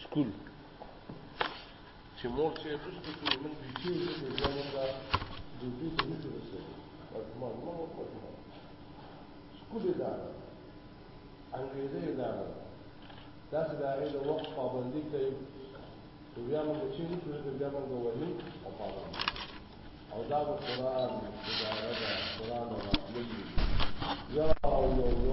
سکول چې مور چې رسته کې من دي چې د ځانو دا د دې د دې سره سره ما ما ما سکول دا انګريزي دا دا چې دا غي د وخت پابندي کوي نو بیا موږ چې نه کړو بیا موږ وایو او پابندي او دا د قران دا د قران او یا او یو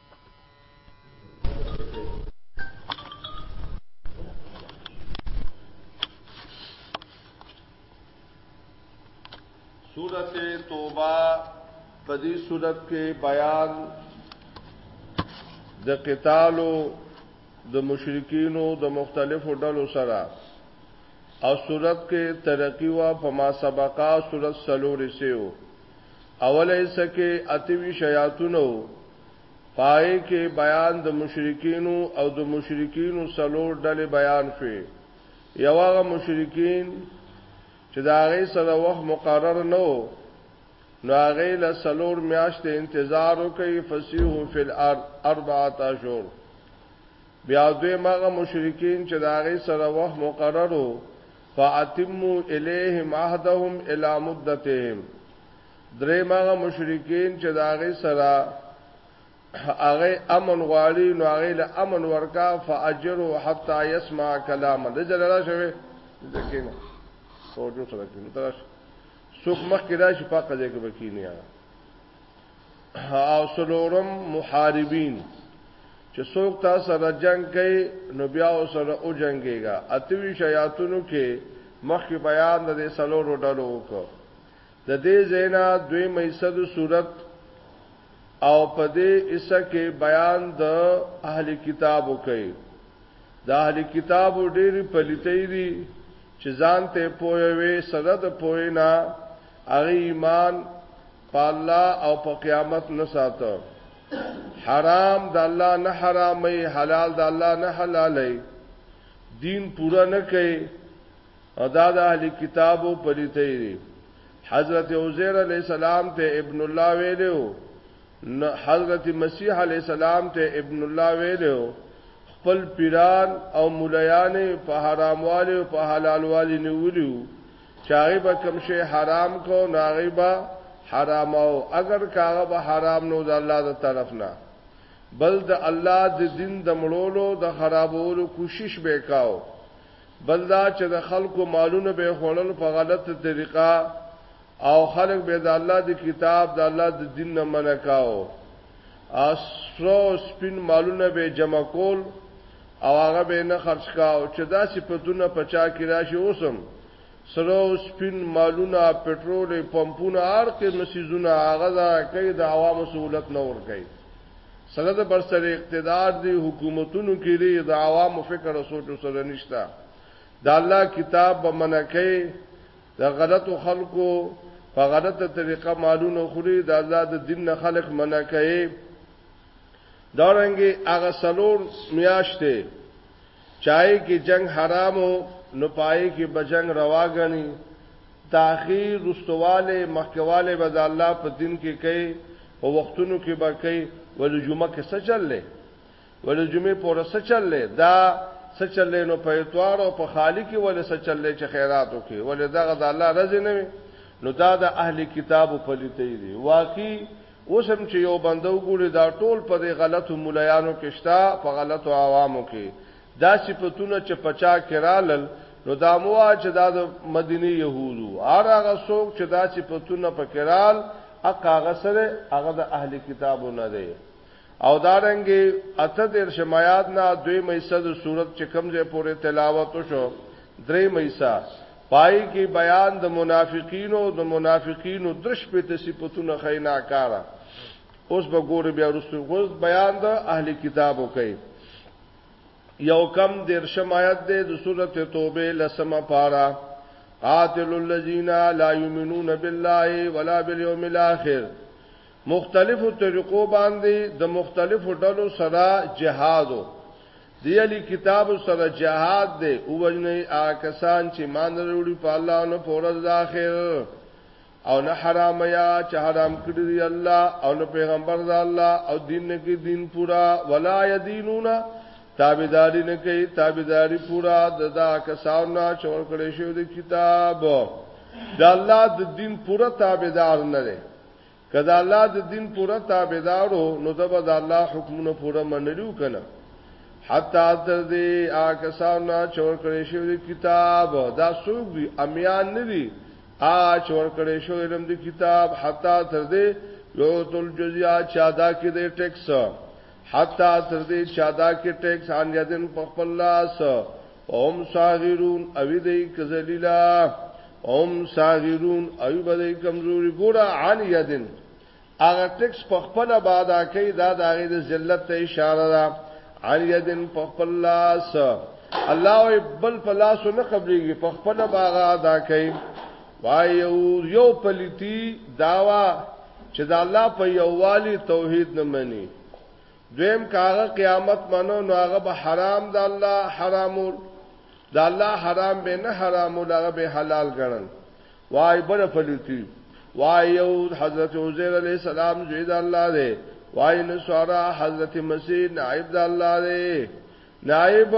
سورت توبه په دې سورت کې بیان د قتالو د مشرکینو د مختلفو ډلو سره او سورت کې ترقی وا په ما سبقا سورت سلوري سیو اوله حصہ کې اتوی شیاتونو پای کې بیان د مشرکینو او د مشرکینو سلور ډلې بیان شوې یو هغه مشرکین چې دا غي سره وخت مقرر نو نو هغه له سلور میاشتې انتظار وکي فسیحو فی الارض اربعه اشهر بیا دویم هغه مشرکین چې د هغې سره وخت مقرر و، فاتمو الیهم عهدهم الی مدتهم، دریم هغه مشرکین چې د هغې سره هغه امن غواړي نو هغه له امن ورکا فاجرو حتا يسمع كلام د جلاله شوی ځکینه سوچو سره کینو ترش سوق مخ کې راشي پاکه ځای کې بکینه او سلورم محاربین چې څوک تا سره جنگ کوي نو بیا سره او جنگيږي اتوي شیاطینو کې مخکې بیان د دې سلورو ډلو وکړو د دې زینا دوی مېصد صورت او په دې اسه کې بیان د اهل کتابو کوي د اهل کتابو ډېر پلیتې دي چې ځان ته پوهوي سره د پوهینا هغه ایمان په الله او په قیامت نه ساتو حرام د الله نه حرامي حلال د الله نه حلالي دین پورا نه کوي ادا د اهل کتابو پریته دي حضرت عزیر علی السلام ته ابن الله ویلو حضرت مسیح علی السلام ته ابن الله ویلو خپل پیران او مولایان په حراموالي او په حلالوالي نیولیو چاغي به کوم شی حرام کو ناغي به حرام او اگر کاغه به حرام نو د الله د طرف نه بل د الله د دین د مړولو د خرابولو کوشش به کاو بل دا چې د خلکو مالونه به خورل په غلطه طریقه او خلک به د الله د کتاب د الله د دین نه منع کاو سره سپین مالونه به جمع کول او هغه به نه خرج کا او چې دا صفاتونه پچا کې راشي اوسم سره سپین مالونه پټرول پمپونه ارکه مسیزونه هغه دا کوي د عوامو سہولت نه ور کوي سره د برسر اقتدار دی حکومتونو کې دی د عوامو فکر او سوچ سره نشتا د الله کتاب به منکه د غلطو خلکو په غلطه طریقه مالونه خوري د الله د دین نه خلق منع کوي دا رنګي هغه سلور میاشتې چای کې جنگ حرامو نو پای کې بجنګ رواګنی تاخیر رستواله مخکواله به د الله په دین کې کوي او وختونو کې به کوي ول جمعه کې څه چللې ولې جمعې پورې څه چل لې دا څه چل لې نو په اتوار او په خالی کې ولې څه چل لې چې خیرات وکي ولې دغه د الله رضی نه وي نو دا د اهل کتابو پلیتې دي واقعي اوسم چې یو بندو ګوري دا ټول په دې غلطو ملایانو کې شتا په غلطو عوامو کې دا صفاتونه چې پچا کرالل نو دا موا چې دا د مدینه يهودو هر هغه څوک چې دا صفاتونه پکرال اقا غسره هغه د اهل کتابو نه دی او دارنګ اته دیر شمایات نه دوی مېسه د صورت چې کمزې پورې تلاوت شو درې مېسه پای کې بیان د منافقینو د منافقینو درش په تصفاتونه خینا کارا اوس به ګور بیا رسو غوز بیان د اهل کتابو کوي یو کم دیر شمایات د صورت توبه لسمه پارا قاتل الذين لا يؤمنون بالله ولا باليوم الاخر مختلفو طریقو باندې د مختلفو ډلو سره جهادو دی علی کتاب سره جهاد دی او وجنه آکسان چې مان وروړي په الله نو په ورځ د اخر او نه حرام یا چې حرام کړی دی الله او نه پیغمبر د الله او دین کې دین پورا ولا یدینونا تابعداري نه کوي تابعداري پورا د دا کسان نه چور کړی شو د کتاب د الله د دین پورا تابعدار نه دی که د الله د دین پوره تابعدار وو نو د به د الله حکمونه پوره منلیو کنه حتی تر دې آکسان نه چور کړی شوی د کتاب دا څوک دی امیان نه دی آ چور کړی شوی علم د کتاب حتی تر دې یو تل جزیا چا دا کې د ټیکس حتی تر دې چا دا کې ټیکس ان یدن په خپل لاس هم صاغرون اوی دی کذلیلا هم صاغرون اوی بدی کمزوری ګورا عن یدن اغه ټکس په خپل بادا کې دا د هغه د ذلت ته اشاره ده عن یدن په خپل لاس الله بل په لاس نه قبليږي په خپل باغا ادا کوي وای یو یو پلیتی داوا چې د الله په یووالي توحید نه مني دویم کاغه قیامت منو نو هغه به حرام د الله حرامول د الله حرام به نه حرامول هغه به حلال ګڼل وای بل فلتی وای یو حضرت عزیر علی السلام زوی د الله دی وای نصارا حضرت مسیح نائب د الله دی نائب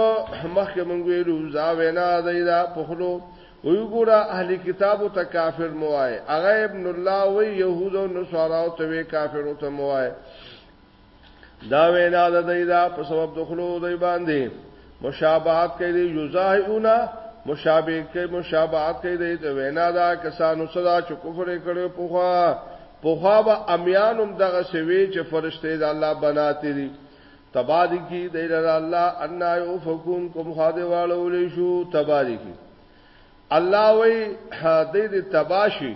مخکې مونږ ویلو ځا وینا دی دا پخلو وی ګورا اهل کتاب ته کافر موای هغه ابن الله وی يهود او نصارا او ته کافر او ته موای دا وینا د دی دا په سبب دخلو دی باندې مشابهت کوي دی یزایونا مشابه کوي مشابهت کوي دی د وینا دا کسانو صدا چې کفر کړي په خوا په خوا به امیانم دغه سوي چې فرشته د الله بناتي دي تبادی کی دیر الله ان یو فکون کوم خاده والو ولې شو تبادی کی الله وی دې دې تباشی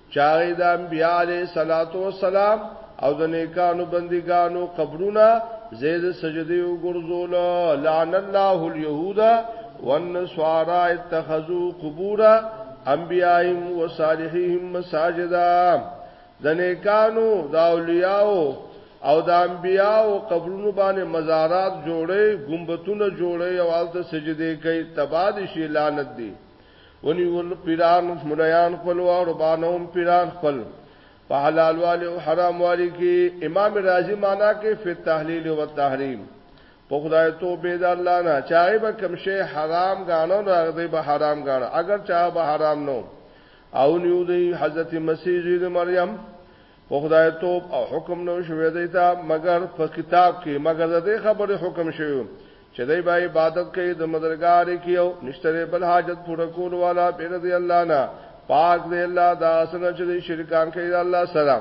چاغې د انبیاء علیه صلات و سلام او د نیکانو بندګانو قبرونه زید سجدی او ګرځول لعن الله اليهود والنصارى اتخذوا قبور انبیائهم وصالحیهم مساجدا د نیکانو د اولیاءو او د انبیاو قبرونو باندې مزارات جوړي ګمبتونه جوړي او الته سجده کوي تباد شي لعنت دي ونیول پیران ملایان خپل او ربانوم پیران خپل په حلال والي او حرام والي کې امام رازي معنا کې فی تحلیل او تحریم په خدای توبه د الله نه چاغه به کم شی حرام غاڼو نه غدي به حرام غاڼه اگر چا به حرام نو او نیو دی حضرت مسیح زید مریم په خدای توب او حکم نو شوی دی تا مگر په کتاب کې مگر د خبره حکم شوی چې دی به عبادت کوي د مدرګار کیو نشتره بل حاجت پوره کول والا بیر دی الله نه پاک دی الله دا سره چې شرکان کوي د الله سره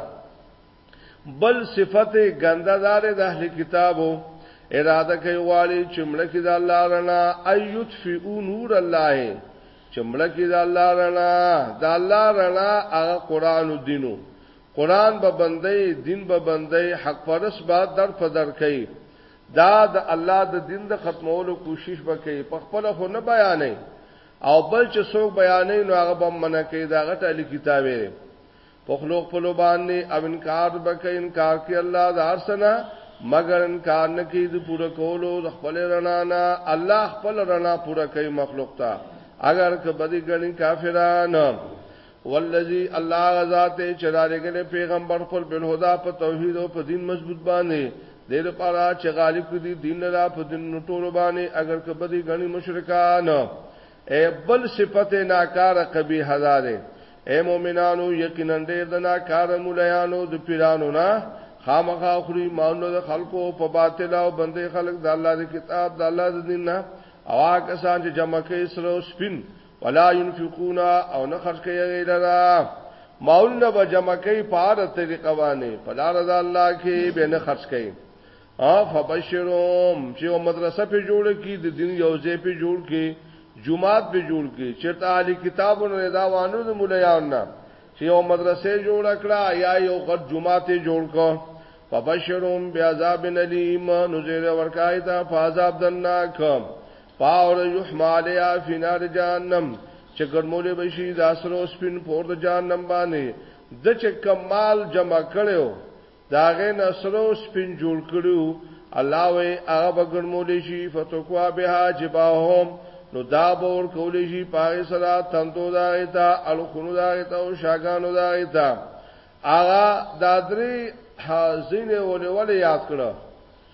بل صفت ګنده دار د اهل کتابو اراده کوي والی چې ملک د الله رنا ایت فی نور الله چې ملک د الله رنا د الله رنا هغه قران او دینو قران به بندي دین به بندي حق پرس با در پدر کوي دا د الله د دین د ختمولو کوشش وکړي په خپل خو نه بیانې او بل چې څوک بیانې نو هغه به منع کوي دا غټه علی کتابه په خلو خپل باندې او انکار وکړي انکار کوي الله د ارسنا مگر انکار نه کوي د پوره کولو د خپل رڼا نه الله خپل رڼا پوره کوي مخلوق ته اگر که بدی ګڼي کافرانو والذي الله غزاد چې دارګل پیغمبر خپل بل هدا په توحید او په دین مضبوط باندې د دې لپاره چې غالب کړي دین را په دین ټول باندې اگر که بدی غني مشرکان اے بل صفت ناکار قبی هزاره اے مومنانو یقینا دې د ناکار مولایانو د پیرانو نه خامخا خوري مانو د خلکو په باطل او بندې خلک د الله د کتاب د الله د دین نه اوا کسان چې جمع کوي سره سپین ولا ينفقون او نه خرج کوي غیرا ماول نه بجمع کوي په اړه طریقه باندې په لار د الله کې به نه خرج کوي ا فبشرهم چې مدرسه په جوړ کې د دین یو ځای په جوړ کې جمعات به جوړ کې چرته علی کتابونو رضا وانو د مولایان نه چې یو مدرسې جوړ کړه یا یو غټ جمعات جوړ کړه فبشرهم بعذاب الیم نذیر ورکایتا فعذاب دناک پاور یحمالیا فی نار جهنم چې ګرمولې بشي د اسرو سپین پور د جهنم باندې د چې کمال جمع کړو داغه نسرو سپین جوړ کړو الله وی هغه بګرمولې شي فتقوا بها جباهم نو دا بور کولې شي پاره سره تندو داغه تا الخونو داغه تا او شاګانو داغه تا هغه دادری حزین ولې ولې یاد کړو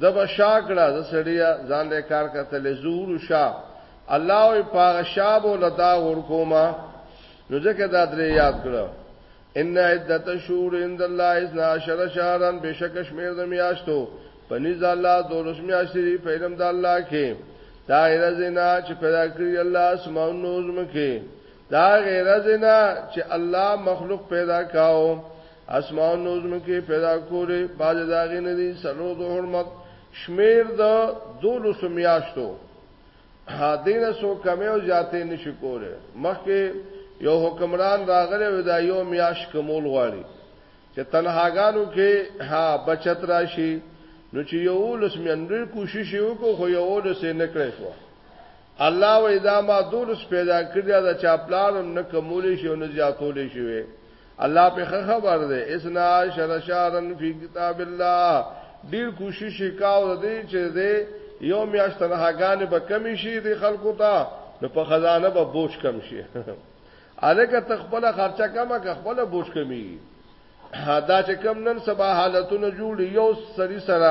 د بشاګړه د سړیا ځان له کار کتل زور شاه الله او پاغه شاب او لدا ور کوما نو ځکه دا درې یاد کړو ان عدت شهور عند الله اذنا عشر شهرا بشک شمیر د میاشتو پنځ الله دولس میاشتې په علم د الله کې دا غیر زنا چې پیدا کړی الله اسماء نوزم کې دا غیر زنا چې الله مخلوق پیدا کاو اسماء نوزم کې پیدا کولې باز داغې نه دي سلو د حرمت شمیر د دولو سمیاشتو دین سو کمی او زیاتې نشي کوله مخکې یو حکمران راغلی و دا یو میاش کمول غواړي چې تنهاګانو کې ها بچت راشي نو چې یو لس میندر کوشش وکړو خو یو لس نه کړی شو الله و اذا ما دولس پیدا کړی دا چاپلارم نه کمول شي او نه زیاتول شي الله په خبر ده اسنا شر شارن فی کتاب الله ډیر کوشش کاو دې چې دې یو میاشت تنهاګان به کم شي د خلکو ته نو په خزانه به بوج کم شي الکه تخپل خرچه کمه که خپل بوج کمی دا چې کم نن سبا حالتونه جوړ یو سری سره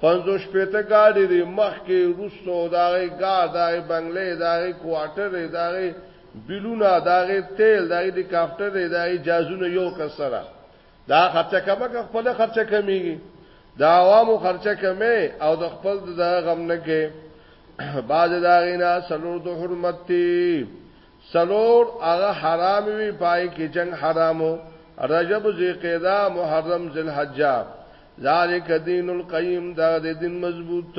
پنځوش پته ګاډي دی مخ کې روسو داغه ګا داغه بنگلې داغه کوارټر داغه بلونه داغه تیل داغه د کافټر د اجازهونه یو کسره دا خرچه کمه که خپل خرچه کمیږي دا عوامو خرچه کمه او د خپل د غم نه کې باز داغینا سلور د حرمت تی سلور هغه حرام وی پای کې جنگ حرامو رجب ذی قیدا محرم ذل حجاب ذالک دین القیم دا د دین مضبوط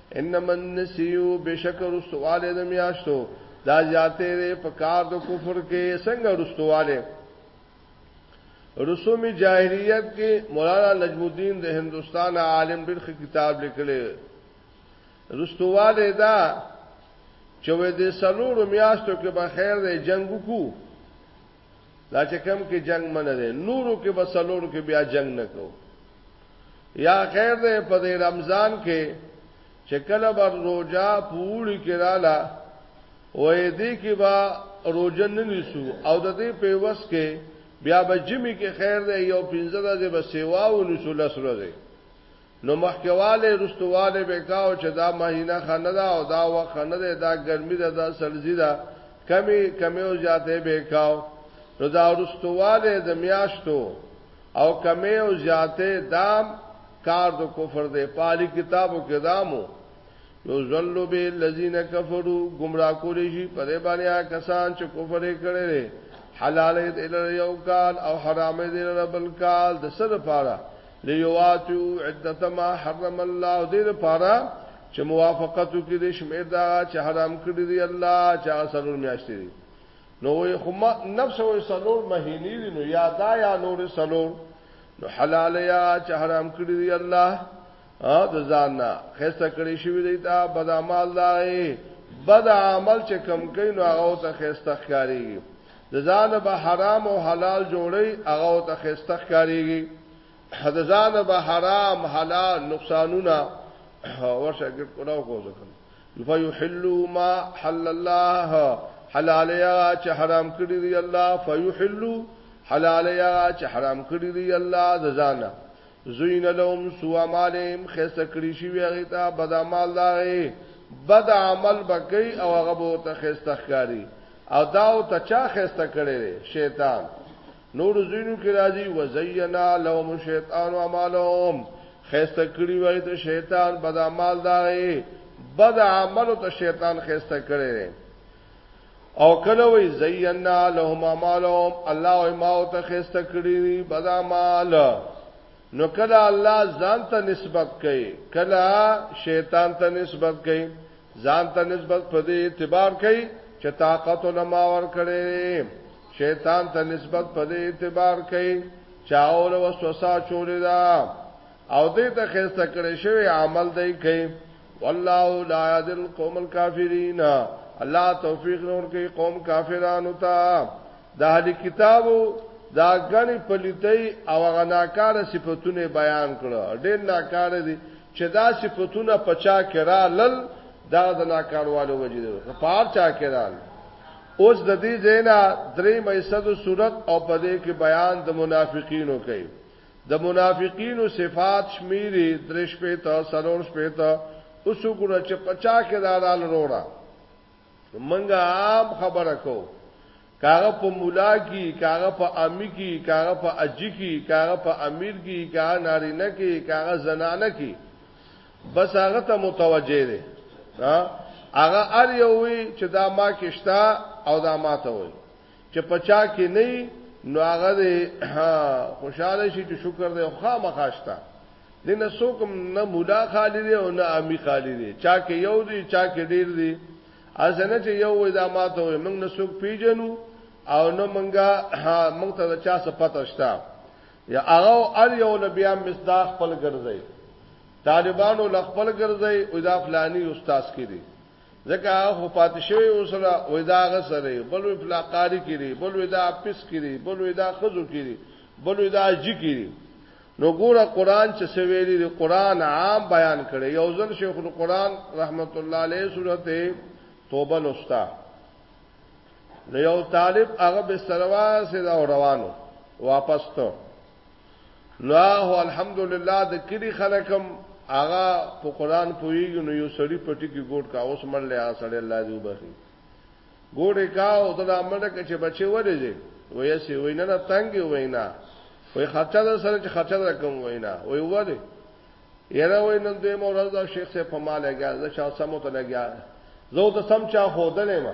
انما النسیو بشک رستواله د میاشتو دا زیاتې ده په کار د کفر کې څنګه رستواله رسوم جاهلیت کې مولانا نجم الدین د هندستان عالم ډېر کتاب لیکلی رستواله دا چې وې د سلوړو میاشتو کې به خیر د جنگ کو دا چې کم کې جنگ منه ده نورو کې بسلورو کې بیا جنگ نه کو یا خیر ده په دې رمضان کې چې کله بر روزه پوری کې رااله وې دې کې با روزه نه نیسو او د دې په وس کې بیا به جمی کې خیر ده یو پنځه ده به سیوا و نیسو لسره ده نو مخکوالی رستوالی به کاو چې دا مهینه ښه نه ده او دا وخت ښه نه دی، دا ګرمي ده، دا سړځي ده، کمې کمې او زیاتې به کاو، نو دا رستوالی د میاشتو او کمې او زیاتې دام کار د کفر دی په عالی کتابو کې دامو یو ذلوا به الذين كفروا گمراه کولی شي په دې باندې کسان چې کفر یې کړی دی حلال دې له یو کال او حرام دې له بل کال د سر پاره لیواتو عدت ما حرم الله دې لپاره چې موافقت وکړي د شمیر دا چې حرام کړی دی الله چې اثرور میاشتې دی نو وي خو نفس او سلور مهینې دی نو یا دا یا نور سلور نو حلال یا چې حرام کړی دی الله ا د ځان نه خسته کړی شوی دی دا بدعمل دی بد عمل چې کم کین نو هغه ته خسته ښکاری د ځانه به حرام او حلال جوړي هغه ته خسته ښکاریږي د ځانه به حرام حلال نقصانونه ورشه ګټ کولاو کو ځکه فیحلوا ما حل الله حلال یا چې حرام کړی دی الله فیحلوا حلال یا چې حرام کړی دی الله د ځانه زوین لهم سو مالهم خسته کړی شي هغه ته بد عمل داغه بد عمل بکی او هغه به ته خسته ښکاری او دا او ته چا خسته کړی شیطان نور زینو کې راځي وزینا لهم شیطان و مالهم خسته کړی وای ته شیطان بد عمل داغه بد عمل ته شیطان خسته کړی او کله وی زینا لهم مالهم الله او ما او ته خسته کړی بدا مال نو کله الله ځان ته نسبت کوي کله شیطان ته نسبت کوي ځان ته نسبت په دې اعتبار کوي چې طاقت علماء ور کړی شیطان ته نسبت په دې اعتبار کوي چاول وسوسه چولې دا او دې ته خسته کړی شوی عمل دی کوي والله لا يهدي القوم الكافرين الله توفیق نور کوي قوم کافرانو ته د اهل کتابو دا غني پلیتي او غناکار صفاتونه بیان کړو ډېر ناکار دي چې دا صفاتونه پچا کرا لل دا د ناکاروالو وجې ده په هر چا کرا لل اوس د دې زینا درې مېصد صورت او په دې کې بیان د منافقینو کوي د منافقینو صفات شمیرې درې شپېته، څلور شپېته، اوس وګوره چې په چا کې دا رال وروره منګه عام خبره کو کاغه په مولا کی کاغه په امی کی کاغه په اجی کی کاغه په امیر کی کاغه نارینه کی کاغه زنانه کی بس هغه ته متوجه دی هغه ار یو وی چې دا ما کېشتا او دا ما ته وی چې پچا کې نه نو هغه دې خوشاله شي چې شکر دې خامخاشتا دنه سوکم نه مولا خالی دی او نه امی خالی دی چا کې یو دی چا کې ډیر دی ازنه چې یو وې دا ماته وې موږ نه سوک پیژنو او نه منګه موږ ته چا څه پته شته یا هغه ار یو لبیا مصداق خپل ګرځي طالبانو لخپل ګرځي او دا فلانی استاد کړي ځکه خو پاتې شوی وسره وې دا غسرې بل وې فلاقاری کړي بل وې دا پس کړي بل وې دا خزو کړي بل وې دا جی کړي نو ګوره قران چې سویری دی قران عام بیان کړي یو ځل شیخ القران رحمت الله علیه سورته توبه لستا نو یو طالب هغه بستروا سره روانو واپس ته نو هو الحمدلله د کلی خلکم هغه په قران پویږي نو یو سړی پټی کې ګوډ کا اوس مړ لیا سړی الله دې وبخي ګوډ کا او ته د امر کې چې بچي ورېږي وې سي وینا نه تنګ وینا وې خرچه در سره چې خرچه در کوم وینا وې وره یره وې نن دې مور دا شیخ سے په مال لګیا زه شاو سمو ته لګیا زه ته سم چا خو دلې ما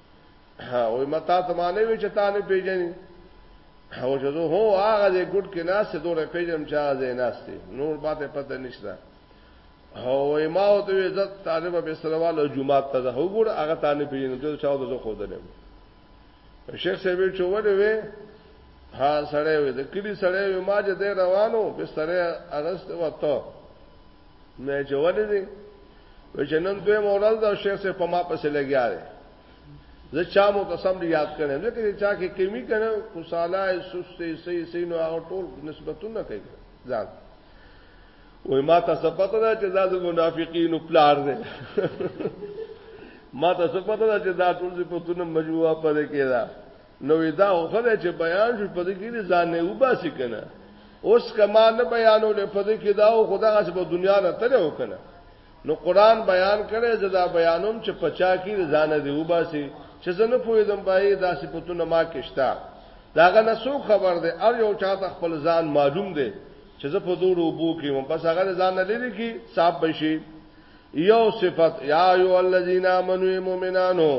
او متا ته معنی وی چې تا نه پیژنې او چې زه هو هغه دې ګډ کې ناس ته دوره پیژنم چې هغه دې ناس ته نور باته پته نشته او ما او ته عزت طالب به سلواله جمعه ته زه وګور هغه تا نه پیژنې ته چا ته زه خو دلم شیخ صاحب چې ولې وې ها سړی وې د کلی سړی وې ما چې دې روانو به سره اغست وته مې چې ولې وجنن دوی مورز دا شیخ سے په ما پسې لګیا دی زه چا مو قسم دی یاد کړم زه کې چا کې کمی کنه کو سالا سستي سي سي نو هغه ټول نسبتونه کوي ځان وای ما ته سپته ده چې دا د منافقینو پلار دی ما ته سپته ده چې دا ټول په تونه مجموعه پرې کېده نو دا خدای چې بیان شو په دې کې ځان نه وباسي کنه اوس کما نه بیانول په دې کې دا او خدا اس په دنیا نه تل وکنه نو قران بیان کړي زدا بیانوم چې پچا کې ځان نه وباسي چې زنه پویدم بای دا صفاتونه ما کېشتا داغه نه سو خبر ده ار یو چاته خپل ځان معلوم ده چې زه په دوړو بو کې مم پس هغه ځان نه لري کې صاحب بشي یو صفت یا ایو الذین آمنو مومنانو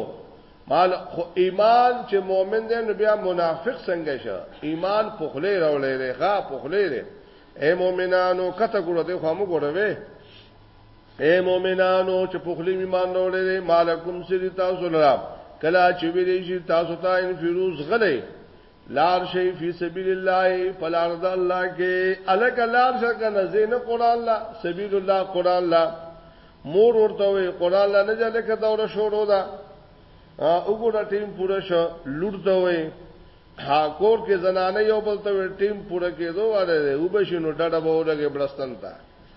مال خو ایمان چې مؤمن دی نو بیا منافق څنګه شه ایمان پخله راولې دی ښا پخله دی اے مؤمنانو کته ګوره دی خو مو ګوره وې اے مؤمنانو چې پخله ایمان راولې دی مالکم سری تاسو لرا کلا چې ویلې شي تاسو ته ان فیروز غلې لار شي فی سبیل الله فلار د الله کې الک لار شي کنه زین قران لا سبیل الله قران لا مور ورته وي قران لا نه جله کې دوره شروع ده وګوره ټیم پوره شو لور ته وي ها کور کې زنانه یو بل ته ټیم پوره کېدو واره وبشینو ډډه به ورګه برستان ته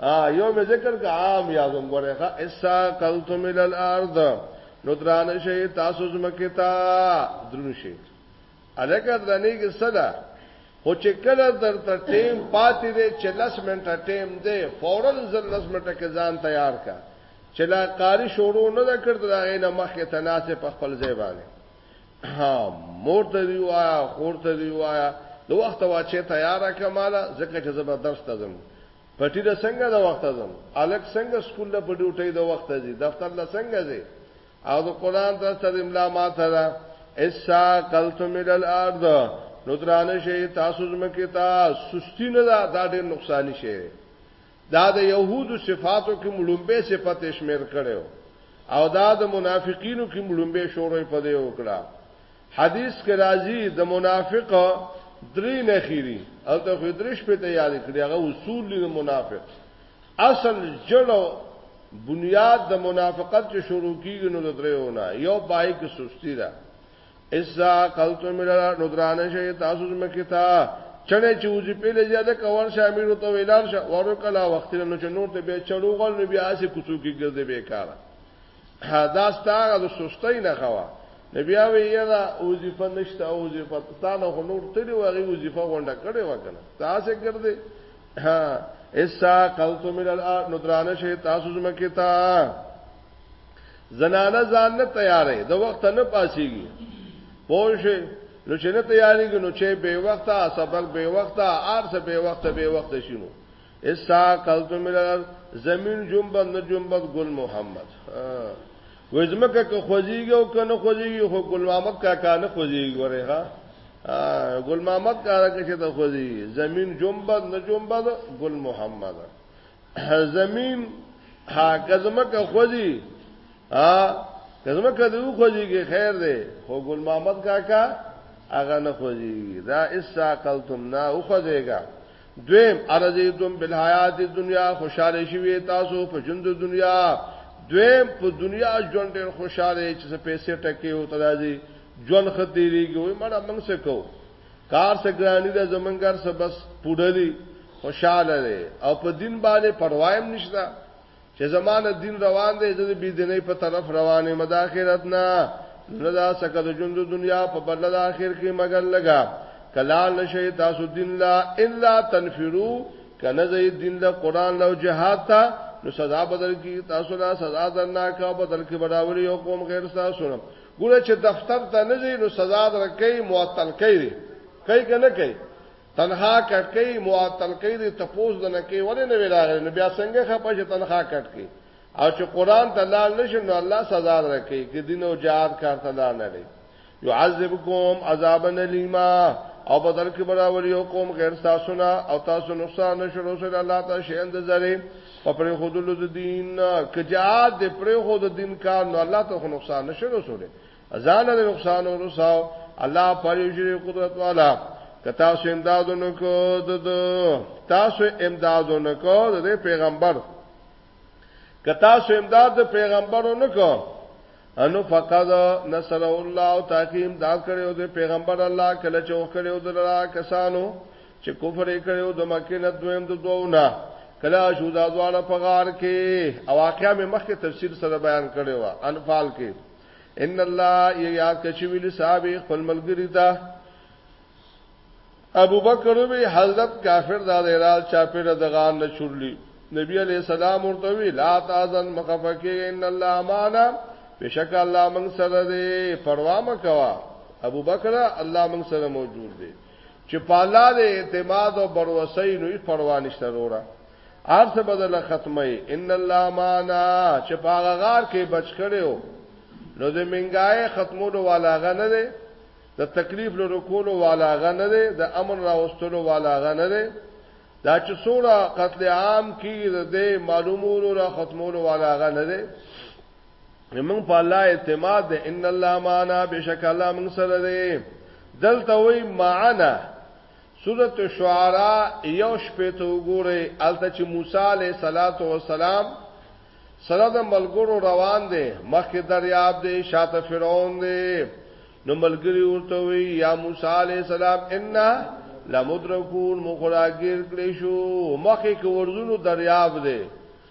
ا یو مې ذکر کا عام یادوم ګورخه اسا قلتم ال الارض نو درانه شي تاسو زمکه تا درون شي الګا درنه کې صدا خو چې کله درته ټیم پاتې دی چې لس منټه ټیم دی فورا زر لس منټه کې ځان تیار کا چې لا قاری شروع نه دا کړ دا غي نه مخه تناسه په خپل ځای باندې ها مور ته دی وایا خور ته دی وایا د وخت واچې تیار کماله ځکه چې زبردست ځم پټی د څنګه د وخت ازم الک څنګه سکول له پټو ټی د وخت ازي دفتر له څنګه زی او د قران د تر املا ماته ده اسا قلتم الى الارض نو درانه شي تاسو زمکه تا سستی نه دا دا ډېر نقصان شي دا د يهودو صفاتو کې ملومبه صفات شمیر کړو او دا د منافقینو کې ملومبه شورې په دې وکړه حدیث کې راځي د منافق درې نه خيري او ته خو درش په ته یاد کړی هغه اصول دي منافق اصل جړو بنیاد د منافقت چې شروع کیږي نو درېونه یو پای کې سستی ده اذا قلت ملرا ندران شي تاسو مکه تا چنه چې وځي په لږه ده کول شامل ته ویلار شه ورو کلا وخت نو چې نور ته به چړو غل نو بیا سي کوڅو کې ګرځي بیکاره دا ستاره د سستۍ نه خوا نو بیا وی یرا وظیفه نشته او وظیفه ستانه هنور تړي وغي وظیفه غونډه کړي وکنه تاسو ګرځي ها اسا قلتو من الارض ندرانه شي تاسو زمکه تا زنانه ځان نه تیارې د وخت نه پاسيږي پوه شي نو چې نه تیارېږي نو چې به وخته سبق به وخته ارسه به وخته به وخته شینو اسا کلتم الار زمين جنبت نه جنبت ګل محمد وزمکه که خوځيږي او کنه خوځيږي خو ګل محمد کا کانه خوځيږي وره ها ګل محمد کا راکه چې ته خوځيږي زمين جنبت نه جنبت ګل محمد زمين ها کزمکه خوځي ها کزمکه دو خوځيږي خیر دی خو ګل محمد کا کا هغه نه خوځيږي دا اسا کلتم نه او خوځيږي دویم ارزیتم بالحیات دنیا خوشاله شوی تاسو په ژوند د دنیا دویم په دنیا ژوند ډیر خوشاله چې څه پیسې ټکې او ترازی ژوند خطرېږي وای مړه موږ څه کو کار څه ګرانی د زمنګر څه بس پوډلی خوشاله دی او په دین باندې پروايم نشته چې زما نه دین روان دی زه د بی دینۍ په طرف روان یم د آخرت نه نه دا سکه د ژوند دنیا په بدله د آخر کې مگر لګا کلا نشي تاسو دین لا الا تنفرو کنه زه دین له قران له جهاد ته نو سزا بدل کی تاسو لا سزا درناک او بدل کی بداول یو قوم غیر تاسو نه ګوره چې دفتر ته نه ځي نو سزا درکې معطل کوي کوي کنه کوي تنها کټ کې معطل کې دې تپوس دنه کې ولې نه ویلاغې نو بیا څنګه خپه چې تنها کټ کې او چې قران ته لال نشم نو الله سزا درکې کې دین او جهاد کار ته لال نه لې يعذبكم عذابا الیما او بدل کې برابر یو قوم غیر تاسو نه او تاسو نقصان نشرو سره الله تعالی شین د زری په پر خودلو د دین کې جهاد د پر خود دین کار نو الله ته نقصان نشرو سره ازال د رخصان او رساو الله پر یو شری قدرت والا کتا سو امدادونو کو د تاسو امدادونو کو د پیغمبر کتا سو امداد د پیغمبرونو کو انو فقد نصر الله او تاکیم دا کړو د پیغمبر الله کله چې وکړو د لرا کسانو چې کفر کړو د مکه نه دویم د دوونه کله شو دا دواړه په غار کې او واقعیا مې مخکې تفسیر سره بیان کړو انفال کې ان الله یاد کچې ویل صاحب خپل ملګری ته ابو بکر به حضرت کافر دا دیرال چا پیر دغان نه چورلی نبی علیہ السلام ورته وی لا تازن مخفکه ان الله معنا بشک الله من سره دی پروا مکوا ابو بکر الله من سره موجود دی چې پالا دې اعتماد او بروسې نوې پروا نشته وروړه ارسه بدل ختمه ان الله معنا چې پاغه غار کې بچ کړو نو د منګای ختمولو والا غنه ده د تکلیف لرو کولو والا غنه ده د امن راوستلو والا غنه ده دا چې سوره قتل عام کې د معلومولو را ختمولو والا غنه ده موږ په الله اعتماد ده ان الله معنا بشک الله موږ سره ده دلته وی معنا سورت شعرا یو شپې ته وګوره الته چې موسی علیه صلوات و سلام سره د ملګرو روان دي مخکې دریاب دی شاته فرعون دی نو ملګری ورته وی یا موسی علی السلام ان لمدرکون مخراجر کړي شو مخکې ورزونو دریاب دی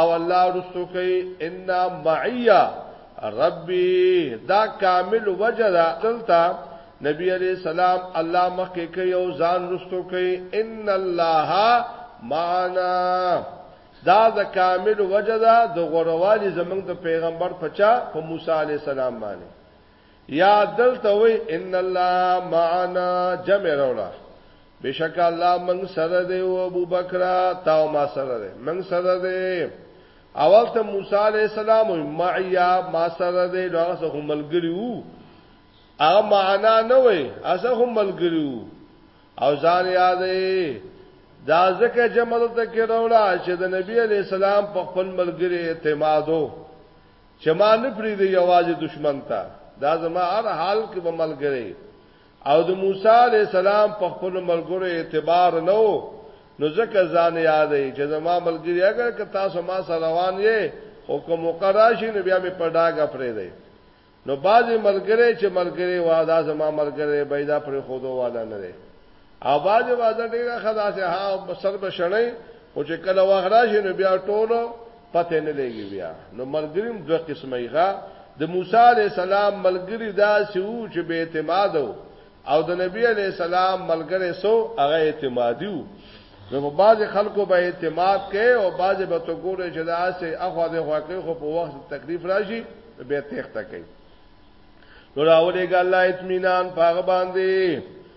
او الله رستو کوي ان معیا ربي دا کامل وجه دا دلته نبی علیہ السلام الله مخکې کوي او ځان رستو کوي ان الله معنا دا د کامل وجه دا د غوروالي زمنګ د پیغمبر پچا په موسی علیہ السلام باندې یا دلته وی ان الله معنا جمع رولا بشک الله من سره دی او ابو بکر تا ما سره دی من سره دی اول ته موسی علی السلام او معیا ما سره دی دا څه هم ملګریو هغه معنا نه وای اسه هم ملګریو او ځان یادې دا ځکه جمل ته کې رولا چې د نبی علی السلام په خپل ملګری اعتمادو چې ما نه پریدي یوازې دشمن ته دا زما هر حال کې به ملګری او د موسی علی السلام په خپل ملګرو اعتبار نه وو نو ځکه ځان یادې چې زما ملګری اگر که تاسو ما سره روان یې او کوم مقراشي نو بیا مې پډاګه پرې دی نو بعضې ملګری چې ملګری وا دا زما ملګری بيدا پر خودو والا نه دی او باز باز ډیره خدا سه ها سر بشړی او چې کله واخ راشي نو بیا ټولو پته نه لګي بیا نو ملګریم دوه قسمه ښه د موسی علی السلام ملګری دا سو چې به اعتماد او د نبی علی السلام ملګری سو هغه اعتمادیو نو په باز خلکو به اعتماد کوي او باز به تو ګوره چې دا سه اخو د خو کوي خو په وخت تکلیف راشي به تخته کوي نو راولېګ الله اطمینان پاغه باندې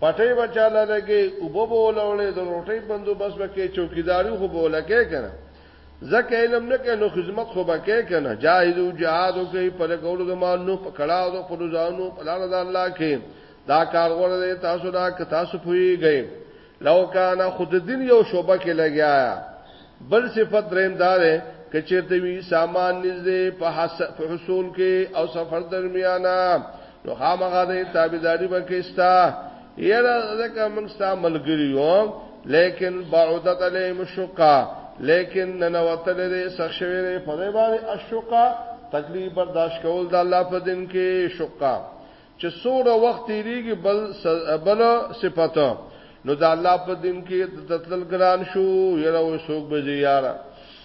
پټۍ به چاله لګي اوبه به ولوړې د روټۍ بندوبست به کې چوکیداری خو به ولکې کنه ځکه علم نه کې نو خدمت خو به کې کنه جاهدو جهاد کوي پر کول د مال نو په کړه او په روزانو په لار د الله کې دا کار غوړې تاسو دا که تاسو پويږئ لو کان خود دین یو شوبه کې لګیا بل صفت ریم دار ہے که چرته وی سامان نږدې په حصول کې او سفر درمیانه نو خامغه دې تابعداري وکستا یره ځکه موږ ستا ملګری یو لیکن بعدت علیهم الشقا لیکن ننوتل دې سخ شوی دې په دې باندې الشقا تکلیف برداشت کول د الله په دین کې شقا چې سوره وخت تیریږي بل بل صفته نو د الله په دین کې د تتل ګران شو یره وې سوق بځي یاره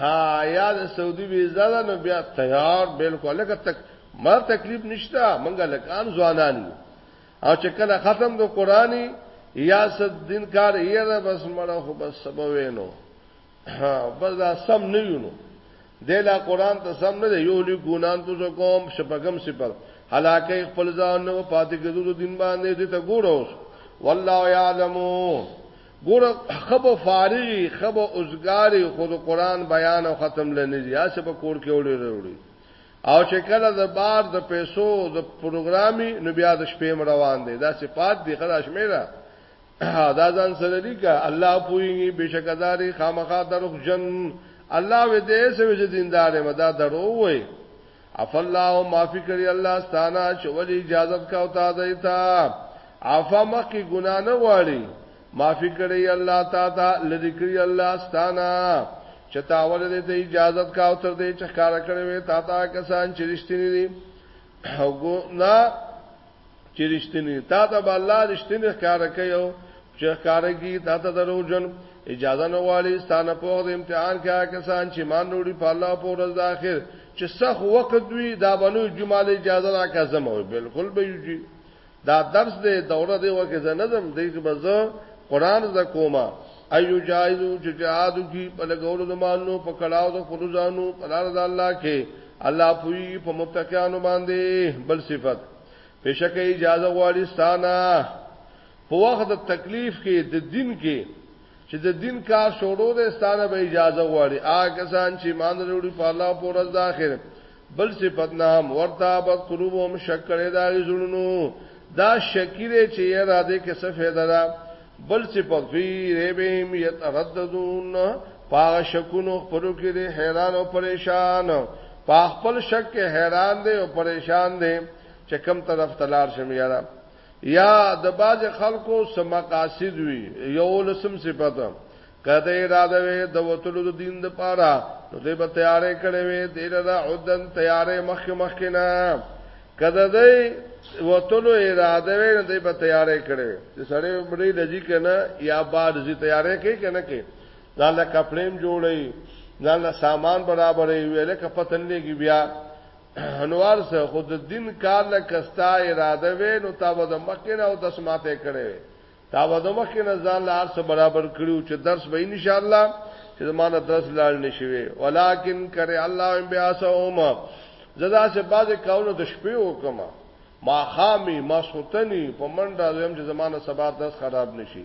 ها یا د سعودي ویزا ده نو بیا تیار بالکل لکه تک مر تکلیف نشته منګه لکان ځوانان یو او چې کله ختم دو قرآنی یا صد دین کار یې ده بس مړه خو بس سبا وینو بس دا سم نه یونو دلا قرآن ته سم نه دی یو لی ګونان تو زو کوم شپږم سپر حالکه خپل ځان نو پاتې کېدو دین باندې دې ته ګوروس والله یعلمو ګور خب فارغي خب اوسګاری خود قران بیان او ختم لنی یا څه په کور کې وړي وروړي او چې کله د بار د پیسو د پروګرامي نو بیا د شپې روان دي دا صفات دی خداش میرا دا ځان سره دی کا الله پویږي بشکداري خامخا دروغ جن الله وې دې سوي چې دیندار مدا درو وې اف الله معافی کړی الله ستانه چې ولی اجازه کا او تا دیتا عفا مخ کی ګنا نه واړي معافی کړی الله تا تا لری کړی الله ستانه چې تا ول دې ته اجازه کا او تر دې چې کار کړی وې تا تا کسان چې رښتینی دي او ګنا چې رښتینی تا ته به الله رښتینی ښکار کوي او چې ښکار کوي تا ته دروژن اجازه نه غواړي ستانه په وخت امتحان کې هغه کسان چې مان وروړي په الله په ورځ د اخر چې سخت وخت وي دا بنو جمعه له اجازه راکا زم وي بالکل به یوږي دا درس دی دوره دی وکه زنه زم دی که بزه قران ز کومه ایو جایزو چې جهاد کی په لګولو د مانو په کړهو د خپل ځانو په لار د الله کې الله پوی په متقینو باندې بل صفت بشک اجازه غواړي ستانه په وخت د تکلیف کې د دین کې چې د دین کار شروع ده ستانه به اجازه غواړي آګه سان چې مان وروړي په الله پر ورځ د آخرت بل صفت نه هم ورته بد قلوبهم شک کړي دا زړونو دا شکیره چې یې را دې کې څه فائدہ ده بل صفت فی ریبهم یترددون پاغ شکونو خپلو کې دې حیران او پریشان پاغ خپل شک کې حیران دي او پریشان دي چې کم طرف تلار شم یاره یا د باز خلکو سمقاصد وی یو لسم صفته کده اراده وي د وتلو د دین د پاره نو دوی به تیارې کړې وي د لره عدن تیارې مخ مخ نه کده دوی وتلو اراده وي نو دوی به تیارې کړې چې سړی مړی لږی کنه یا بار زی تیارې کوي کنه کې دا لکه پلیم جوړي دا له سامان برابرې ویل کپتن لګي بیا انوار سه خود دین کار لکه ستا اراده وې نو تا به د مخکنه او د سماعته کړې تا به د مخکنه ځان له ارسه برابر کړو چې درس به ان شاء الله چې زمانه درس لاړ نشوي ولکن کرے الله بیاسهم زدا سه باز کاونو د شپې وکما ما خامي ما سوتنی په منډه زم چې زمانه سبا درس خراب نشي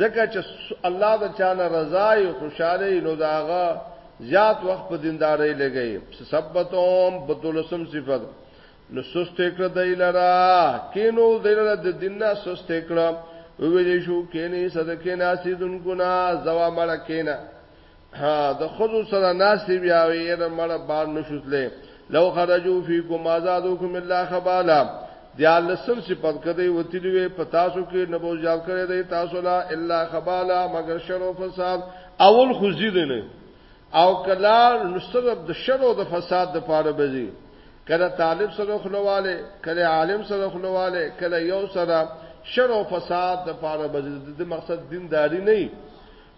ځکه چې الله د چا نه رضا وي خوشاله وي نو د هغه زیات وخت په دیندارۍ لګي ثبتهم په تلسم صفت نو سست کړه دای لرا کینو دای لرا د دین نه سست کړه ویلې شو کینې صدقې ناسیدونکو نه زوا مړه کینه د خزو سره ناشتي بیا یې نه مړه بار نشوتله لو خرجو فیکم آزادوکم الله خبالا دیا لسم صفت کدی وتیلوی په تاسو کې نبو زیاد کړی دی تاسو لا الا خبالا مگر شر او فساد اول خو زیدنه او کلا نصرف د شر او د فساد د پاره بزی کله طالب سره خلواله کله عالم سره خلواله کله یو سره شر او فساد د پاره بزی د مقصد دینداری نه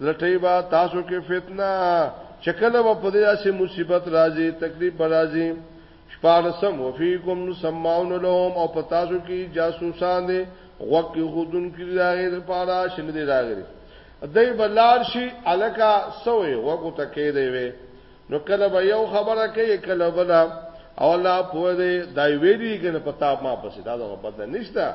لټي با تاسو کې فتنه چکل و په دې اسې مصیبت راځي تکلیف راځي شپارسم وفيكم سماون لهم او په تاسو کې جاسوسان دي غوږ خودون کې راغلي د پاره شن دي راغلي دای بلار شي الکا سوې وګو تکې دی وي نو کله به یو خبره کوي کله بل او الله په دې دای ویلي کنه پتا ما پسې دا غبد نشته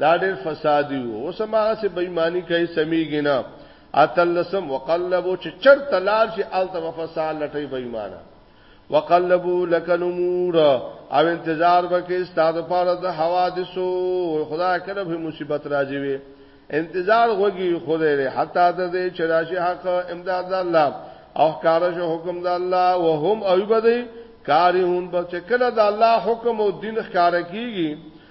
دا ډېر فسادي وو اوس ما سه بېماني کوي سميږي نه اتلسم وقلبو چې چر تلار شي الته وفسال لټي بېمانه وقلبو لك الامور او انتظار وکي استاد پاره د حوادثو خدای کړه به مصیبت راځي وي انتظار وږي خدای له حتا د دې چې راشي حق امداد الله او کار شو حکم د الله وهم او بدی کارهون بچ کله د الله حکم او دین ښکار کیږي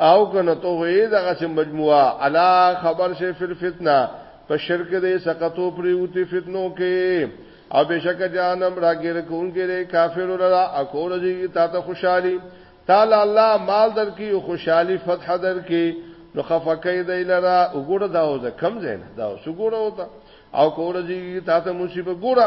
او کنه تو وې دغه سم مجموعه الا خبر شي فل فتنه په شرک دې سقطو پریوتی فتنو کې او بشک جانم راګر کونګې دې کافر لرا اکول دې تا ته خوشحالي تعالی الله مال درکې خوشحالي فتح درکې نو خفقې دې لرا وګړه داو ده کم زین دا سګوره وتا او کول دې تا ته مصیبت ګوره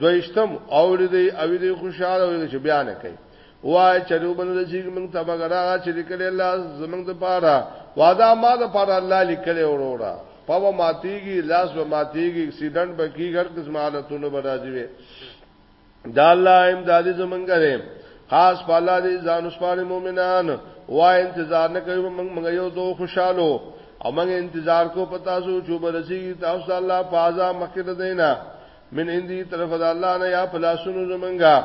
دویشتم اوریدي او دې خوشاله وي چې بیان کوي وای چې دوی باندې چې موږ ته مګر هغه چې لیکل الله زمنګ ته پاره وادا ما ته پاره الله لیکل وروړه پاو ماتیږي لاس و ماتیږي اکسیډنټ به کی هر قسم حالتونو به راځي وي دا الله امداد زمنګ دی خاص پالا دي ځان وسپار مؤمنان وای انتظار نه کوي موږ موږ یو دو خوشاله او موږ انتظار کو پتا سو چې برسي تاسو الله پازا مخکې دینا من اندی طرف د الله نه یا پلاسونو زمنګا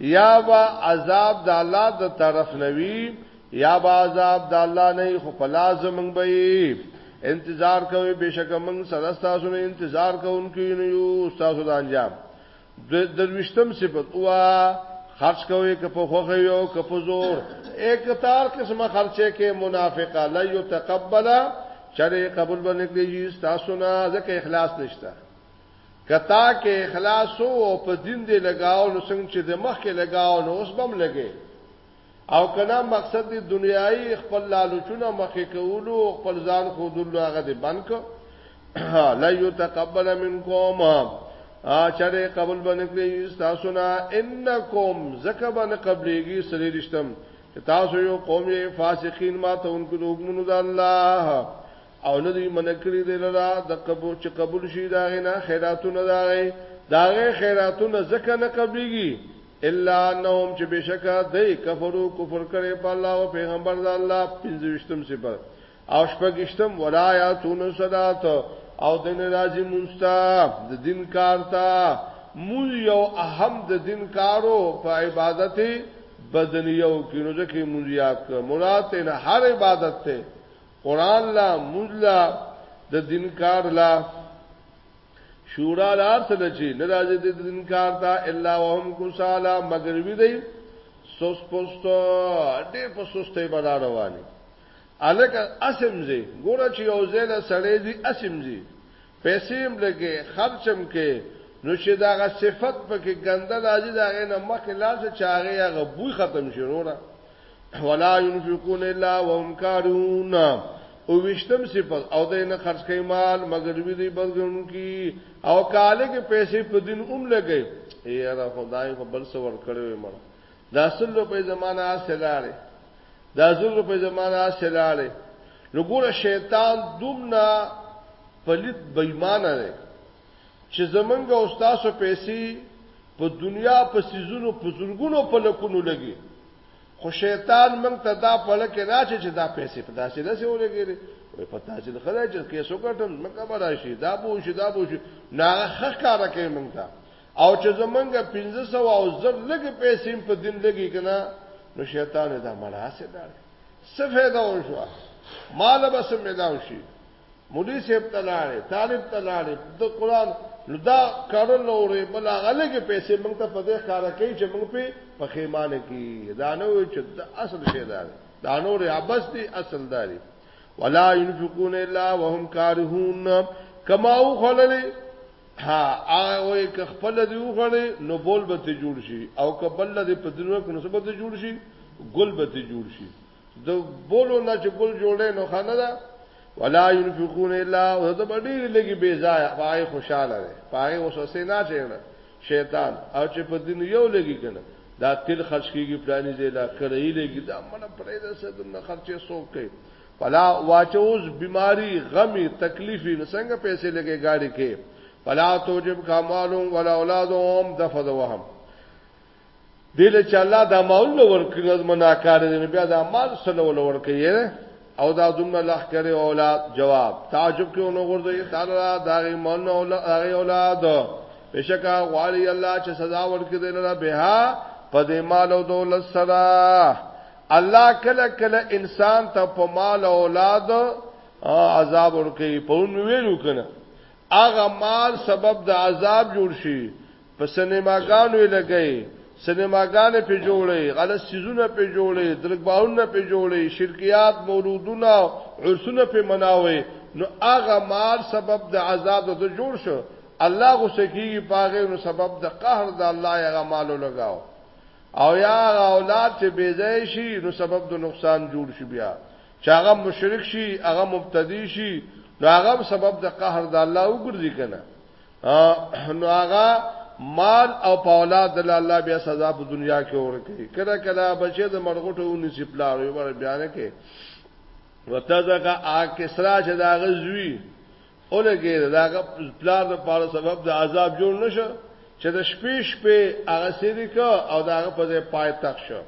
یا با عذاب د الله د طرف نوی یا با عذاب د الله نه خو پلا زمنګ به انتظار کوي بشک من سره تاسو نه انتظار کوونکو یو تاسو د انجام دروشتم صفت وا خرج کوي که په خوخه یو که په زور ایک تار قسمه خرچه کې منافقه لا یتقبل چره قبول باندې کیږي تاسو نه ځکه اخلاص نشته کتا کې اخلاص او په دین دې لگاو نو څنګه چې د مخ کې لگاو نو اوس بم لګي او کنا مقصد دې دنیایي خپل لالچونه مخې کولو خپل ځان خو دلو هغه دې بند کو لا یتقبل منکم اچره قبول بنکړي تاسو نه انکم زکه بن قبليږي سری رښتم تاسو یو قوم یې فاسقین ما ته انکو د حکمونو د الله او نه دی من کړی دی لرا د قبول چې قبول شي دا غنا خیراتونه دا غي دا غي خیراتونه زکه نه قبليږي الا انهم چې بشکا دی کفرو کفر کړي په الله او پیغمبر د الله پنځوشتم صفر او شپږشتم ولایاتون صلات او د ناراضي مونستا د دین کارتا مون یو اهم د دین کارو په عبادت بدنیو کې نو ځکه مونږ یاد کړ مراد نه هر عبادت ته قران لا مونږ لا د دین کار لا شورا لا ارسل چی ناراضه د دین کار تا الا وهم کوسالا مگر وی دی سوس پوسټو ډېر په سوسته بلا رواني الک اسمزي ګوره چې یو ځای له سړې دي اسمزي پیسې هم لګې خرچ هم کې نو چې دا غا صفت پکې ګنده راځي دا غې نه مخ لاس چاغه یا غبوي ختم شي وروره ولا ينفقون الا وهم كارون او وشتم صفت او دې نه خرج کوي مال مگر وی دی بدګون کی او کاله کې پیسې په دین اوم لګي یاره خدای په بل څور کړو مړ دا سل روپۍ زمانه هسې لاړې دا زر روپۍ زمانه هسې لاړې نو ګوره شیطان دومره پلیت بېمانه دی چې زمونږ او تاسو پیسې په دنیا په سيزونو په زورګونو په لکونو لګي خو شیطان موږ ته دا پلک نه چې چې دا پیسې په داسې نه سي ولګي وي په تاسو د خدای چې کیسو کټم مکه براشي دا بو شي دا بو شي نه خخ کار کوي موږ ته او چې زمونږ 1500 او زر لګ پیسې په دین لګي کنه نو شیطان دا مړه سي دا څه فائدہ وشو مال بس ملاو شي مولوی صاحب تلاړي طالب تلاړي د قران نو دا کارو لوري بل غلګ پیسې موږ ته په دې کار کوي چې موږ په پخیمانه کې دا نه وي چې د اصل شی دا دا نور ابس دي اصل داري ولا ينفقون الا وهم كارهون کما او خلل ها آوې که خپل دی وغړې نو بول به ته جوړ شي او که بل دی په دروغ نو سبب ته جوړ شي ګل به ته جوړ شي د بولو نه چې ګل جوړې نو خانه ده ولا ينفقون الا وذب ډیر لګي بے ځای پای خوشاله ده پای وسوسه نه چېنه شیطان او چې په دین یو لګي کنه دا تل خرج کیږي پلاني ځای لا کړی لګي دا منه پرې ده څه دنه خرچه سوک کوي پلا واچوز بیماری غمی تکلیفی نسنګ پیسې لګي گاڑی کې پلا توجب کمالو ولا اولادهم دفد وهم دل چې الله دا مال نو ورکړي نو مناکار دي بیا دا مال سره ول ورکړي او دا دومره لخ کړي اولاد جواب تعجب کې ونه غورځي تعالی دا غي مال نو هغه اولاد بشکا غالي الله چې سزا ورکړي دلته به په دې مال او دولت سره الله کله کله انسان ته په مال او اولاد عذاب ورکوي په اون ویلو کنه هغه مال سبب د عذاب جوړ شي په سینماګانو یې لګي سینماګانې په جوړې غلط سيزونه په جوړې درګباونه په جوړې شرکيات مولودونه عرسونه په مناوي نو هغه مال سبب د عذاب د جوړ شو الله غوسه کیږي پاغه نو سبب د قهر د الله هغه مالو لگاو او یا اولاد چې بی ځای شي نو سبب د نقصان جوړ شي بیا چې هغه مشرک شي هغه مبتدی شي نو هغه سبب د قهر د الله وګرځي کنه نو هغه مال او پاولاد د الله بیا سزا په دنیا کې ورکړي کله کله بچي د مرغټو نسی پلاوي ور بیان کې وتذکا آ کسرا چې دا غزوی اولګي داغه پلار د پاره سبب د عذاب جوړ نشه چې د شپې شپې هغه سری کا او داغه په ځای پای تک شو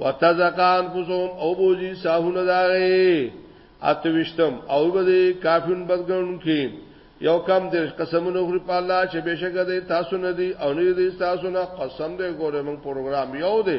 وتزکان فسوم او بوزي ساهونه داغه اتوشتم او به کافرون بدګون کې یو کم د قسمونو غری په الله چې بشکره تاسو نه دي او نه دي تاسو نه قسم دې ګوره موږ پروګرام یو دی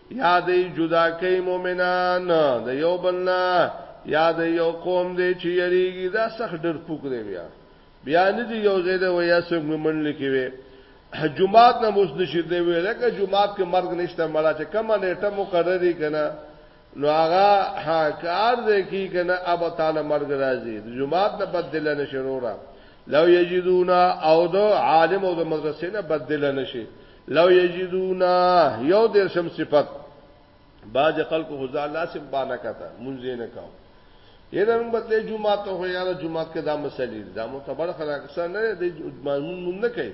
یادې جدا کوي مؤمنان د یو بلنا یاد یو قوم دی چې یریږي دا سخت ډر پوک دی بیا بیا نه دی یو زیاده ویا سم من لیکي وي جمعات نه موس نشي دی وی لکه جمعات کې مرګ نشته مړه چې کومه نیټه مقرري کنه نو هغه حکار دی کی کنه ابو تعالی مرګ راځي جمعات نه بدل نه شروع را لو یجدونا او دو عالم او د مدرسې نه بدل نه شي لو یجدونا یو دیر شم صفت باز خلکو خدا الله سم باندې کته مونږ نه کاو یدا موږ بدلې جمعه ته خو یاره جمعه کې دا مسلې دا معتبر خلک سره نه دی مضمون مونږ نه کوي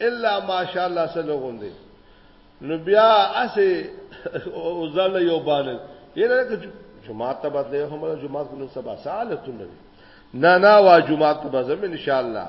الا ماشاء الله سره لغوندي نو بیا اسه او ځل یو باندې یدا جمعه ته بدلې هم جمعه کې نو سبا سالتون نه نه وا جمعه ته بزم ان شاء الله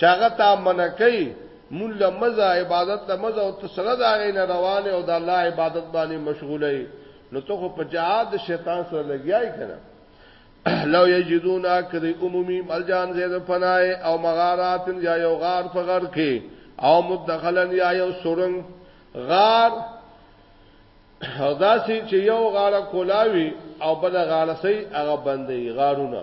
چاغه تا منکې مون لمزه عبادت لمزه او تسره دا غي نه روانه او د الله عبادت باندې مشغوله نو ته خو په جهاد شیطان سره لګیای کنه لو یجدونا کدی عمومی ملجان زید پنای او مغارات یا یو غار په غر کې او مدخلن یا یو سورنګ غار داسې چې یو غاړه کولاوي او بل غاړه سي هغه بندي غارونه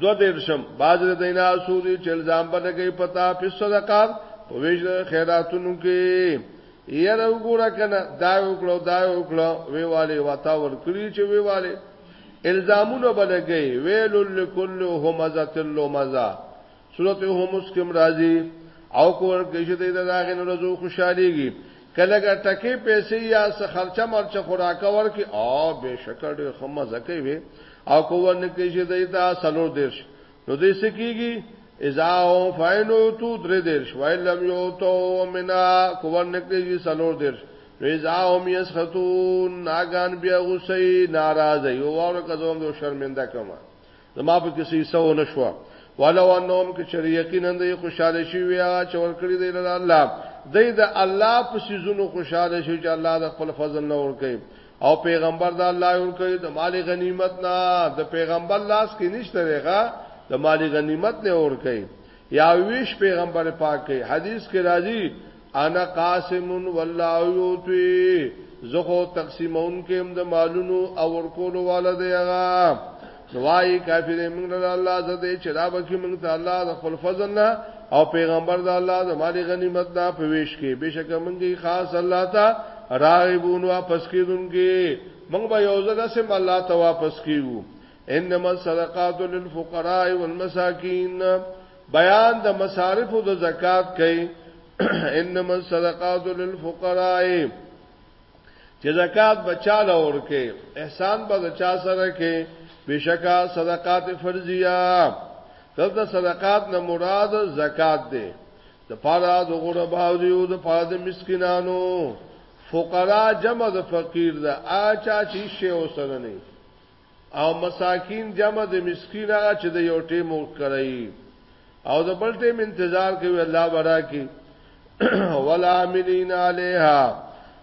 دو دیرشم باز د دینا سوري چې الزام باندې کوي پتا په صدقات په ویش خیراتونو کې یې راو ګورا کنه دا وکړو دا وکړو وی والي وتا ور کړی چې وی والي الزامونه بلګي ویل لكل همزه لمزه سورت همس کم راځي او کور کې چې د داغې نو رزو خوشاليږي کله ګټه ټکه پیسې یا څه خرچه مرچه خوراکه ورکي او به شکر ډېر خمه زکه وي او کور نه کې چې دیتا سلور دیش نو دې سکیږي اذا او فینو تو درې دیش وای لم یو تو منا کور نه کې چې سلور دیش نو اذا هم یسختون ناګان بیا غصې ناراضه یو ورکه زوم شرمنده کما زما په کیسه یې سو نشو ولو انهم کې چر یقینا دی خوشاله شي ویا چې ور کړی دی له الله دی د الله په سيزونو خوشاله شي چې الله د خپل فضل نه ور کوي او پیغمبر د الله ور کوي د مال غنیمت نه د پیغمبر لاس کې نشته رغه د مال غنیمت نه ور کوي یا ویش پیغمبر پاک کوي حدیث کې راځي انا قاسم والله یوتی زخو تقسیمون کې هم د مالونو او ورکولو والا دی هغه نوای کافر موږ له الله زده چې دا به کې موږ ته الله د خپل فضل نه او پیغمبر د الله د مال غنیمت نه پويش کې بشک موږ خاص الله ته راغبون واپس کیدونکې موږ به یو ځل سم الله ته واپس کیو انما الصدقات للفقراء والمساکین بیان د مصارف او د زکات کوي انما الصدقات للفقراء چې زکات بچاله ورکه احسان به چا سره کې بشکا صدقات فرضیه دلته صدقات نه مراد زکات ده د پاره د غرباو دی او د پاره د مسکینانو فقرا جمع د فقیر ده اچا چې شی وسره نه او مساکین جمع د مسکین هغه چې د یو ټیم وکړی او د بل ټیم انتظار کوي الله برا کی ولا منین علیها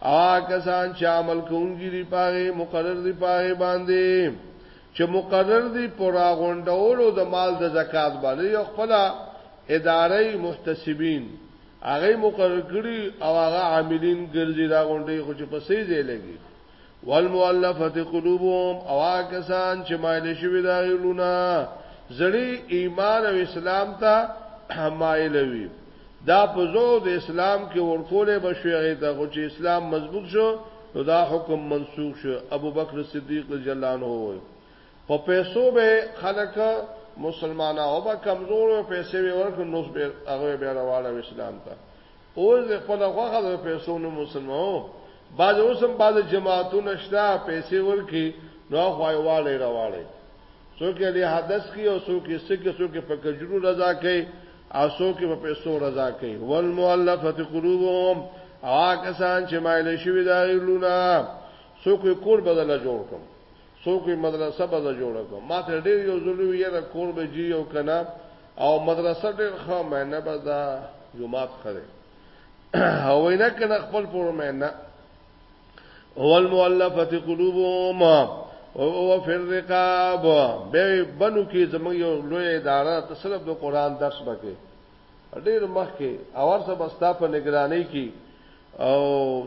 آ کسان چې عمل کوونکی دی پاره مقرر دی پاره باندې چې مقرر دی پر غونډولو د مال د زکات باندې یو خپل ادارې محتسبین هغه مقرر کړي او هغه عاملین ګرځي دا غونډې خو چې پسې ځای لګي والمؤلفه قلوبهم او کسان چې مایل شوی دا غلونه زړی ایمان او اسلام ته مایل وي دا په زو د اسلام کې ورکولې بشوي هغه ته خو چې اسلام مضبوط شو نو دا حکم منسوخ شو ابو بکر صدیق رضی الله عنه وایي په پیسو به خلک مسلمانانو به کمزور او پیسې ورکړي نو به هغه به راواله اسلام ته اوس د خپل غوخه د پیسو نو مسلمانو باز اوسم باز جماعتونه شته پیسې ورکی نو خوای واړی راواړی څوک له حدث کی او څوک سکه څوک په کجرو رضا کوي او څوک په پیسو رضا کوي والمؤلفه قلوبهم آکسان چې مایل شوی دا غلونه څوک کور بدل جوړ کوم څوک یې مدرسه به زه جوړه کوم ما ته ډېر یو ځل وي یاره کور به جي یو که نه او مدرسه ډېر ښه مې نه به دا جماعت ښه دی او وینا که نه خپل پور مې نه هو المؤلفه قلوبهم او فی الرقاب به بنو کې زموږ یو لوی اداره تصرف د قران درس بکې ډېر مخ کې اور سب استا په نگرانی کې او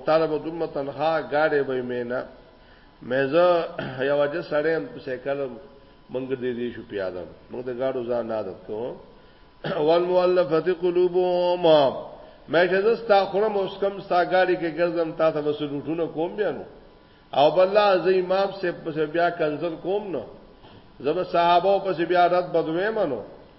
طالب دومره تنها گاډي به مې نه مې زه یو اجه سړی هم سایکل منګ دې دې شو پیادم موږ د گاډو ځان عادت کوو وان مؤلفت قلوبهم مې چې زستا خورم اوس کم ستا گاډي کې ګرځم تا ته بس لوټونه کوم بیا نو او بل از امام سے پس بیا کنزل کوم نو زب صحابه پس بیا رد بدوي منو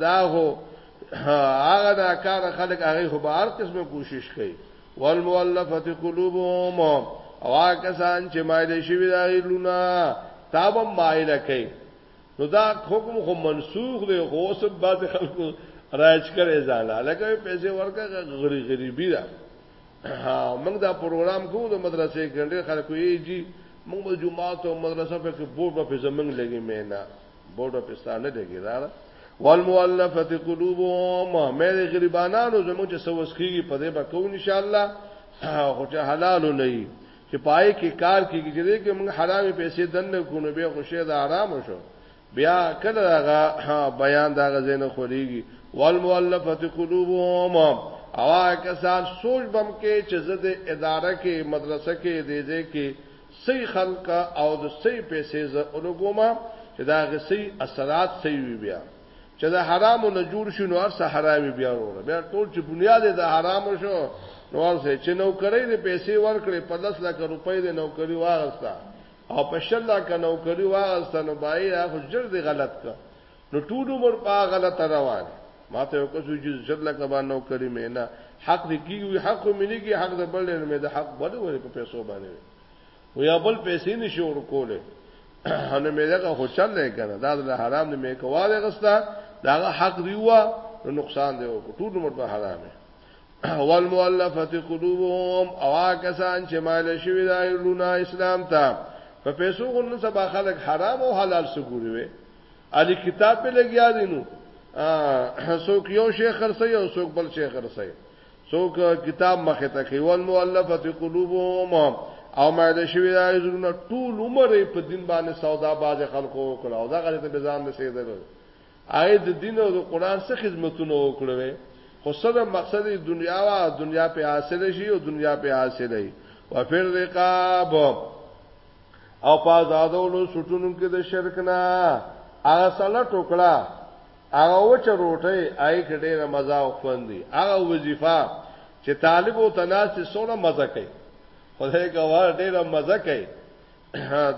دا هو هغه دا کار خلک هغه خو به هر قسمه کوشش کوي والمؤلفه قلوبهم او هغه کسان چې مایل شوی دا لونه تاب مایل کوي نو دا حکم خو منسوخ دی خو اوس بعض خلکو راج کړي ځاله لکه پیسې ورکا غری غریبی ده موږ دا پروګرام کوو د مدرسې ګنډې خلکو یې جی موږ جمعه او مدرسه په کې بورډ په زمنګ لګي مې نه بورډ په ستانه دی ګیدار والمؤلفه قلوبهم مې غریبانو زموږ چې سوس کیږي په دې به کو ان شاء الله خو چې حلال نه چې پای کې کار کیږي چې دې کې موږ حرام پیسې دنه کو نو به خوشې ده آرام شو بیا کله هغه بیان دا غزین خوريږي والمؤلفه قلوبهم او کسان سوچ بم کې چې زده اداره کې مدرسه کې دیځه کې صحیح خلک او د صحیح پیسې زه ولګوم چې د هغې صحیح اثرات صحیح وي بیا چې د حرامو نه جوړ شي نو هر څه حرامي بیا وروره بیا ټول چې بنیاد یې د حرامو شو نو هر څه چې نوکرۍ دې پیسې ورکړې په لس لکه روپۍ دې نوکري واغسته او په شل لکه نوکري واغسته نو بایي هغه جر دې غلط کړه نو ټول عمر په غلطه روان ما ته یو کسو چې زړه لکه باندې نو کړی مې نه حق دې کیږي حق مې نه کیږي حق دې بل نه مې د حق بل ورې په پیسو باندې و یا بل پیسې نشي ور کوله نو مې دا خو چل نه کنه دا د حرام نه مې کواله غستا دا حق دی و نو نقصان دی او ټول عمر په حرام دی والمؤلفه قلوبهم او کسان چې مال شوی دا لونه اسلام ته په پیسو غو نه سبا خلک حرام او حلال سګوري وي علي کتاب په لګیا دي نو څوک یو شیخ خرڅي او څوک بل شیخ خرڅي څوک کتاب مخه ته کوي ول مؤلفه قلوبهم او مایده شوی دا زرونه ټول عمر په دین باندې سودا باز خلکو وکړه او دا غلطه به ځان رسیدل آی د دین او د قران څخه خدمتونه وکړوي خو سره مقصد دنیا وا دنیا په حاصل شي او دنیا په حاصل وي وفر رقاب او په آزادولو سټونو کې د شرک نه هغه سره ټوکړه هغه وچ روټي آی کډېره مزه او خوندي هغه وظیفه چې طالب او تناس سونه مزه کوي خدای ګواه ډېره مزه کوي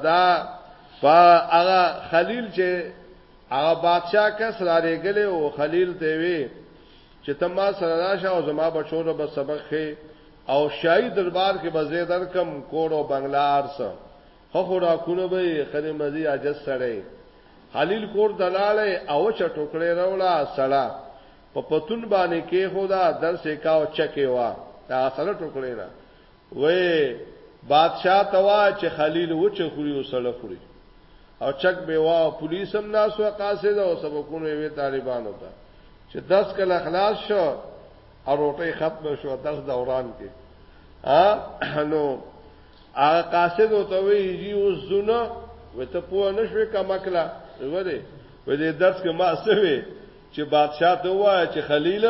دا په هغه خلیل چې هغه بادشاہ کس را لګلې او خلیل ته وی چې ته ما سره راشه او زما بچو ته به سبق خې او شاهي دربار کې به زه درکم کور او بنگلا ارس خو خو را کونه به خنه مزي عجز سړی حلیل کور دلاله او چټوکړې راولا سړا په پتون باندې کې خدا درس کاو چکه وا دا سره ټوکړې را وې بادشاہ توا چې خلیل و چې خوري او سړ خوري او چک به وا پولیس هم ناس او قاصد او سبقونه وی طالبانو ته چې 10 کله خلاص شو او روټي ختم شو 10 دوران کې ا نو هغه قاصد او ته وی جی اوس زونه وته پوه نشوي کما کلا وره وې درس کې ما سوي چې بادشاہ ته وایي چې خلیل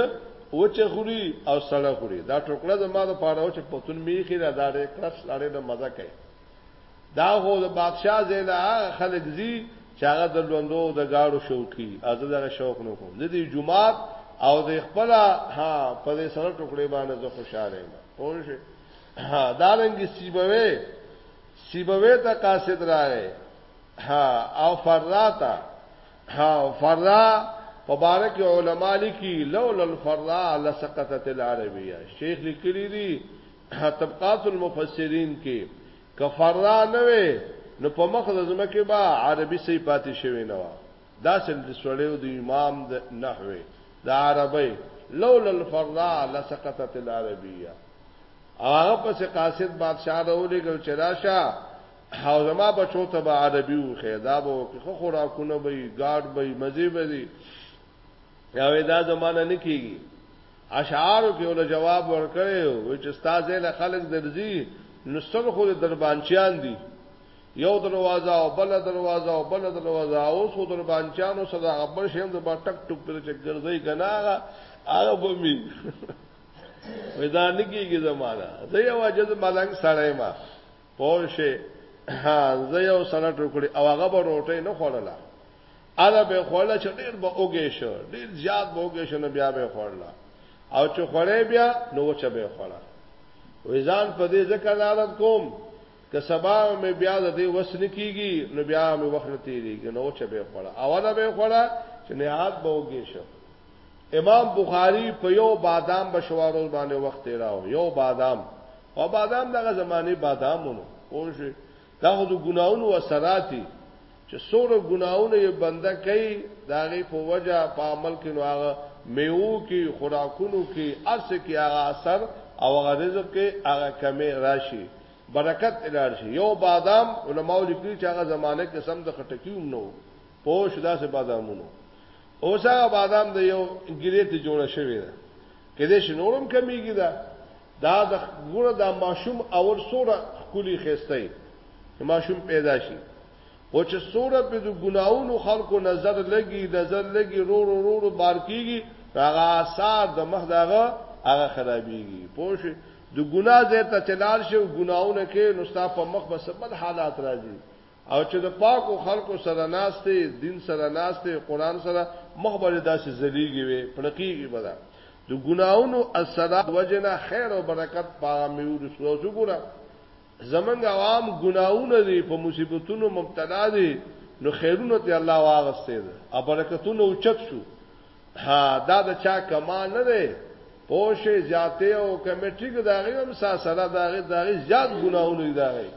و چې خوري او سړه خوري دا ټوکړه زما د پاره او چې پتون می خیره دا ډېر کړس لړې نه مزه کوي دا هو د بادشاہ زینا خلک زی چې هغه د لوندو د گاړو شوقي ازه دغه شوق نه کوم د دې جمعات او د خپل ها په دې سره ټوکړې باندې زه خوشاله یم پوه شئ ها دا رنګ سیبوي سیبوي ته قاصد راغی ها او فراتا ها فرا مبارک علماء لیکي لولا الفرا لسقطت العربيه شیخ لیکلی دی طبقات المفسرین کې کفرا نه وي نو په مخ د زمکه با عربي سي پاتې شوی نه و دا سل د سړیو د امام د نحوه د عربی لولا الفرا لسقطت العربيه هغه پس قاصد بادشاہ راولېګل چې راشه او زما بچو ته به عربي و خیدا به وکي خو خوراکونه به یې ګارد به یې مزي به دي یاوې دا زمانہ نه کیږي اشعار کې ول جواب ورکړي و چې استاد له خلک درځي نو سر خو دربانچیان دي یو دروازه او بل دروازه او بل دروازه او سو دربانچانو صدا غبر شیم د با ټک ټک پر چې ګرځي کناغه هغه به می ودا نه کیږي زمانہ زه یو اجازه ملنګ سړی ما پوه شي زه یو سره ټوکړي او هغه به روټي نه خوړله اله به خوړله چې ډیر به اوګې شو ډیر زیات به اوګې شو نو بیا به خوړله او چې خوړې بیا نو وچ به خوړله ویزان په دې ذکر عادت کوم که سبا مې بیا د دې وسن کیږي نو بیا مې وخت تیریږي نو وچ به خوړله اوله به خوړله چې نه عاد به اوګې شو امام بخاری په یو بادام بشوارو باندې وخت راو یو بادام او بادام دغه زمانه بادامونو پوه شئ دا خو د ګناونو اثراتي چې سوره ګناونه یې بنده کوي دا غي په وجه په عمل کې نو هغه میوو کې خوراکونو کې ارس کې هغه اثر او هغه رزق کې هغه کمی راشي برکت الار شي یو بادام علماء لیکلي چې هغه زمانه کې سم د خټکیوم نو پوش داسې بادامونو اوس هغه بادام د یو ګریت جوړ شوی دی کله چې نورم کمیږي دا دا د ګوره د ماشوم اور سوره خولي خسته ماشوم پیدا شي او چې سوره په د ګناونو خلکو نظر لګي نظر لګي رو رو رو, رو بار کیږي هغه آثار د مخ دغه هغه خرابيږي پوه شئ د ګناه زه ته تلال شو ګناونه کې نو ستا په مخ به سبد حالات راځي او چې د پاکو خلکو سره ناشته دین سره ناشته قران سره مخبره داسې زلیږي وي پړقېږي بدا د ګناونو السلام وجنه خیر او برکت پاره مې ورسو شو ګره زمنګ عوام ګناونه دي په مصیبتونو مبتلا دي نو خیرونه ته الله واغسته ده او برکتونه اوچت شو ها دا د چا کمال نه ده پوشه زیاته او کمیټي کې دا غي هم ساسره دا غي دا غي زیات ګناونه دي دا غي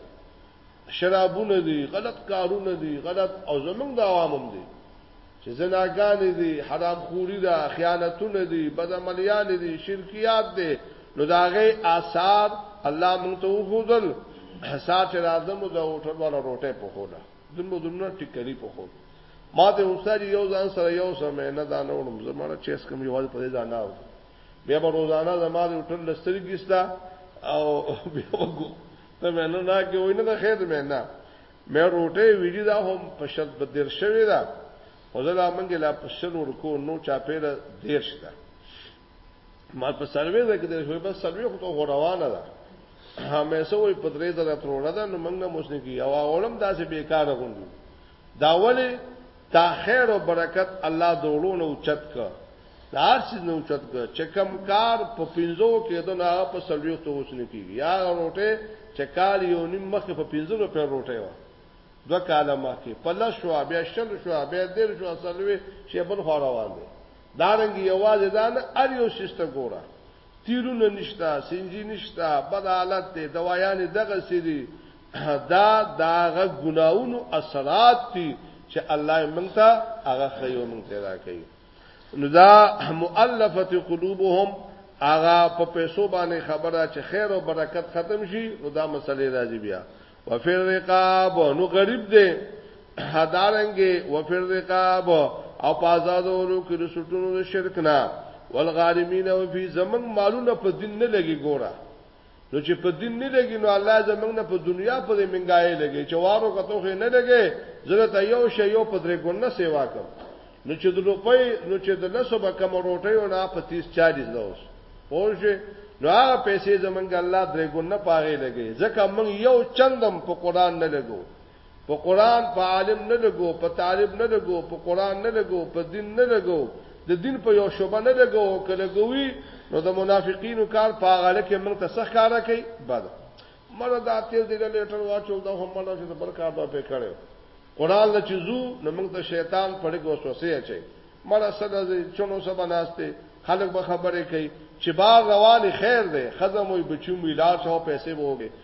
شرابونه دي غلط کارونه دي غلط او زمونږ د عوامم دي چې زناګان دي حرام خوري ده خیانتونه دي بدعملیان دي شرکیات دي نو دا غي آثار الله مونږ ته وخدل سات راځم د هوټل والا روټه په خوله دمو دمنه ټیکری په خوله ما ته استاد یو ځان سره یو سمه نه دا نه وړم زموږ چیس کوم یو په دې ځان نه بیا به روزانه زموږ هوټل لسترګی ستا او بیا وګو ته مې نه نه کې وای نه د خیر مې نه مې روټه ویډی دا هم په شت په دیر شوی دا خو زه لا منګه لا په شل ورکو نو چا پیره دیر شته ما په سروې ده کې د شوې بس سروې خو ته روانه ده همیشه وي په درې زره ترونه ده نو موږ نه موسنه کی او اولم داسې بیکاره غوندو دا ولی دا خیر او برکت الله د وړونو اوچت ک دا هر څه نو اوچت ک چې کم کار په پینځو کې د نه په سلويخ ته اوسنه کیږي یا روټه چې کال یو نیم مخ په پینځو په روټه و دو کاله مخکې په لشو بیا شل شو بیا دیر شو سلوي شی بل خو روان دي دا رنګ یوازې دا نه ار یو سیستم ګوره تیرونه نشتا سنجی نشتا بد حالت دی دوايان دغه سری دا داغه ګناونو اثرات دي چې الله موږ ته هغه خيو موږ ته راکړي نو دا مؤلفه قلوبهم هغه په پیسو باندې خبره چې خیر او برکت ختم شي نو دا مسلې راځي بیا وفر رقاب نو غریب دی هدارنګي وفر رقاب او پازادولو کې رسټونو شرک نه والغارمین او فی زمن مالونه په دین نه لګي ګوره نو چې په دین نه لګي نو الله زمنګ نه په دنیا په دې منګای لګي چې وارو کته خو نه لګي زړه ته یو شی یو په درې ګونه سیوا کوم نو چې د روپۍ نو چې د لسو به کم روټۍ او نه په 30 40 دوس پوه نو هغه پیسې زمنګ الله درې ګونه پاره لګي ځکه موږ یو چندم په قران نه لګو په قران په عالم نه لګو په طالب نه لګو په قران نه لګو په دین نه لګو د دین په یو شوبه نه لګو او کله ګوي نو د منافقینو کار په غاړه کې موږ ته سخت کار کوي بد مړه دا تیر دی له لیټر واچو دا هم مړه چې بل کار به کړو قران له چیزو نو موږ ته شیطان پړګ وسوسه اچي مړه سره چونو سبا ناشته خلک به خبرې کوي چې بار روان خیر دی خزم وي بچو مې لاړ شو پیسې ووګي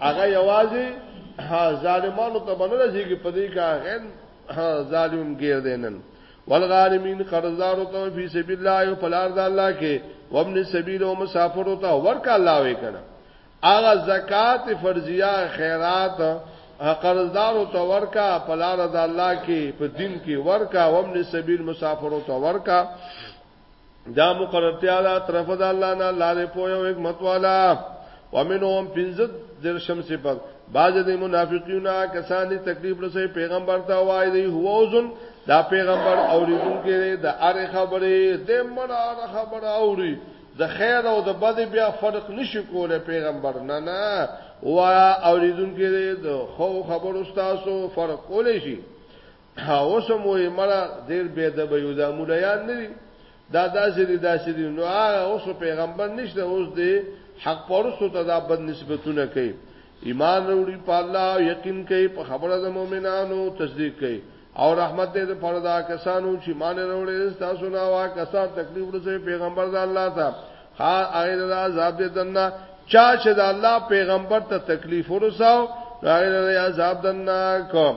هغه یوازې ظالمانو ته بنره شي کې پدې کا غن ظالم غیر دینن والغارمین قرضدار ته فی سبیل الله او پلار د الله کې ومن سبیل او مسافر ته ورکا الله وکړه اغه زکات فرضیه خیرات قرضدار او تو ورکا پلار د الله کې په دین کې ورکا ومن سبیل مسافر او تو ورکا دا مقررتیا دا طرف د الله نه لاره پوهه او حکمت والا ومنهم پنځد درشم صفات بعض د منافقینو کسان دي تکلیف رسې پیغمبر ته وای دی هو اوزن دا پیغمبر اوریدونکو د اره خبره د مړه خبره اوري د خیر او د بد بیا فرق نشي کوله پیغمبر نه نه وا اوریدونکو د خو خبرو تاسو فرق کولې شي اوس مو یې مړه ډیر بے د به یو دا مولایان نه دي دا داسې دي داسې دي نو هغه اوس پیغمبر نشته اوس دی حق پرستو ته دا بد نسبتونه کوي ایمان وروړي په الله یقین کوي په خبره د مؤمنانو تصدیق کوي او رحمت دې پر دا کسانو چې مان وروړي تاسو نه وا کسان تکلیف ورسې پیغمبر د الله ته ها اغیر دا عذاب دې دنه چا چې د الله پیغمبر ته تکلیف ورساو اغیر دا عذاب دنه کوم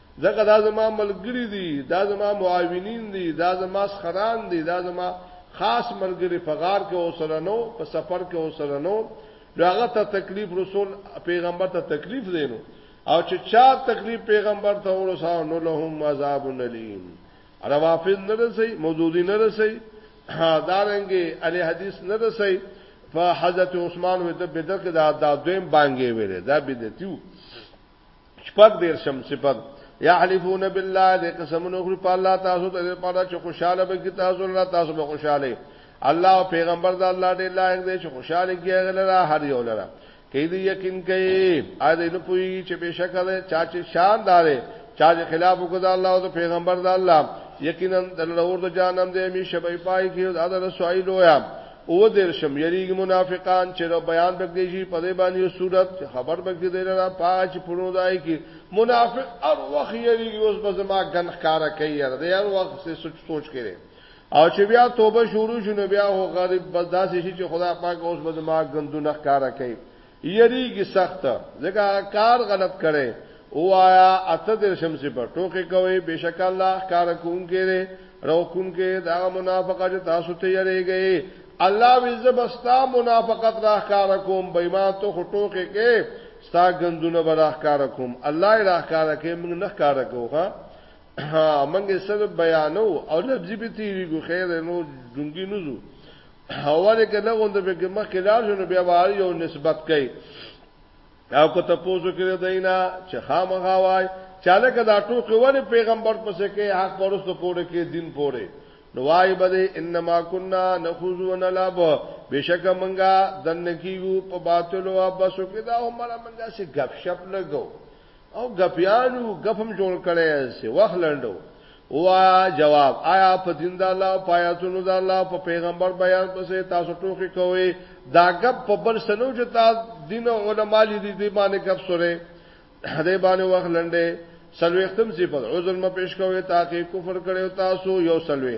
ځکه دا زما ملګری دي دا زما معاونین دي دا زما سخران دي دا زما خاص ملګری په غار کې اوسره نو په سفر کې اوسره نو هغه ته تکلیف رسول پیغمبر ته تکلیف دینو او چې چا تکلیف پیغمبر ته ورساو نو لهم عذاب الیم روافض نه رسي موجودی نه رسي دارنګي علی حدیث نه رسي په حضرت عثمان وې د بدر کې دا دویم بانګې ویلې دا بدعتیو شپږ دیر شم صفات یحلفون بالله دې قسمونه خوري په الله تاسو ته پاره چې خوشاله به کی تاسو الله تاسو به خوشاله الله او پیغمبر دا الله دې لایق دې چې خوشاله کیږي لره هر یو لره کې دې یقین کوي ا دې نه پوي چې بشکره چا چې شاندار چا چې خلاف وکړ الله او پیغمبر دا الله یقینا د لور د جانم دې می شبې پای کې دا د رسوي لویا او درشم یریږي منافقان چې د بیان بګی شي په دې باندې صورت خبر بګی دی را پاج پړو دای کی منافق ار وخت یریږي اوس به زما غن ښکارا کوي یار دې ار وخت سه سوچ سوچ کړي او چې بیا توبه شروع شونه بیا هو غریب بس داسې شي چې خدا پاک اوس به زما غندونه ښکارا کوي یریږي سخت ځکه کار غلط کړي وایا اته در شمسي پر ټوکې کوي بشک الله کار کوونکې لري روکونکې دا منافقه چې تاسو ته یریږي الله وی زبستا منافقت راخکار کوم بېما ته ټوکې کې ستا غندونه براخکار کوم الله راخکار کې موږ نه ښکار کوخه ها موږ صرف بیانو او لفظي به تیری کو خیر نو جونګي نزو حواله کې نه غوند به مخ کې لار شنو بیا واری یو نسبت کوي او کو ته پوزو کې دینا چې خامغا وای چاله کدا ټوکې ولې پیغمبر پسې کې حق پرستو پوره کې دین پوره نوای بده انما كنا نخوض ونلعب بشک منګه دنکیو په باطل او بسو کې دا عمره منګه سي غب شپ لګو او غپیالو غفم جوړ کړي سي وخت لندو وا جواب آیا په دین د الله په آیاتونو د الله په پیغمبر بیان پسې تاسو ټوکی کوي دا غب په بل سنو چې تاسو دین او علما لیدي دی باندې غب سره دې باندې وخت لنډه سلوختم صفات عذر م پیش کوي تاکي کفر کړي تاسو یو سلوي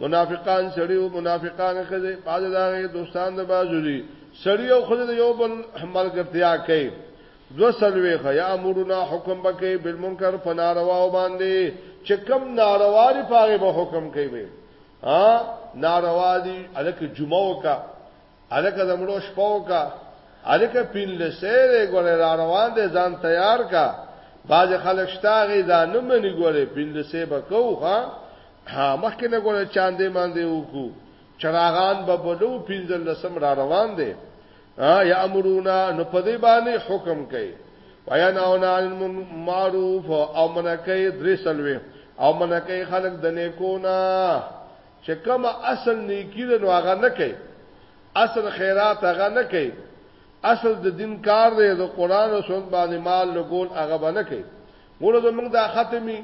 منافقان سړی او منافقان خزه باز داغه دوستان د بازو دي سړی او خزه د یو بل ملګرتیا کوي دو سلوي خیا امرنا حکم بکې بالمنکر فناروا باندې چې کم ناروا لري پاره به حکم کوي به ها ناروا دي الکه جمعه وکا الکه د مړو شپه وکا الکه پین لسه ګوره را روان دي ځان تیار کا باز خلک شتاغي دا نه مني ګوره پین لسه بکو ها ها مخکې نه ګوره چاندې ماندې وکړو چراغان به بلو پینځل لسم را روان دي یا امرونا نو په دې باندې حکم کوي ویا ناونا المعروف او منکه درې سلوي او منکه خلق د نیکو نه چې کومه اصل نیکی ده نو هغه نه کوي اصل خیرات هغه نه کوي اصل د دین کار دی د قران او سنت باندې مال لګول هغه باندې کوي موږ زموږ د ختمي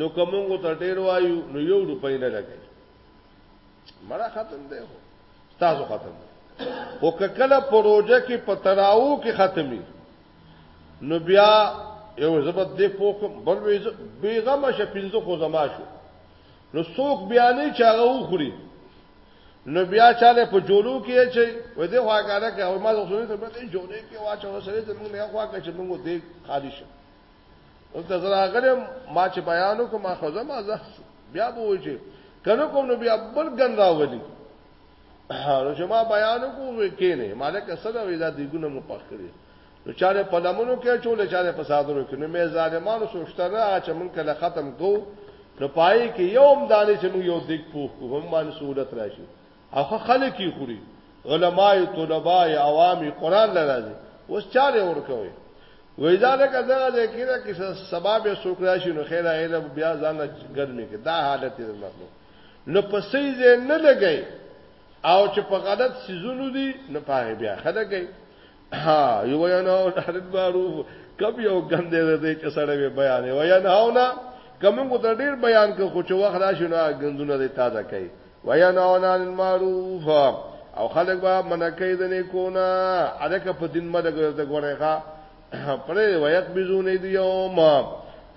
نو کومو ته ډیر وایو نو یو روپۍ نه لګي مړه ختم دی هو تاسو ختم او کله پروژه کې پتراو کې ختمي نو بیا یو زبد دې پوکم بل وی بیغه ما شپینځو خو زما شو نو څوک بیا نه چاغه وخوري نو بیا چاله په جوړو کې چې و دې خواګاره کې او ما زه سنې ته په دې جوړې کې واچو سره ته موږ نه خواګه چې موږ دې خالي شو اوس که زرا غلم ما چې بیانو کوم ما خزه ما زه بیا به وای چې کنه کوم نو بیا بل ګن راولي نو چې ما بیانو کوم کینه مالک سره وی دا دیګونه مو پخ کړی نو چاره په لمنو کې چول چاره په صادرو کې نو مې ظالمانو سوچته نه چې مونږ کله ختم کو نو پای کې یوم دانه چې مونږ یو دیګ پوښ کوم باندې سہولت راشي اخه خلک یې خوري علما او طلباء عوامي قران لراځي اوس چاره ورکوي وای دا لکه دا د کیره کې سبب سوکرا شي نو خیر علم بیا ځان ګرمي کې دا حالت دې مخلو نو پسې دې نه لګي او چې په غلط سيزونو دي نو پاره بیا خلګي ها یو یا نو حالت معروف کب یو ګندې دې چې سره به بیان یو یا نو نه کومو ته ډیر بیان کو خو چې وخت راشي نو غندونه دې تازه کوي ویا نو نه المعروف او خلک به منکې د نه کو نه الکه په دین مده ګرځه ګورې ښا پرې ویق بزونه دی یوم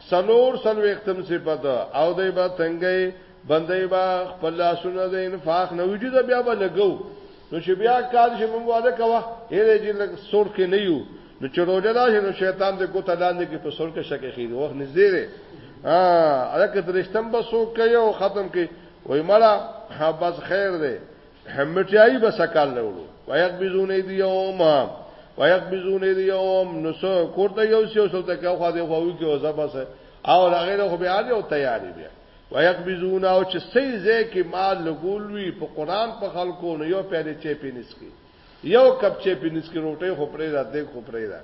سلور سلو اختم صفت او دې به تنګي بندې با خپل لاسونه د انفاق نه وجود بیا به لګو نو چې بیا کال چې مونږ واده کوا هرې چې لګ سور کې نه یو نو چې روزه دا شنو شیطان دې ګوت لاندې کې په سور کې شکه خېږي وخت نږدې دی ها الکه درشتم به سو کوي او ختم کوي وای مړه بس خیر دی همټیای به سکال لولو وایق بزون دی یوم وایق بزون دی یوم نو سو کوته یو سیو سو ته کا خو دې خو وی کې او زبسه او هغه له خو بیا دی او تیاری بیا ويقبضون او چې صحیح ځای کې مال لګول وي په قران په خلکو نو یو پیاله چي پینس کې یو کپ چي پینس کې روټي خو پرې را دې خو پرې را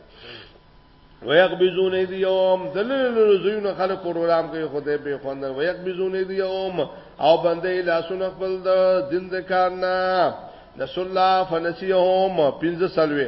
ويقبضون ايديهم دلل زيون خلق پروګرام کوي خدای به خوند ويقبضون ايديهم او بندې لاسونه خپل د دین د کارنا رسول الله فنسيهم پنځه سلوي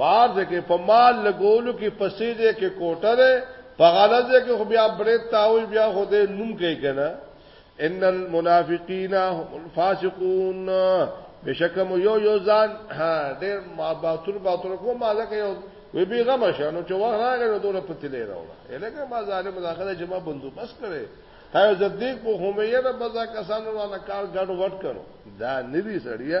پار دې کې په مال لګولو کې پسې دې کې کوټه ده په غلط دې کې خو بیا برید تاوي بیا خو دې نوم کوي کنه ان المنافقین هم الفاسقون بشکم یو یو ځان ها ډېر ما باطل باطل کو ما ځکه یو وی بی غم شانو چې واه راغی نو دوله پتلې راوړه الګه ما ظالم داخله چې ما بندوبس کړي هاي زدیق په همې نه بزا کسانو باندې کار ګډ وډ کړو دا ندی سړیا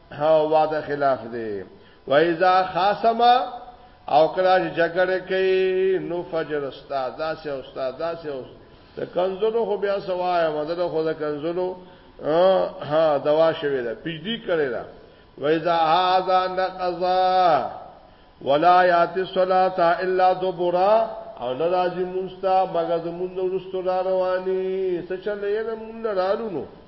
وعده خلاف دی و اذا خاصما او کله چې جګړه کوي نو فجر استاد داسې استاد داسې د کنزلو خو بیا سوای مدد خو د کنزلو ها دوا شوی دا پجدی کړی دا و اذا هذا نقضا ولا یات الصلاه الا دبرا او نه راځي مونږ ته مګر زمونږ ورستو را رواني څه چلې نه مونږ رالو نو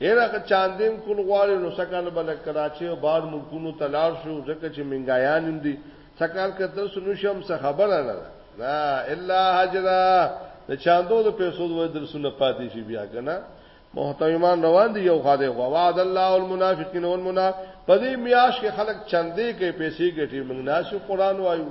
هیره که چاندیم کول غواړي نو سکهال بل کراچي او بار ملکونو تلار شو ځکه چې منګایان هم دي سکهال کتر سنو شم څه خبره نه ده نه الا حجرا د چاندو د پیسو د درسونه پاتې شي بیا کنه محترمان روان دي یو خاده غوا وعد الله المنافقین والمنافق په دې میاش کې خلک چندې کې پیسې ګټي موږ ناشو قران وایو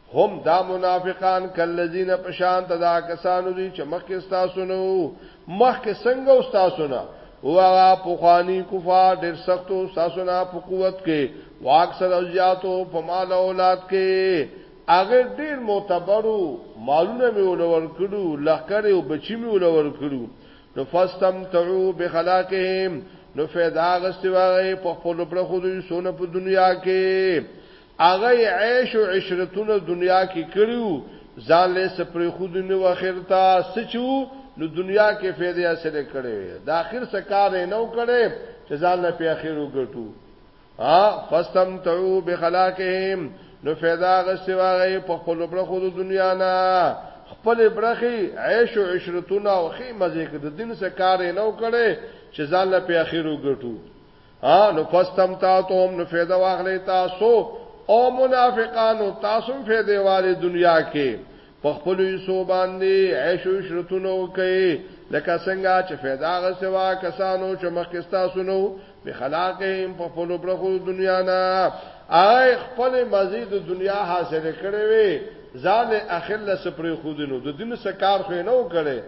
هم دا منافقان کلذین پشان ته دا کسانو دي چې مخکې تاسو نو مخکې څنګه تاسو نه واغه پوخانی کفار ډېر سختو تاسو نه په قوت کې واک سره زیاتو په مال اولاد کې هغه ډېر معتبرو مالونه می ولور کړو لخر او بچی می ولور کړو نو فاستم تعو بخلاقهم نو فیدا غستواغه په خپل پر خودي سونه په دنیا کې هغه یې عیش او عشرتونه دنیا کې کړي وو، ځان له یې څه پرېښودي نه وو، اخر ته څه چې وو، نو دنیا کې یې فایدې حاصلې کړې وې، د اخر څه کار یې نه و کړی چې ځان له پرې اخر وګټو. فاستمتعوا بخلاقهم نو فایده اخیستې وه هغوی په خپلو برخو د دنیا نه، خپلې برخې عیش او عشرتونه او ښې مزې، د دین څه کار یې نه و کړی چې ځان له پرې اخر وګټو. ها نو فستم تاتو هم نو فیده واغلی تاسو او منافقانو تاسو هم فیده والی دنیا کې پخپلو یسو باندې عیشو شرطونو کوي لکه څنګه چې فیده آغا سوا کسانو چې مخکستا سنو بخلاقهم پخپلو برخو دنیا نه آغای خپل مزید دنیا حاصل کړي وي ځان اخر له سپری خودینو د دین سکار خو نه وکړي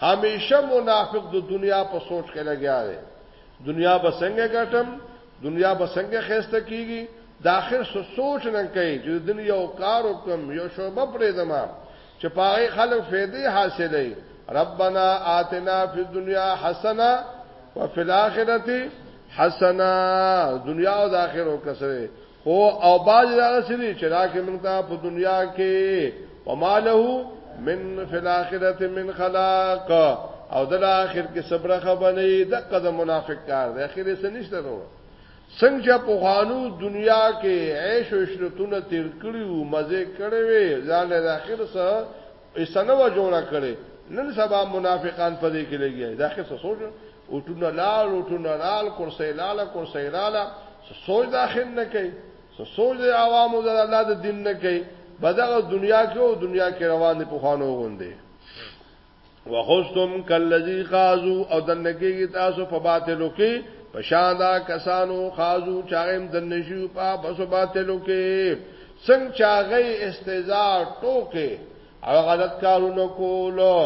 همیشه منافق د دنیا په سوچ کې لګیا دی دنیا به څنګه ګټم دنیا به څنګه خسته کیږي د اخر سو سوچ نه کوي چې د دنیا او کار وکم یو شوبه پرې دما چې پاره خلک فائدې حاصلې ربنا آتنا فی الدنیا حسنه وفي الاخره حسنه دنیا او د اخرت وکړه خو او باز هغه سری چې راکې موږ ته په دنیا کې وماله من فی الاخرته من خلاق او د اخر کې صبر خبرې د قدم منافق کار دی اخر یې سنشته نو څنګه په خوانو دنیا کې عیش او عشرتونه تیر کړیو مزه کړې وي ځان له اخر سره ایسه نه و جوړه کړي نن سبا منافقان په دې کې لګي دا خې څه سوچ او ټونه لال او ټونه لال کرسي لاله کرسي لاله څه سوچ داخل نه کوي څه سوچ د عوامو د الله د دین نه کوي بدغه دنیا کې او دنیا کې روان دي په خوانو غوندي وخستم کلذي خازو او دنګي تاسو په باطلو کې پشادا کسانو خازو چاغم دنشو په بسو باطلو کې څنګه چې هغه استهزاء ټوکې او غلط کارونه کولو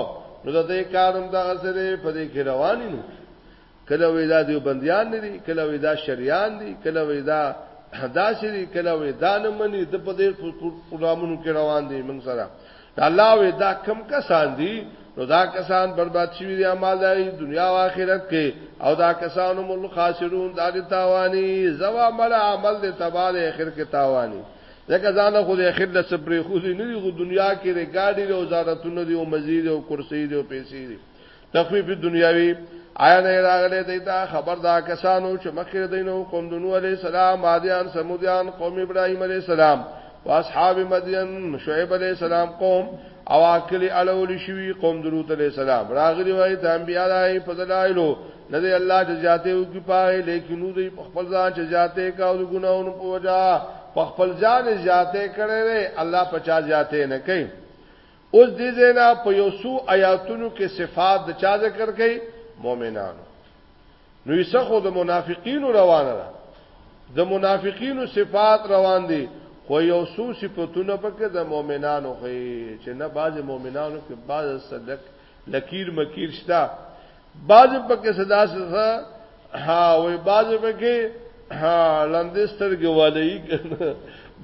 نو د دې کارم دغه سره په دې کې رواني نو کله وې دا دیو بنديان نه دي کله وې دا شریان دي کله وې دا داسې دي کله وې دا نه مني د په دې پروګرامونو کې روان دي موږ سره الله وی دا کم کسان دي نو دا کسان برباد شوی دی اعمال دی دنیا او آخرت کې او دا کسان هم الخاسرون دا دي تاوانی زوا مل عمل دي تباہ دی اخر کې تاوانی ځکه ځان خو د اخر د سپری خو نه دی خو دنیا کې د ګاډي او وزارتونو دی او مزید او کرسي دی او پیسې دی تخفیف دنیاوی آیا نه راغله دیتا خبر دا کسانو چې مخکې دینو قوم دنو علی السلام عادیان سمودیان قوم ابراهیم علی السلام واصحاب مدین شعیب علی السلام قوم او عقل الاول شوی قوم درود علی السلام راغلی وای د انبیاء علی فضلایلو نه دی الله جزاته او کی پاره لیکن نو دی خپل ځان جزاته کا او ګناونو پوجا خپل ځان جزاته کړي الله 50 جزاته نه کوي اوس دې ځای نه په یو څو آیاتونو کې صفات د چا ذکر کړي مؤمنانو نو یې څخه د منافقینو روانه ده د منافقینو صفات روان دي خو یو څو صفاتونه پکې د مؤمنانو خو چې نه بعض مؤمنانو کې بعض صدق لکیر مکیر شته باز پکې صدا سره ها وې باز پکې ها لاندې سترګې والي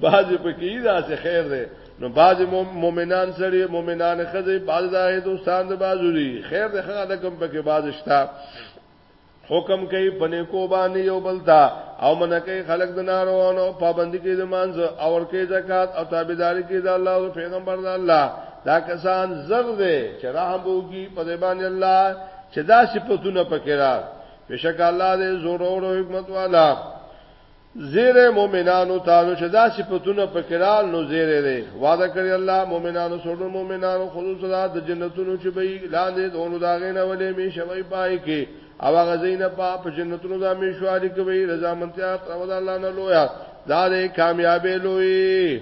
باز پکې دا څه خیر دی نو باز مؤمنان سره مؤمنان خزه باز دا دوستان د بازو دي خیر دی خره د کوم پکې باز شتا حکم کوي پنه کو باندې یو بل دا او من کوي خلق د نارونو پابندي کوي د مانځ او ور کوي زکات او تابعداري کوي د الله او پیغمبر د الله دا کسان زر دے چه رحم بوگی پدیبان اللہ چه دا سپتون پکرا بشک اللہ دے زور اور حکمت والا زیر مومنانو تانو چه دا سپتون پکرا نو زیر دے وعدہ کری اللہ مومنانو سور مومنانو خلوص دا دا جنتونو چه بئی لاندے دونو داغین اولی می شوئی پائی که او هغه زین په په جنتونو دا میشواري کوي رضا منتیا تر ود الله نه لویا دا دې کامیابې لوی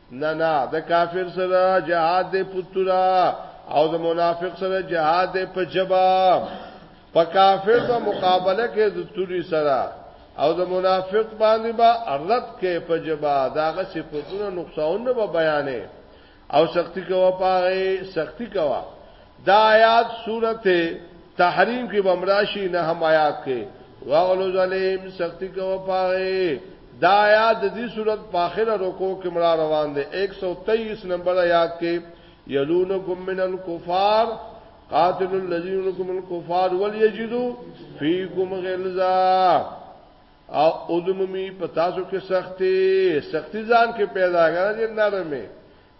نه نه د کافر سره جهاد دی پتورا او د منافق سره جهاد دی په جبا په کافر په مقابله کې د توري سره او د منافق باندې با رد کې په جبا داغه صفاتونه نقصانونه به بیانې او سختی کوا پاره سختی کوا دا آیات سورته تحریم کې بمراشي نه هم آیات کې واغلو ظالم سختی کو پاره دا آیات د دې صورت په اخره رکو کې مرا روان دي 123 نمبر آیات کې یلونکم من الکفار قاتل الذین لکم الکفار ولیجدو فیکم غلظا او ادممی پتاسو کې سختی سختی ځان کې پیدا غره نرمه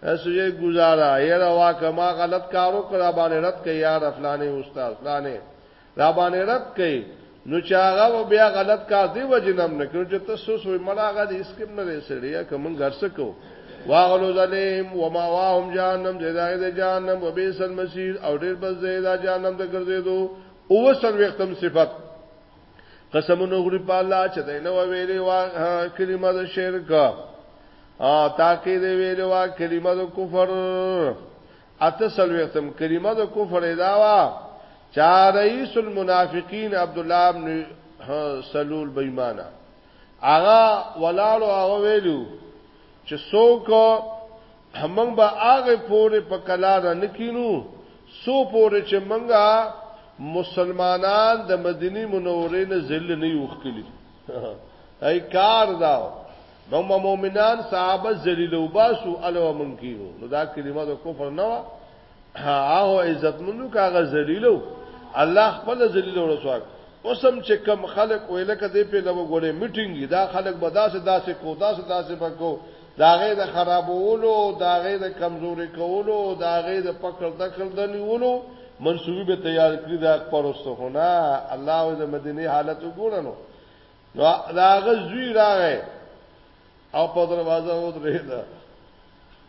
اسوی گزارا یره واکه ما غلط کارو کړه باندې رد کړي یار فلانه استاد فلانه را باندې رد کړي نو چې هغه بیا غلط کار دی وجنم نه کړو چې تاسو سوې ملاغه دې اسکم نه رسړیا کوم ګرڅ کو واغلو ظلیم و ما واهم جهنم زیدای د جهنم و بیس المسیر او ډیر بس زیدا جهنم ته ګرځیدو او سر وختم صفت قسمونه غری په الله چې دینه ویلې وا کلمه د شرک او تاکي دی ویلې وا کلمه د کفر اته سلوختم کلمه د کفر ادا وا چا رئیس المنافقین عبد الله ابن سلول بېمانه اغا ولالو هغه ویلو چې څوک موږ به هغه پورې په کلاره نکینو سو پورې چې موږ مسلمانان د مدینی منورې نه ذل نه یو خکلی ای کار دا نو مؤمنان صحابه ذلیل وباسو الو من کینو نو دا کلمه د کفر نه وا هغه عزت منو کاغه ذلیلو الله خپل ذلیل او رسوا اوسم چې کم خلق ویلکه دې په لوګورې میټینګ دا خلق بداسه داسې کو داسه داسې بکو د هغې د خرابولو، د هغې د کمزورې کولو، د هغې د پکړ دکړ د نیولو منصوبی به تیار کړي د حق پرستو خو نه الله وې د مدینې حالت وګوره نو نو دا هغه زوی راغی او په دروازه ودرېد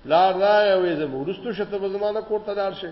پلار راغی وې زه مورستو شته په زمانه کوټه لاړ شي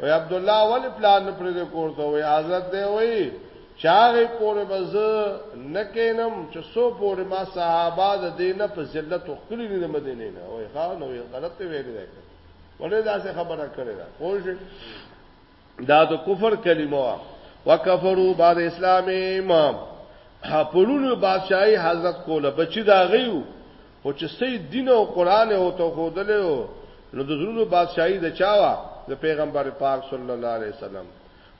وی عبد الله ول پلان پر دې کوړته وی حضرت دی وی چاغه پورې بز نکینم چې سو پورې ما صحابه د دینه په ذلت او خپل نه مدینه نه وای ها نو غلط ویل دی ولې دا څه خبره کړې ده پوه دا د کفر کلمه وا وکفروا بعد اسلام امام پرونو بادشاہي حضرت کوله بچی دا غيو خو چې سي دین او قران او تو خودل نو د زړونو بادشاہي د چاوا د پیغمبر پاک صلی الله علیه وسلم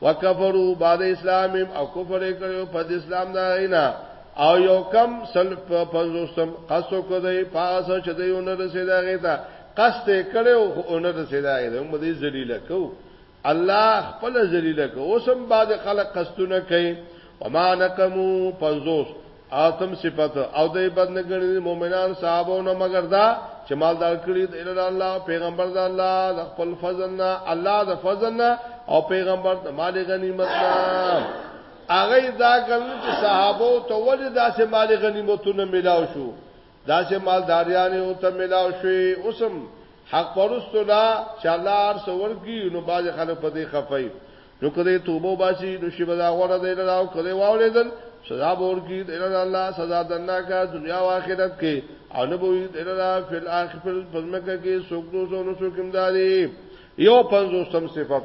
وکفروا بعد اسلام او کفر کړو په اسلام دا اینا او یو کم سل په پنځوستم قصو کو دی پاس چې دی اون رسیدا غیتا قص ته کړو خو اون رسیدا غیتا موږ دې ذلیل کو الله خپل ذلیل کو اوسم بعد خلق قصدونه کوي وما نقمو 50 اتم صفات او د بدنګړي مؤمنان صحابو نه مگر دا چې مالدار کړي د الله پیغمبر د الله د خپل فضل نه الله د فضل نه او پیغمبر د مال غنیمت نه هغه دا کوي چې صحابو ته ولې داسې مال غنیمتونه ملاو شو دا چې مالداریان او ته ملاو شوي اوسم حق پرستو لا چې الله هر څو ورکی نو باز خلک په دې خفای نو کله توبه باسي نو شی بدا غوړه دی نه او کله واولېدل سزا بور کی د الله سزا دنا کا دنیا او آخرت کې او نه بوي د الله فل اخفل پزمکه کې سوګدو سو نو سو کمداري یو پنځوسم صفات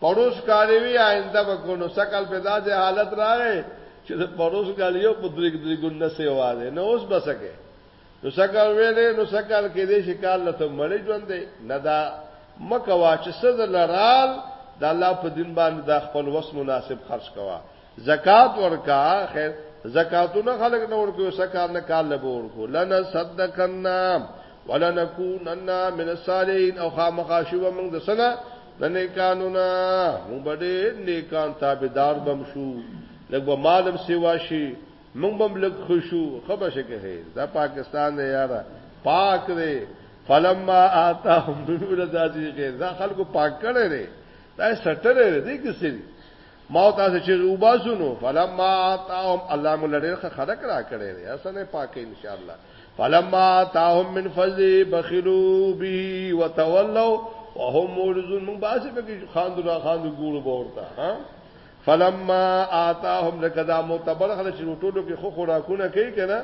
پړوس کالی وی آینده وګونو سکل په داسې حالت راغې چې د پړوس کالیو په درګ درګون نه سیواله نه اوس بسکه نو سکل ویلې نو سکل کې دې شکال لته مړې ژوند دی نه دا مکه وا چې صد لرال د الله په دین باندې د خپل وس مناسب خرج کوا زکات ورکا خیر زکاتونه خلق نه ورکو سکار نه کال له ورکو لنا صدقنا ولنکوننا من الصالحین او خامخاشو موږ د سنه د نیکانو نه موږ به ډېر نیکان تابعدار بم شو لږ به مالم سیوا شي موږ به لږ خوشو خبر شي کې دا پاکستان دی یاره پاک دی فلما آتاهم نور داسې غیر دا خلکو پاک کړي لري دا سټر لري دې کې سړي ما تاسو چې وباسونو فلما آتاهم الله مولړې خلک را کړي لري اسنه پاک ان شاء الله فلما تاهم من فضل بخلوا به وتولوا وهم مورزون من باسه به خاندو را خاندو ګورو بورتا ها فلما آتاهم لکدا معتبر خلک چې ټولو کې خو خوراکونه کوي کنه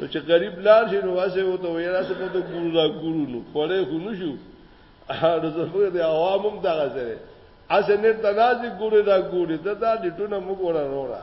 نو چې غریب لار شي نو واسه وو ته ویرا څه په ګورو را ګورو نو پړې خو نشو د زفر د عوامم دغه سره اسه نه تنازي ګوري دا ګوري دا د ټونه موږ وره وره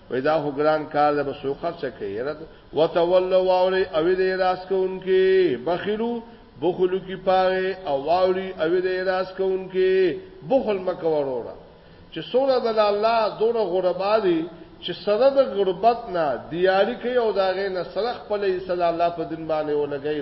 ودا هو ګران کار له بسو خرچه کوي رد وتولوا واوري او دې راس کوونکې بخیلو بخلو کی پاره او واوري او دې راس کوونکې بخل مکه وروړه چې سوره د الله دوره غربا دي چې سره د غربت نه دیاری کوي او داغه نه سره خپل صلی الله په دین باندې ولګي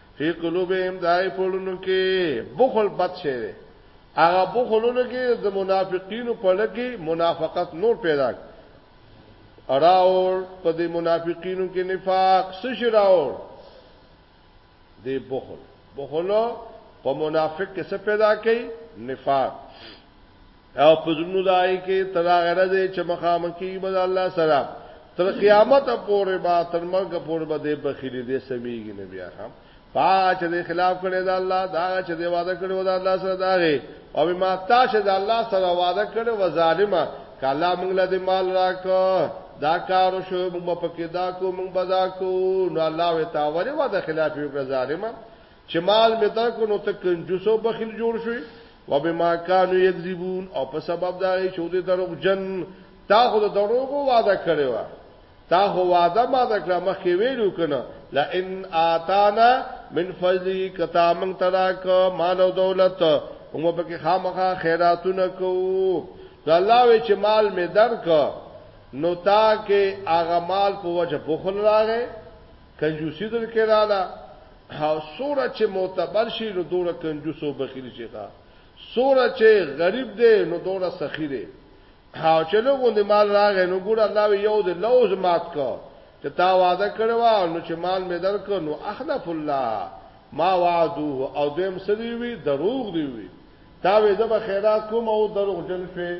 فی قلوبهم دای پړونو کې بخل بد شي دی هغه بخلونو کې د منافقینو په لګي منافقت نور پیدا اراور په دې منافقینو کې نفاق سش راور دې بخل بخلو په منافق کې څه پیدا کوي نفاق او پزړونو دای کې تدا غره دې چې مخامکی بد الله سره تر قیامت پورې با تر مرګ پورې به دې بخیل دې سميږي نه بیا هم پاچ دې خلاف کړي دا الله دا چې دې وعده کړو دا الله سره داغه او بما تا چې دا الله سره وعده کړو و ظالما کله موږ له دې مال راکو دا کار شو موږ په کې دا کو موږ بدا کو نو الله وتعالى وعده خلاف یو ظالما چې مال می درکو نو ته کنجوس او بخیل جوړ شوی و بما كانوا يكذبون او په سبب دا چې دوی دروغ جن تا خو د دروغ وعده کړی و تا هو وعده ما د کړه مخې ویلو کنه لئن آتانا من فضلی کتا من تراک مال او دولت هم په کې خامخا خیراتونه کو دا الله وی چې مال می درک نو تا کې هغه مال په وجه بخل راغی کنجوسی در کې رااله او سوره چې معتبر شي نو دوره کنجوس او بخیل شي ښا سوره چې غریب دی نو دوره سخی دی او چې له غوندې مال راغی نو ګور الله یو د لوز مات کو چې تا وعده کړو نو چې مال مې درک نو اخلف الله ما وعدوه او دیم سری وی دروغ دی وی تا وې زب خیرات کوم او دروغ جن شوی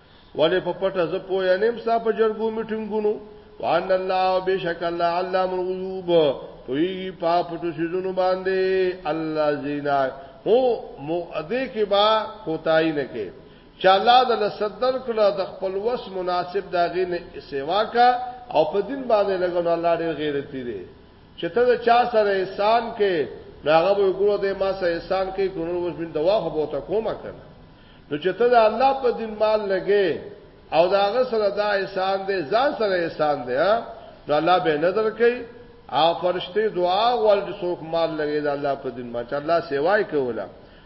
ولې په پټه زه پوه نیم ستا په جرګو میټنګونو وان الله بشک الله علام الغیوب پویږي په پټو شیزونو باندې الله زینا هو مؤذه کې با کوتای نه کې چې الله د لسدر کړه د خپل وس مناسب داغې نه سیوا کا او په دین باندې لګون الله ډېر غیرتی دی چې ته چا سره احسان کې ناغه وګړو دې ما سره احسان کې ګورو وس من دوا خو بوته کومه کنه نو چې ته د الله په دین مال لګې او دا هغه سره دا احسان دی ځان سره احسان دی ها نو الله به نظر کوي او فرشته دعا غوړ چې څوک مال لګې د الله په دین ما چې الله سیوای کوله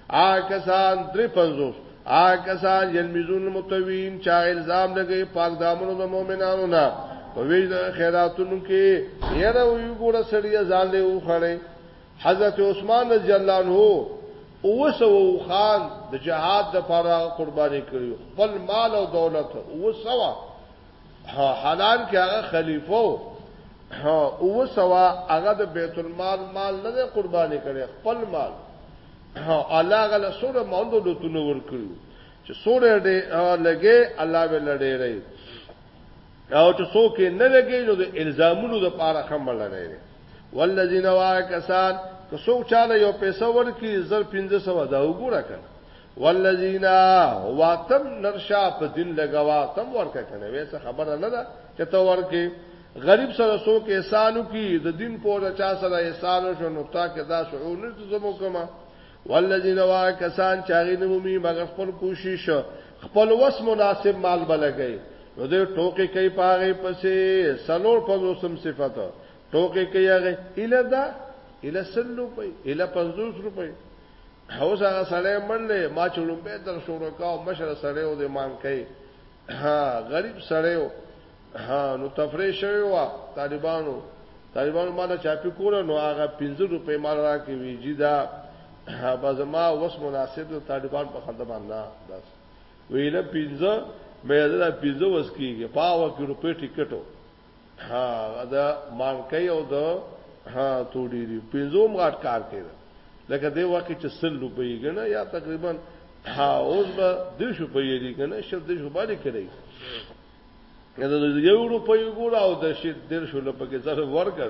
آ کسان درې پنځوس آ کسان یلمیزون متوین چا الزام لګې پاک دامنو د مؤمنانو نه په ویل خیراتونو کې یره وی ګوره سړی ځان له وخړې حضرت عثمان رضی الله عنه اوسو خان د جهاد د پاره قرباني کړی خپل مال او دولت اوسو حالان کې هغه خلیفہ اوسو هغه د بیت المال مال نه قرباني کړی خپل مال الله غل سره مونږ د تونو ور کړو چې سره دې لګي الله به لړې او چې څوک نه لګي نو د الزامونو د پاره خمل نه لري والذین واکسان که څوک چاله یو پیسې ورکی زر 1500 دا وګوره کنه والذین هو تم نرشا په دین لګوا تم ورکه کنه ویسه خبره نه ده چې ته ورکی غریب سره څوک احسانو کی د دین په چا سره احسانو شو نو تا کې دا شعور نه زمو کما والذین وا کسان چاغی نمومی مگر خپل کوشش خپل وس مناسب مال بلګی نو دې ټوکې کوي پاغه پسې سلور پنځوسم صفات ټوکې کوي هغه اله دا اله سل روپۍ اله 50 روپۍ هوس هغه سړی مړلې ما چړم به در شروع کاو مشر سړی او دې مان کوي ها غریب سړی و ها نو تفریح شوی و طالبانو طالبانو مالا چاپی کوله نو هغه 15 روپۍ مال راکې وی جی دا بازما وس مناسب د طالبان په خدمت نه بس ویله 15 مې دا 15 وس کیږي پاو کې روپې ټیکټو ها دا مارکې او دا ها توډي دی پنځوم غاټ کار کړي لکه دی وخت چې سل روپۍ غنه یا تقریبا ها اوس به د شو په یری غنه شپ د شو باندې کړی دا د یو روپۍ ګور او د شي د شو لپاره کې ځل ورکړ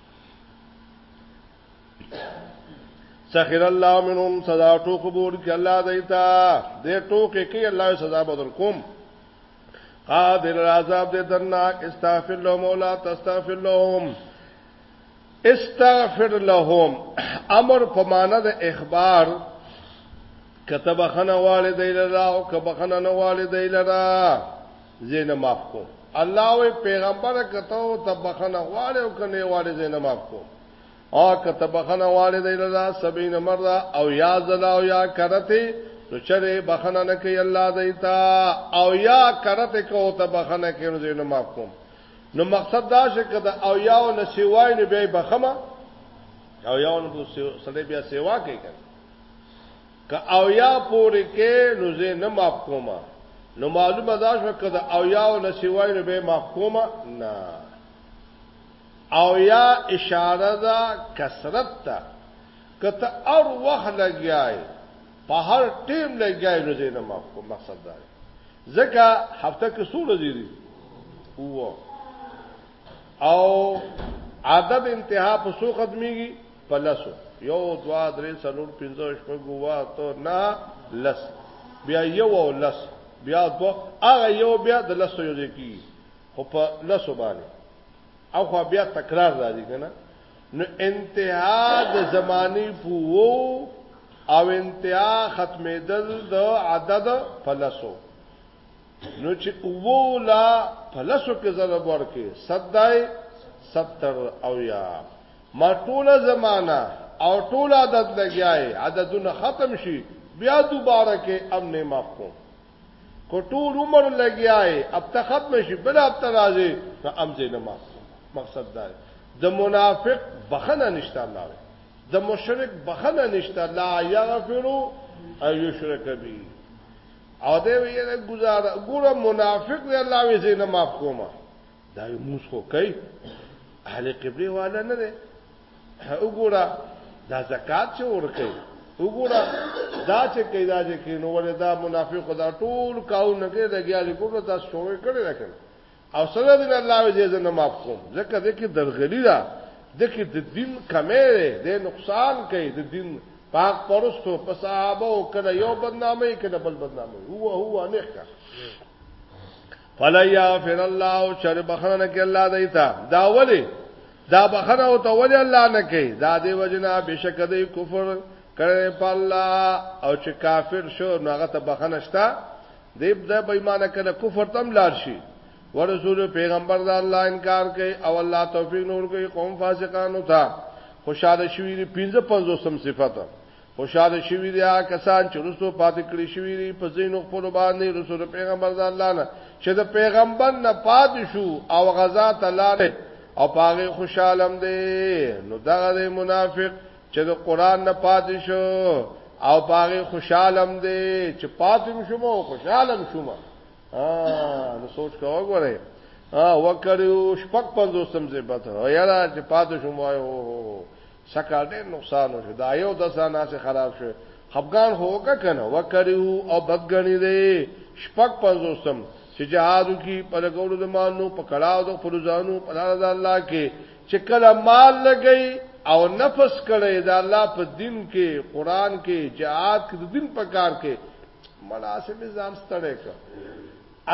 سخر الله منهم صدا ټوک بور کې الله دیتا دې ټوک کې الله سزا بدل کوم قادر العذاب دې درناک استغفر له مولا تستغفر لهم استغفر لهم امر په معنا د اخبار کتبخنه والدی لرا او کبخنه نه والدی لرا زینه معاف کو الله وی پیغمبر کته او تبخنه غواړي او کنه غواړي زینه معاف کو او کته بخنه غواړي د الله سبین مردا او یا زلا او یا کرته نو چره بخنه نه کوي الله دیتا او یا کرته کو ته بخنه کوي زینه معاف کوم نو مقصد دا چې کده او یا او نسیوای نه به بخمه او یا نو سړی بیا سیوا کوي که اویا پورې کې نو زه نه ماف کوم نو معلومه دا شو که د اویا او نسیوای نو به ماف کوم نه اویا اشاره ده کثرت ته کته اور وخت لګیای په هر ټیم لګیای نو زه نه ماف کوم مقصد دا ځکه هفته کې څو ورځې دي او عدد انتها په څو ختميږي په لسو، یو، دوه، درې، څلور، پنځه، شپږ، اووه، اته، نهه، لس، بیا یو او لس، بیا دوه، هغه یو بیا د لسو یو ځای کېږي، خو په لسو باندې او خو بیا تکرار راځي که نه نو انتها د زماني په وو او انتها ختمېدل د عدد په لسو نو چې وو لا په لسو کې ضرب ورکې صدای 70 او یا ما ټوله زمانه او ټول عدد لګیاي عددونه ختم شي بیا دوباره کې امن معاف کوم کو ټول عمر لګیاي اب ته ختم شي بل اب ته راځي نو امزه نه معاف مقصد دا د منافق بخنه نشته الله د مشرک بخنه نشته لا یغفرو او یشرک به او دې ویل گزاره ګوره منافق دی الله وی زینه معاف کومه دا یو موس خو کوي اهل قبله والا نه دی وګوره دا زکات چې ورکي وګوره دا چې کیدا چې کینو ولې دا منافق دا ټول کاو نه کې لګیا دي کوم دا شوې کړي راکړ او سره دې الله وجه زنه معاف کوم ځکه دې کې درغلی ده دې کې د دین کمې ده د نقصان کوي د دین پاک پرستو په صحابه او کله یو بدنامي کله بل بدنامي هو هو نه ښه فلا یغفر الله شر بخنه کې الله دیتا دا ولی دا بخنه او ته ولی الله نه کوي دا دی وجنا بشک دی کفر کړي په الله او چې کافر شو نو هغه ته بخنه شتا دی د بېمانه کنه کفر تم لار شي ورسول پیغمبر دا الله انکار کوي او الله توفیق نور کوي قوم فاسقانو ته خوشاله شوی 55 سم صفته خوشاله شوی دی هغه کسان چې رسو پاتې کړی شوی دی په زینو خپل باندې رسول پیغمبر د الله نه چې د پیغمبر نه پاتې شو او غزا ته لاړ او پاغه خوشاله دی نو دغه منافق چې د قران نه پاتې شو او پاغه خوشاله دی چې پاتې شوم او خوشاله شوم ا نو سوچ کوو غواړي ا وکړو شپک پنځوسم زبته یاره چې پاتې شوم وایو سکه ډېر نقصان وشو دا یو د سانا سره خراب شو خفغان هوګه کنه وکړو او بدګنی دی شپک پنځوسم چې جهاد کی په لګولو د مانو په کړهو د خپل ځانو په لار د الله کې چې کله مال لګي او نفس کړي د الله په دین کې قران کې جهاد کې د دین په کار کې مړه سمې ځان ستړې کړ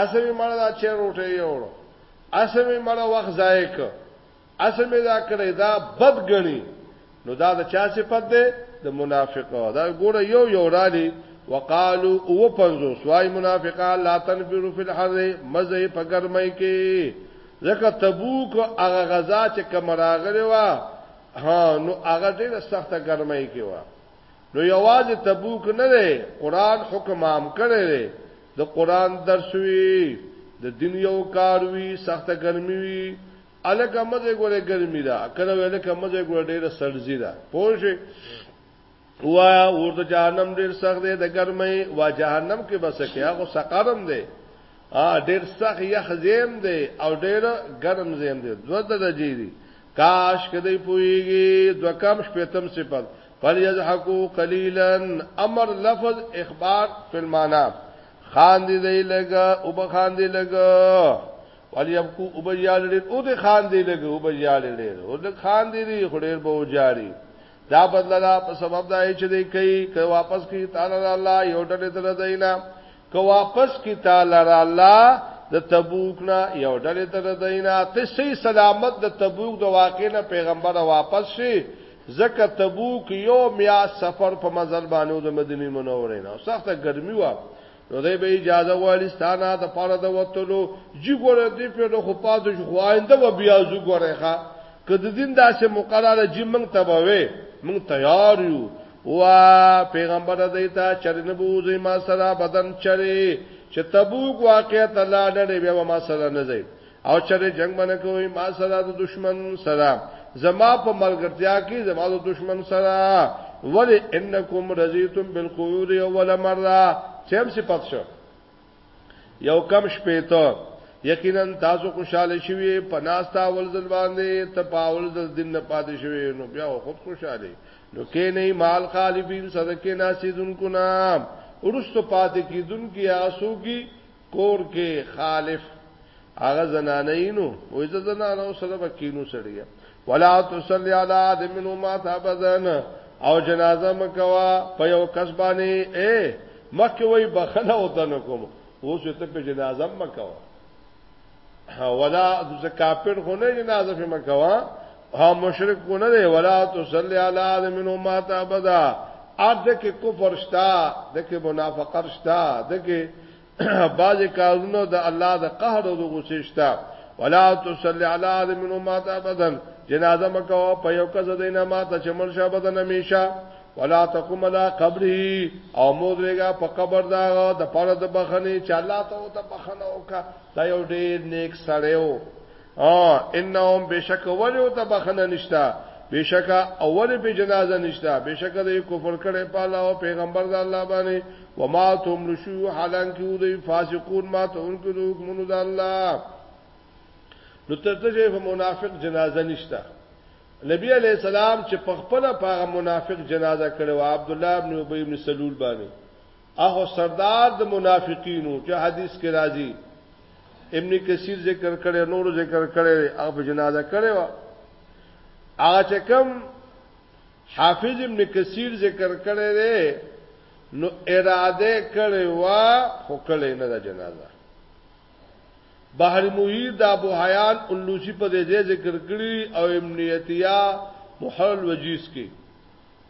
اسمه مړه چې روټه یې وړو اسمه مړه وخت ضایع کړ اسم ادا کړی دا بد غني نو دا د چا صفت ده د منافقو دا ګوره یو یو رالی وقالو او پنځو سوای منافقا لا تنفروا فی الحر مزه په ګرمۍ کې ځکه تبوک هغه غزا چې کمراغره وا ها نو هغه ډیره سخته ګرمۍ کې وا نو یوازې تبوک نه دی قران حکم عام کړی دی د قران درس وی د دنیا او کار وی سخته ګرمي وی الکه مه ځه ګوره ګرمي ده کله ویل که مه ځه ګوره ډیره سړځي ده پوه شي وایا ورته جهنم ډیر سخت دی د ګرمۍ وا جهنم کې بس کې هغه سقرم دی ا ډیر سخت یخ زیم دی او ډیر ګرم زیم دی دوه درجه دی کاش کدی پویږي دو کم شپتم صفات فل یضحکو قلیلا امر لفظ اخبار فی المعنی خان دی دی لګا او بخان دی لګا ولی اب کو وبجال ډیر او د خان دی لګ وبجال ډیر او د خان دی ری خډیر به وجاری دا بدل دا په سبب دا چې دی کوي که واپس کی تعالی الله یو ډله تر دینا که واپس کی تعالی الله د تبوک نه یو ډله تر دینا ته سي سلامت د تبوک د واقع نه پیغمبر واپس شي زکه تبوک یو میا سفر په مزل باندې د مدینه منورې نه سخته ګرمي و نو دې به اجازه غواړي ستانه د پاره د وتلو جی ګوره دې په نو خو پاتې شو خو آینده و بیا زو ګوره ښا کله دین داسې مقرره جی موږ ته وې موږ تیار یو وا پیغمبر دې ته چرنه بوزي ما سره بدن چره چې تبوک واقعیت الله نه بیا ما سره نه ځي او چرې جنگ باندې کوي ما سره د دشمن سره زما په ملګرتیا کې زما د دشمن سره ول انکم رضیتم بالقعود اول مره چم صفات شو یو کم شپې ته یقینا تاسو خوشاله شوي پناستا اول ځل باندې ته پاول د دین نه پاتې شوي نو بیا خود خوشاله نو کې نه مال خالفین صدقه ناسیدونکو نام ورستو پاتې کیدونکو یا سوګي کور کې خالف هغه زنانه نو وې زه زنانه سره وکینو سړی ولا تصلی علی ادم نو ما تابذن او جنازه مکوا په یو کس باندې اے مکه وای بخنه وته نکوم اوس ته په جنازه مکوا ولا ذ کافر خو نه جنازه په مکوا ها مشرک خو نه دی ولا تصلی علی آدم منو ما تا بدا ارد کې کفر شتا د کې منافقت شتا د کې باز کارونو د الله د قهر او د غصې شتا ولا تصلی علی آدم منو ما تا بدن جنازه مکوا په یو کس دینه ما ته چمل شه بدن همیشه ولا تقوم علی قبره او مودريګه په قبر دا د پاره د بخنه چې الله ته او ته بخنه وکا دا یو ډیر نیک سړی و ا انهم بشک ولیو ته بخنه نشتا بشک اول په جنازه نشتا بشک د کفر کړي په الله او پیغمبر د الله باندې و ما تم لشو حالانکه دوی فاسقون ما ته انکو د حکمونو د الله نو ترته په منافق جنازه نشتا نبی علی السلام چې په خپل پاغه منافق جنازه کړو عبد الله ابن ابي ابن سلول باندې اهو سردار د منافقینو چې حدیث کې راځي ابن کثیر ذکر کړي نور ذکر کړي او په جنازه کړي وا هغه چې کوم حافظ ابن کثیر ذکر کړي دی نو اراده کړي وا خو کړي نه د جنازه بحر محیط د ابو حیان الوسی په دې ذکر کړي او امنیتیا محل وجیز کې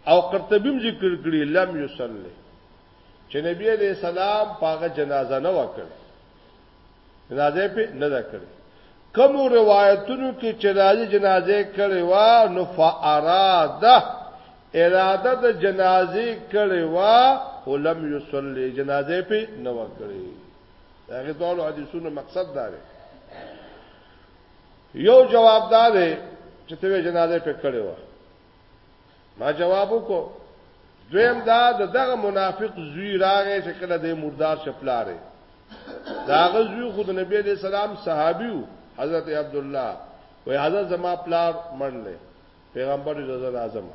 او قرطبیم ذکر کړی لم یصلی چې نبی علیہ السلام پاغه جنازه نه وکړ جنازه په نه ده کړې کوم روایتونو کې چې راځي جنازه کړي وا نو فاراده اراده د جنازه کړي وا ولم یصلی جنازه په نه وکړي هغه ټول حدیثونو مقصد دا دی یو جواب دا دی چې ته جنازه په کړي وا ما جواب وکړو دویم دا دغه منافق زوی راغې چې کله د مردار شپلاره داغه زوی خود نبی دې سلام صحابیو حضرت عبد الله وای حضرت زما پلار منلې پیغمبر رضا اعظم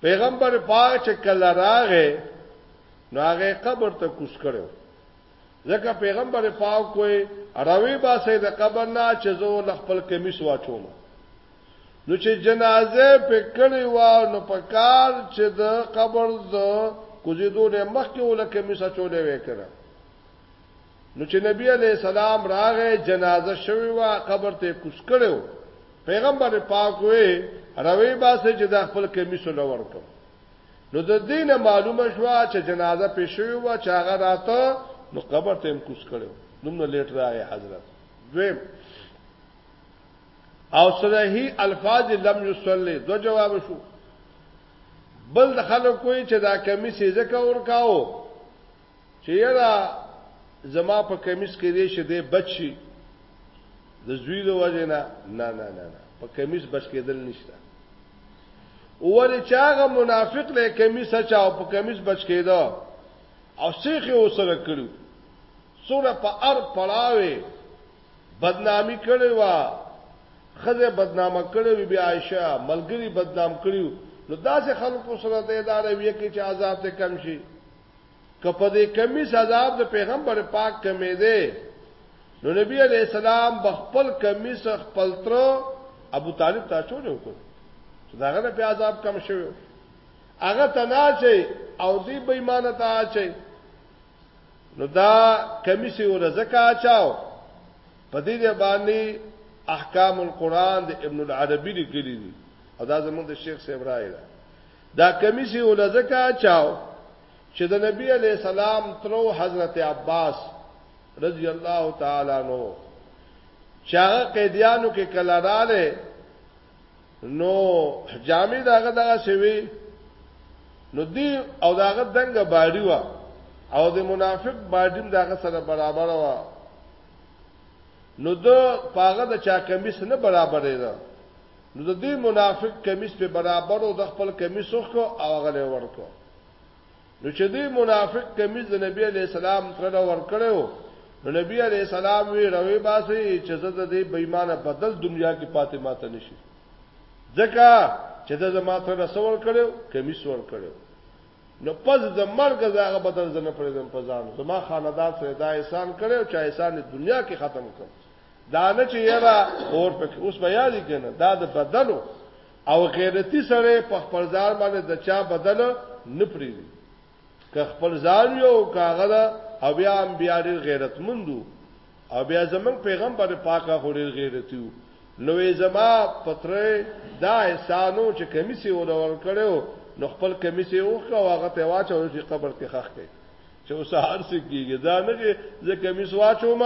پیغمبر پاک چې کله راغې نو هغه قبر ته کوس کړو ځکه پیغمبر پاک وې راوي باسه د قبر نه چې زو لخپل کمیس واچوم نو چې جنازه په کړي وا نو په کار چې د قبر د کوزیدو نه مخکې ولا کمیس چولې وکړه نو چې نبی علی السلام راغې جنازه شوی وا قبر ته کوس کړو پیغمبر پاک وې راوي باسه چې د خپل کمیس لور کوم نو د دین معلومه شو چې جنازه په شوی و چې هغه راته نو قبر ته هم کوس کړو دومره لیټ راغی حضرت دویم او صحیح الفاظ لم یصلی دو جواب شو بل د خلکو کوی چې دا کمی سیزه کا ور کاو چې یاره زما په کمیس کې دې شه دې بچ شي د زوی د وجه نه نه نه نه نه په کمیس بچ کېدل نشته ولې چاغه منافق له کمیس اچا او په کمیس بچ کېدا او شیخ یې وسره کړو سره په ار پړاوي بدنامي کړي وا خزه بدنامه کړي وی بیا عائشه ملګری بدنام کړي نو داسې خلکو سره د ادارې وی کې چې عذاب ته کم شي که په دې کمیس عذاب د پیغمبر پاک کمې دی نو نبی علیہ السلام بخپل کمیس خپل تر ابو طالب ته چولې وکړ چې داغه نه په عذاب کم شوی هغه تناچي او دی بېمانه ته اچي نو دا کمیس ورزکه اچاو په دې باندې احکام القرآن د ابن العربی لیکلي دي او دا زموږ د شیخ صاحب راي ده دا کمیسی ول ځکه چاو چې د نبی علی سلام ترو حضرت عباس رضی الله تعالی عنہ چا قیدیانو کې کله رااله نو جامع داغه دغه سوي نو دی او داغه دنګ باډی وا او د منافق باډیم داغه سره برابر وا نو دو پاغه د چا کمیس نه برابرې ده نو د دې منافق کمیس په برابر او د خپل کمیس وخ کو او غلې ورکو نو چې دې منافق کمیس د نبی علی السلام تر ور کړو نو نبی علی السلام وی روي باسي چې زه د دې بېمانه بدل دنیا کې پاتې ماته نشي ځکه چې د زما تر رسول کړو کمیس ور کړو نو پس د مرګ زغه بدل زنه پرېدم په ځان زما خاندان سره دا احسان کړو چې احسان دنیا کې ختم کړم دا نه چې یرا اور پکې اوس بیا دي کنه دا د بدلو او غیرتی سره په خپل ځان باندې د چا بدل نه پریږي که خپل ځان یو کاغذ او بیا هم بیا ډیر غیرتمندو او بیا زمون پیغمبر پاکه خو ډیر غیرتیو نوې زما پتره دا احسانو چې کمیسي ولور کړو نو خپل کمیسي اوخه واغه ته واچو چې قبر کې خخ کړي چې اوس هر څه کیږي دا نه چې زه کمیس واچوم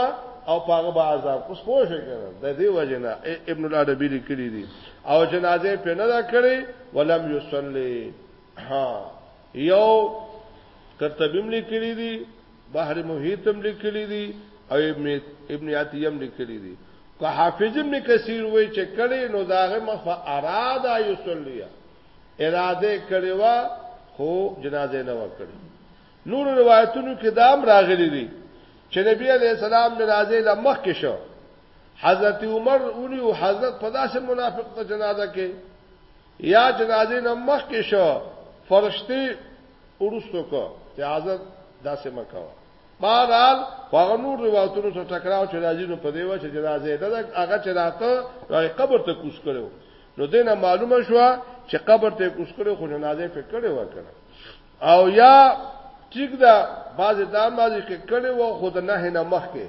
او پاغه به عذاب اوس پوه شئ کنه د دې وجنه ابن العربی لیکلی دي او جنازه په نه دا کړی ولم یصلی ها یو کرتبیم لیکلی دي بحر محیطم لیکلی دي او ابن ابن عتیم لیکلی دي که حافظ ابن کثیر وای چې کړي نو داغه مخ اراده یصلیه اراده کړې و خو جنازه نه وکړي نور روایتونو کې دا هم راغلي دي چې نبی عليه السلام جنازه له مخ کې شو حضرت عمر اونی او حضرت په داسې منافق ته جنازه کې یا جنازه نه مخ کې شو فرشتي ورستو کو چې حضرت داسې مکوا بهرحال هغه نور روایتونو سره ټکراو چې راځي نو په دی و چې جنازه ده هغه چې راته قبر ته کوس کړو نو دینه معلومه شو چې قبر ته کوس کړو خو جنازه په کړي وکړه او یا ټیک دا باز دا مازی کې کړي و خود نه نه مخ کې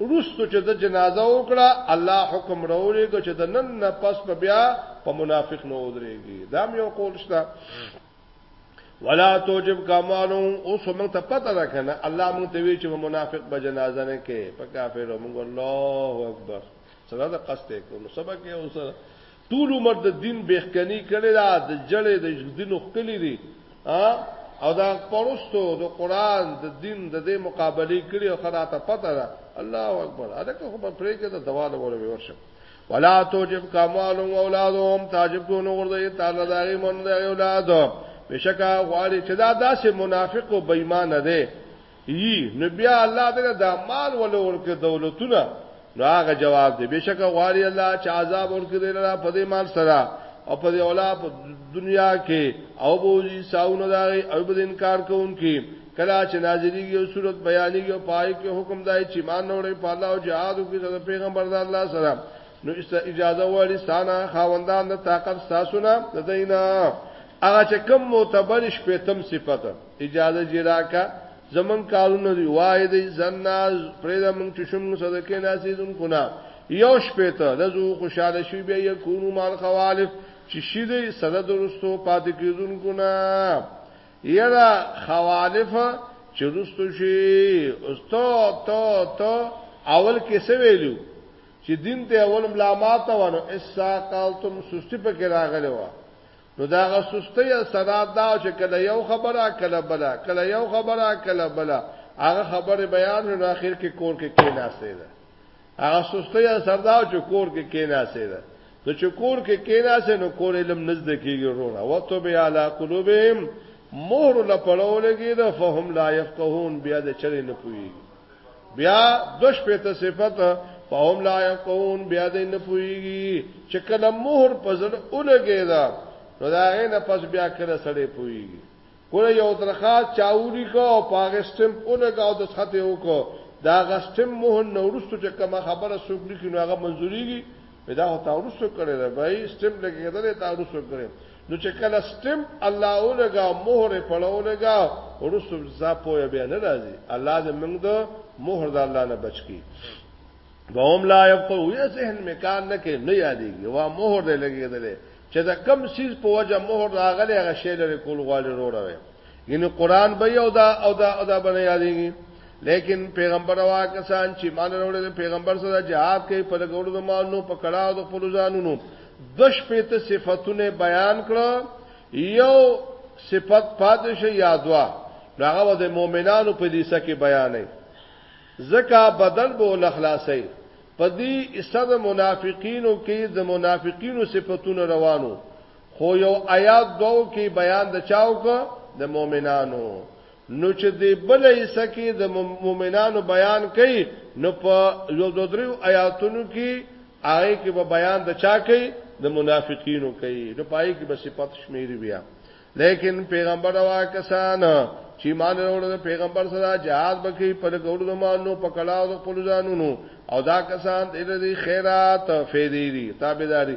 روستو چې د جنازه وکړه الله حکم راوړي چې د نن نه پس په بیا په منافق نه ودرېږي دا مې یو قول شته ولا توجب کمالو اوس موږ ته پته ده کنه الله موږ ته وی چې منافق به جنازه نه کې په کافر موږ الله اکبر سره د قصد کو نو سبا کې اوس ټول عمر د دین بهکنی کړي دا د جړې د دینو خکلی دي او دا پرستو د قران د دین د دې مقابله کړي او خدای ته پته ده الله اکبر اده که په پرې کې د دوا د وړو ورشه ولا توجب کمال او اولادهم تعجب کو نو ورته تعالی دغه مون د اولاد بشکا غواړي چې دا داسې منافق او بېمانه دی یی نو بیا الله دې دا مال ولورکه دولتونه نو هغه جواب دی بشک غواړي الله چې عذاب ورکړي لرا په دې مال سره او په دې اولا په دنیا کې او بوزي ساونه داغي او به انکار کوونکي کلا چې نازلي یو صورت بیانې یو پای کې حکم دای چې مان نوړې په الله او جهاد کې د پیغمبر د الله سره نو اجازه وړي ستانه خاوندان د طاقت ساسونه د دینه هغه چې کم معتبر شپې تم صفته اجازه جراکا زمون کارونه دی وای دی زنا پرېدا مونږ چې شوم صدقې ناسې زم کو نه یو شپې ته رزو خوشاله شي بیا یکونو مال خوالف چې شي دی سره درستو پاتې کیدون کو نه یرا خوالف چې رستو شي او تو تو تو اول کې څه ویلو چې دین ته اول ملامات وانه اسا قالتم سستی په کې راغلی و نو دا غسستی سره دا چې کله یو خبره کله بلا کله یو خبره کله بلا هغه خبره بیان نو اخر کې کور کې کې ناشته ده هغه سستی سره دا چې کور کې کې ناشته ده نو چې کور کې کې ناشته نو کور علم نزد کېږي ورونه وته بیا علا قلوبهم مهر لپړولګي ده فهم لا يفقهون بیا د چرې نه پوي بیا دوش پته صفت فهم لا يقون بیا دې نه پويږي چې کله مهر پزړ اولګي دا نو دا غي نه پس بیا کله سړې پويږي کله یو درخواست چاوري کو او پاکستان اولګاو د خطه وکړو دا غستم مهر نورستو چې کوم خبره سوق لیکي نو هغه منزوريږي دا هو تاورسو کړی دا بای سټمپ لګیدل تاورسو کړی نو چې کله سټمپ الله اولګا مهر په لولګا ورسو زاپو بیا نه راځي الله دې موږ د مهر د الله نه بچکی وهم لا يبقوا وی ذهن میکان نه کې نه یادېږي وا مهر دې لګیدل چې دا کم سیز په وجه مهر راغلی هغه شی لري کول غواړي روړوي یعنی قران به یو دا او دا او دا بنه یادېږي لیکن پیغمبر وا کسان چې مان وروړي پیغمبر سره جهاد کوي په لګولو د مالونو په کړهو د خپل ځانونو د شپې ته صفاتونه بیان کړو یو صفت پاتې شي یادوا هغه د مؤمنانو په لیسه کې بیانې زکا بدل به ول خلاصې په دې استاد منافقینو کې د منافقینو صفاتونه روانو خو یو آیات دوو کې بیان د چاو کو د مؤمنانو نو چې دی بل ایسه کې د مؤمنانو بیان کوي نو په یو دو دریو آیاتونو کې هغه کې به بیان د چا کوي د منافقینو کوي نو پای کې به صفات شمیري بیا لیکن پیغمبر وا کسان چې مان وروړو د پیغمبر سره جهاد بکی په ګورو د مانو په کلاو د خپل ځانونو او دا کسان د خیرات فیدی دي تابعداري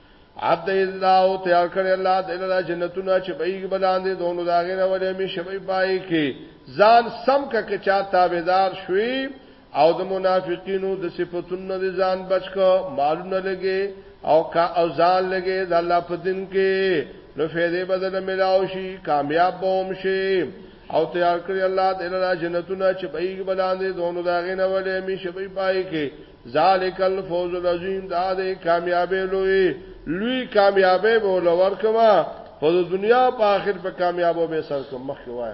عبد الله تیار کړی الله د الله جنتونه چې بهیږي بلاندې دونو داغه نه ولې می شوی پای کې ځان سم ککه چا تابعدار شوی او د منافقینو د صفاتونو د ځان بچکو مالونه لګي او کا او ځان لګي د الله په دین کې نو فیدې بدل ملاو شي کامیاب بوم شي او تیار کړی الله د الله جنتونه چې بهیږي بلاندې دونو داغه نه ولې می شوی پای کې ذالک الفوز العظیم دا د کامیابې لوی لوی کامیابې به ولور کما په دنیا په آخر په کامیابو به سر کوم مخ وای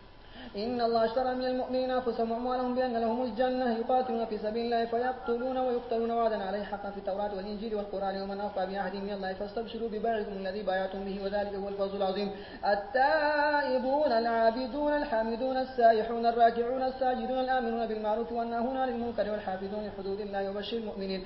إن الله اشترى من المؤمنين أنفسهم وأموالهم بأن لهم الجنة يقاتلون في سبيل الله فيقتلون ويقتلون وعدا عليه حقا في التوراة والإنجيل والقرآن ومن أوفى بعهده من الله فاستبشروا ببيعكم الذي بايعتم به وذلك هو الفوز العظيم التائبون العابدون الحامدون السائحون الراكعون الساجدون الآمنون بالمعروف والناهون عن المنكر والحافظون لحدود الله يبشر المؤمنين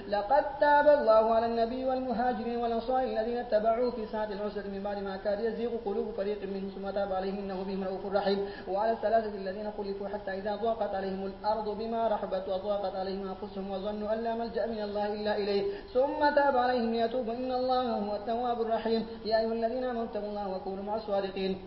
لقد تاب الله على النبي والمهاجرين والأنصار الذين اتبعوه في ساعة العسرة من بعد ما كان يزيغ قلوب فريق منهم ثم تاب عليهم إنه بهم رؤوف رحيم وعلى الثلاثة الذين خلفوا حتى إذا ضاقت عليهم الأرض بما رحبت وضاقت عليهم أنفسهم وظنوا أن لا ملجأ من الله إلا إليه ثم تاب عليهم يتوب إن الله هو التواب الرحيم يا أيها الذين آمنوا اتقوا الله وكونوا مع الصادقين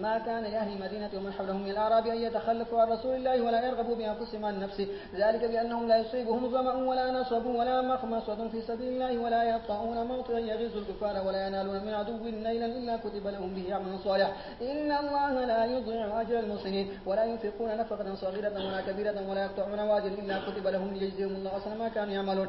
ما كان لأهل المدينة ومن حولهم من الأعراب أن يتخلفوا عن رسول الله ولا يرغبوا بأنفسهم عن نفسه ذلك بأنهم لا يصيبهم ظمأ ولا نصب ولا مخمصة في سبيل الله ولا يطعون موطئا يغيظ الكفار ولا ينالون من عدو نيلا إلا كتب لهم به عمل صالح إن الله لا يضيع أجر المحسنين ولا ينفقون نفقة صغيرة ولا كبيرة ولا يقطعون واجل إلا كتب لهم ليجزيهم الله أصلا ما كانوا يعملون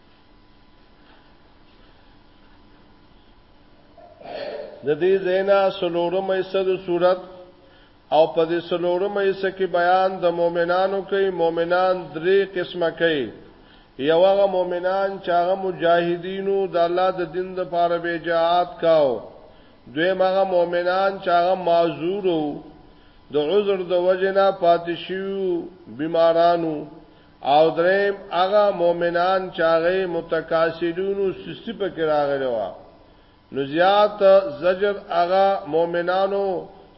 د دې زینا سلورم ایسد صورت او په دې سلورم ایسه کې بیان د مؤمنانو کې مؤمنان درې قسمه کې یو هغه مؤمنان چې هغه مجاهدینو د الله د دین لپاره به جهاد کاو دوی هغه مؤمنان چې هغه معذورو د عذر د وجنه پاتشیو بیمارانو او دریم هغه مؤمنان چې هغه متکاسلون او سستی په کې راغلی و نو زیات زجر هغه مؤمنانو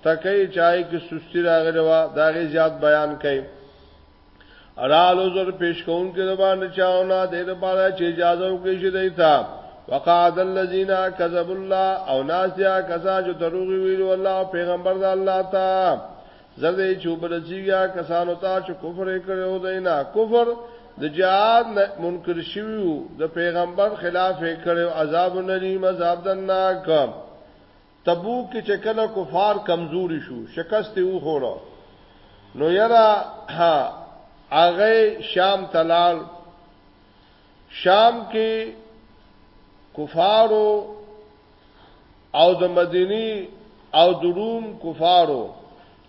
تکي چای کې سستی راغلی و دا غي زیات بیان کړي را لوزر پیش کون کې د باندې چاونه د دې لپاره چې اجازه وکړي شي دیتا وقعد الذين كذبوا الله او ناسیا کسا جو دروغ ویلو الله پیغمبر د الله تعالی زده چې وبرسیږي هغه کسانو ته چې کفر یې کړی او دی نه کفر د جهاد نه منکر شوي وو، د پیغمبر خلاف یې کړی او عذاب نلیم، عذاب دناک. تبوک کې چې کله کفار کمزوري شو، شکست یې وخوړه، نو یرا هغه شام ته لاړ. شام کې کفارو او د مدینی او د روم کفارو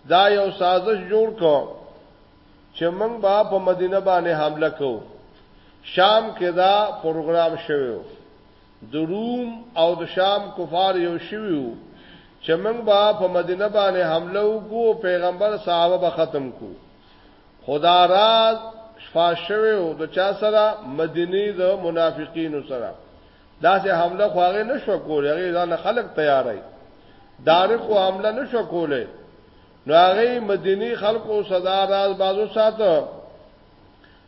دا یو سازش جوړ کو چې موږ به په مدینه باندې حمله کوو شام کې دا پروګرام شوی د روم او د شام کفار یو شوی چې موږ به په مدینه باندې حمله وکړو پیغمبر صحابه به ختم کو خدا راز شفا شوی او د چا سره مدینی د منافقینو سره دا سه حمله خو هغه نشو کولای هغه ځان خلک تیارای دارک خو حمله نشو کولای نو هغه مدینی خلکو صدا راز بازو ساتو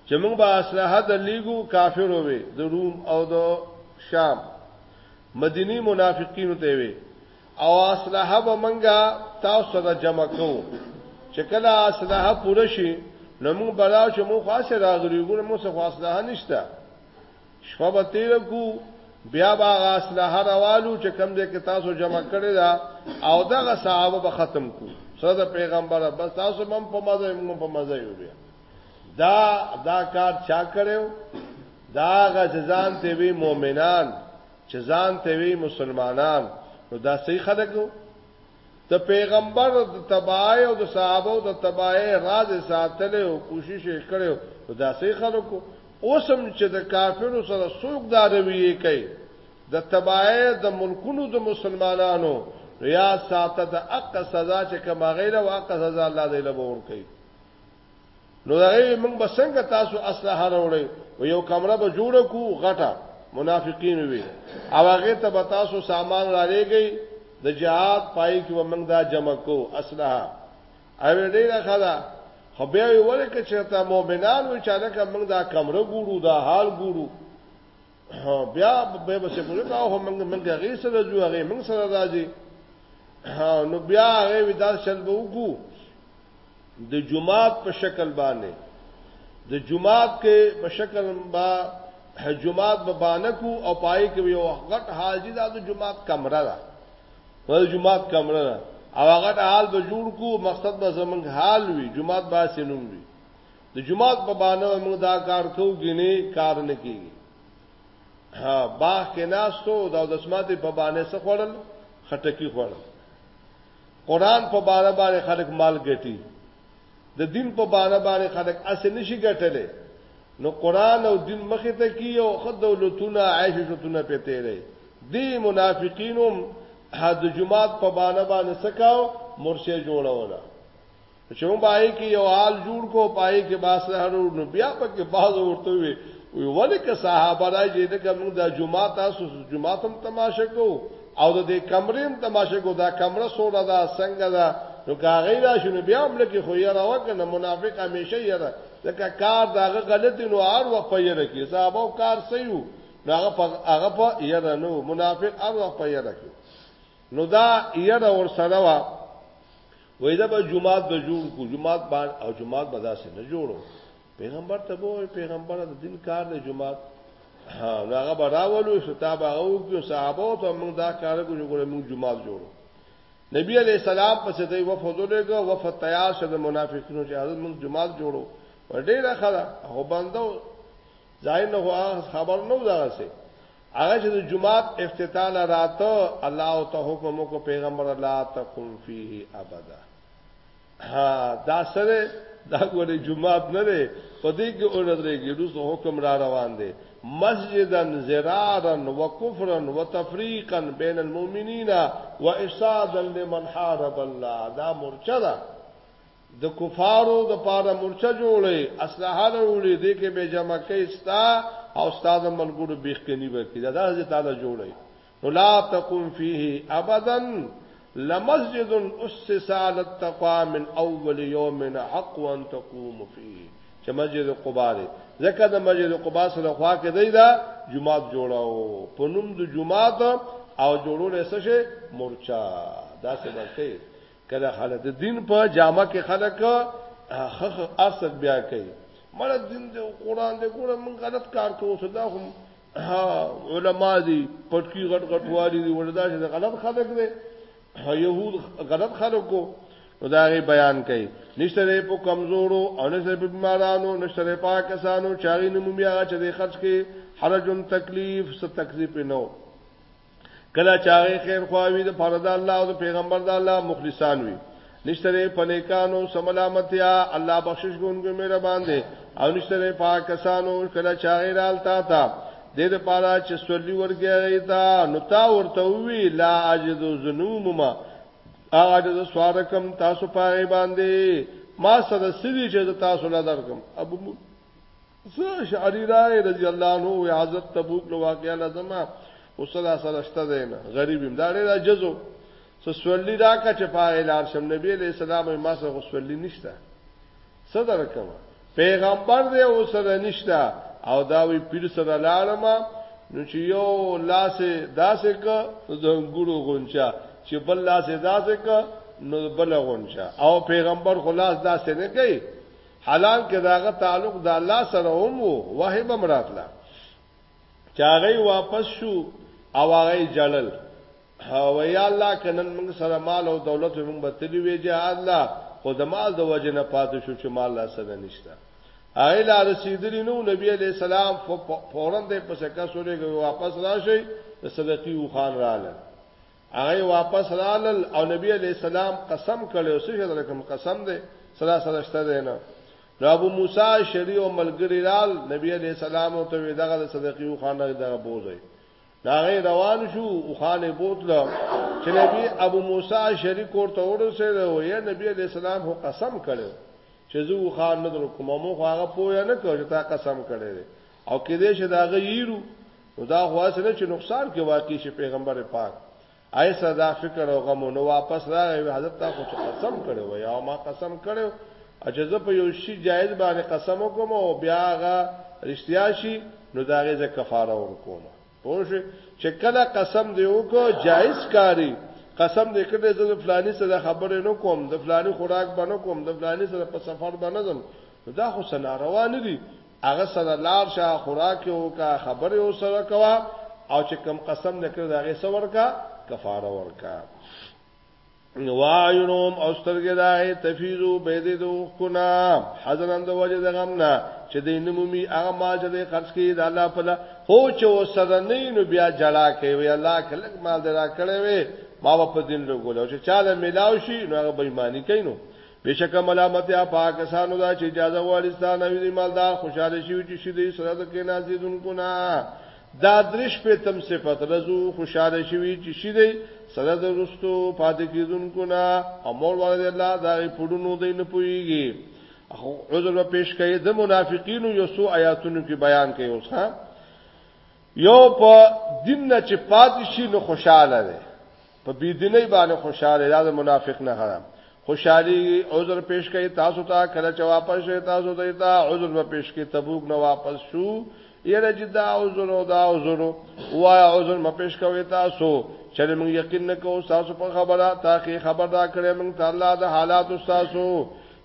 چې موږ به اسلحه د لیګو کافر وي د روم او د شام مدینی منافقین ته وي او اسلحه به منګه تاسو سره جمع کوو چې کله اسلحه پوره شي نو موږ بلا چې موږ خاصه راغلي ګور موږ څه خاصه نشته شپه به تیر کو بیا با غاسله روالو چې کم دې کې تاسو جمع کړی دا او دغه صحابه به ختم کو سره د پیغمبر بس تاسو هم په مزه هم په مزه یو بیا دا دا کار چا کړو دا غزان ته وی مؤمنان چې ځان ته وی مسلمانان نو دا صحیح خلکو د پيغمبر د تباهۍ او د صحابو د تباهۍ راز يې ساتلی او کوشش يې کړی و، نو داسې خلکو اوس هم چې د کافرو سره څوک دا رويې کوي د تباهۍ د ملکونو د مسلمانانو نو ياد ساته د حق سزا چې کومه هغه له وه حق سزا الله دی له به ورکوي. نو دا یې موږ به څنګه تاسو اسلحه راوړی او یو کمره به جوړ کو غټه منافقین وي او هغه ته به تاسو سامان را لېږي د جهاد پای کې به موږ دا جمع کو اسلحه او دې نه خدا خو بیا یې ولې چې ته مؤمنان وي چې دا موږ دا کمره ګورو دا حال ګورو بیا به به څه کوي دا هم موږ موږ غي سره جو هغه موږ سره راځي نو بیا هغه ودا شل به وګو د جمعات په شکل باندې د جمعات کې په شکل با جمعات به بانکو او پای کې یو غټ حاجی دا د جمعات کمره ده ول جمعات کمره ده او هغه حال به جوړ کو مقصد به زمنګ حال وي جمعات به سينوم وي د جمعات په باندې موږ دا کار کو غني کار نه کیږي ها باغ کې ناستو دا د اسمات په باندې څه خورل خټکی خورل قران په باندې باندې خلک مال ګټي د دین په باندې باندې خلک اسې نشي ګټلې نو قران او دین مخه ته کی او خد دولتونه عايش شتونه پته لري دی منافقینم حد جمعات په باندې باندې سکاو مرشه جوړوله چې مو پای کې یو حال جوړ کو پای کې باسرو نو بیا پکې باز ورته وي وی ولې که صحابه راځي دا کوم د جمعه تاسو جمعه تم تماشه کو او د دې کمرې هم تماشه کو دا کمره سوره دا څنګه دا نو کاغی را شنو بیا هم لکه خو یې راو کنه منافق همیشه یې را ځکه کار داغه غلط نو ار و په یې رکی صحابه کار صحیح هغه په هغه په یې نو منافق ار و په یې رکی نو دا یره ور سره وا وای دا به جمعات به جوړ کو جمعات باندې او جمعات به داسې نه جوړو پیغمبر ته وای پیغمبر د دین کار دی جمعات نو هغه به راولو شتاب هغه او کې صحابه ته موږ دا کار کو جوړ موږ جمعات جوړو نبی علی السلام پس ته وفد لګو وفد تیار شه د منافقینو چې حضرت موږ جمعات جوړو ډیره خلا هو بندو ظاهر نه هو خبر نو دغه سي هغه چې د جمعات افتتاح راته الله ته حکم کو پیغمبر الله تقوم فيه ابدا ها دا سره دا ګوره جمعات نه لري په دې کې اونځريږي روز حکم را روان دي مسجدن زرارا وکفرا وتفریقا بین المؤمنین وافسادا لمن حارب الله دا مرچه ده د کفارو د پاره مورچه جوړي اسلحه وروړي دې کې به جمع کوي ستا او استاد ملګرو بیخکنی وکي دا داسې تعالی جوړي نو لا تقوم فيه ابدا لمسجد اسس على التقوى من اول يوم حق ان تقوم فيه چې مسجد قباء دی ځکه د مسجد قباء سره خوا کې دی دا جمعات جوړاو په نوم د جمعات او جوړول څه شي مورچا دا څه ورته کله خلک د دین په جامه کې خلک خخ اصل بیا کوي مړه دین د قران د ګوره من غلط کار کوو صدا هم علما دي پټکی غټ غټ والی دي ولدا چې غلط خلک دي يهود غلط خلکو نو دا غي بیان کوي نشته په کمزورو او نشته په بیمارانو نشته په پاکستانو چاري نمومیا چې د خرج کې حرجن تکلیف ست تکلیف نه کله چاغه خیر خواوی د فرض الله او د پیغمبر د الله مخلصان وي نشتره پنیکانو سملامتیا الله بخشش ګونګو میرا باندې او نشتره پاکستانو کله چاغه رال تا تا د دې پاره چې سولي ورګی تا نو تا ورته وی لا اجد ذنومما هغه د سوار کم تاسو پاره باندې ما سره سړي چې تاسو لا درکم ابو زه شعری رای رضی الله عنه او حضرت تبوک نو واقعا لازم او صدا سره شته دین غریبم دا ډیر عجزو سسولی دا کا چې پاره لار شم نبی علیہ السلام ما سره غسولی نشته صدر کما پیغمبر دی او سره نشته او دا وی پیر سره لارم نو چې یو لاس داسې ک د ګورو غونچا چې بل لاس داسې ک نو بل غونچا او پیغمبر خلاص داسې نه کوي حالانکه د هغه تعلق د الله سره هم وو وه به مراتله چاغی واپس شو او هغه جړل او یا الله کنن موږ سره مال او دولت موږ به تلی وی جهاد لا خو د مال د وجه نه پاتې شو چې مال لا سره نشته هغه لا رسیدلی نو نبی علی السلام فورن د پسکا سورې واپس راشي صدقې وخان رااله هغه واپس رالل او نبی علی السلام قسم کړو څه شي درکم قسم دی سره سره شته دی نه نو ابو موسی شری او ملګری رال نبی علی السلام ته وی دغه د صدقې او خانه دغه بوزي داغه روان شو او خانه بوتل چې نبی ابو موسی شری کور ته ورسېد او یا نبی علی السلام هو قسم کړو چې زو خان نه در کوم مو هغه پوه نه کړ چې تا قسم کړی او کله چې داغه یرو نو دا خو هسې نه چې نقصان کې واقع شي پیغمبر پاک آی صدا فکر او غم نو واپس راغی حضرت تا خو قسم کړو و یا ما قسم کړو اجازه په یو شی جایز باندې قسم وکم او بیا هغه رښتیا شي نو دا غي زه کفاره ورکوم پوه شئ چې کله قسم دی وکړو جایز کاری قسم دې کړې زه د فلانی سره خبرې نه کوم د فلانی خوراک باندې کوم د فلانی سره په سفر باندې ځم دا خو سناروا نه دي هغه سره لار شه خوراک وکا خبره او سره کوا او چې کم قسم نکړ دا غي سور کا کفاره ورکا وایونم او سترګې دا تفیزو بيدې دو کنا حزنن د وجه د غم نه چې د نمومي هغه مال چې خرج کړي د الله په لار هو چې وسره نه نو بیا جړه کوي الله کله مال درا کړې وي ما په دین لګول او چې چاله ملاوي شي نو هغه بېماني کوي نو بېشکه ملامتیا په هغه کسانو ده چې اجازه غواړي ستا نه وي مالدار خوشاله شوي چې شي دوی سره د کېنازېدونکو نه دا درې شپېتم صفت رضو خوشاله شوي چې شي دوی سره د وروستو پاتې کېدونکو نه او مور والا دی الله د هغې پړونو دی نه پوهېږي عذر به پیش کړي د منافقینو یو سو آیاتونو کې بیان کړي اوس ها یو په دین نه چې پاتې شي نو خوشاله دی په بيدینۍ باندې خوشاله دا د منافق نه حرام خوشحالي عذر پیش کړي تاسو ته کله چې واپس شئ تاسو ته تا عذر به پیش کړي تبوک نه واپس شو یره چې دا عذر او دا عذر وای عذر م پیش کوي تاسو چې موږ یقین نکوو تاسو په خبره تاکي خبر دا کړې موږ تعالی د حالات تاسو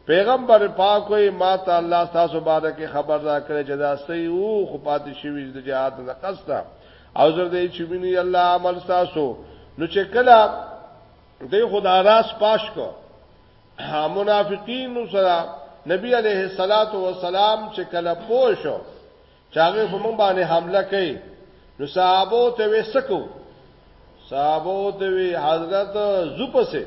پیغمبر پاک وي ما تعالی تاسو باندې خبر دا کړې چې دا صحیح او خو پاتې شوی د جهاد نه قصته او زر دې چې ویني الله عمل تاسو نو چې کله دې خدا راس پاش کو منافقین سره نبی علیه الصلاۃ والسلام چې کله پوښو چاغه په مونږ باندې حمله کوي نو صحابه ته وسکو صحابه ته وی حضرت زوپسه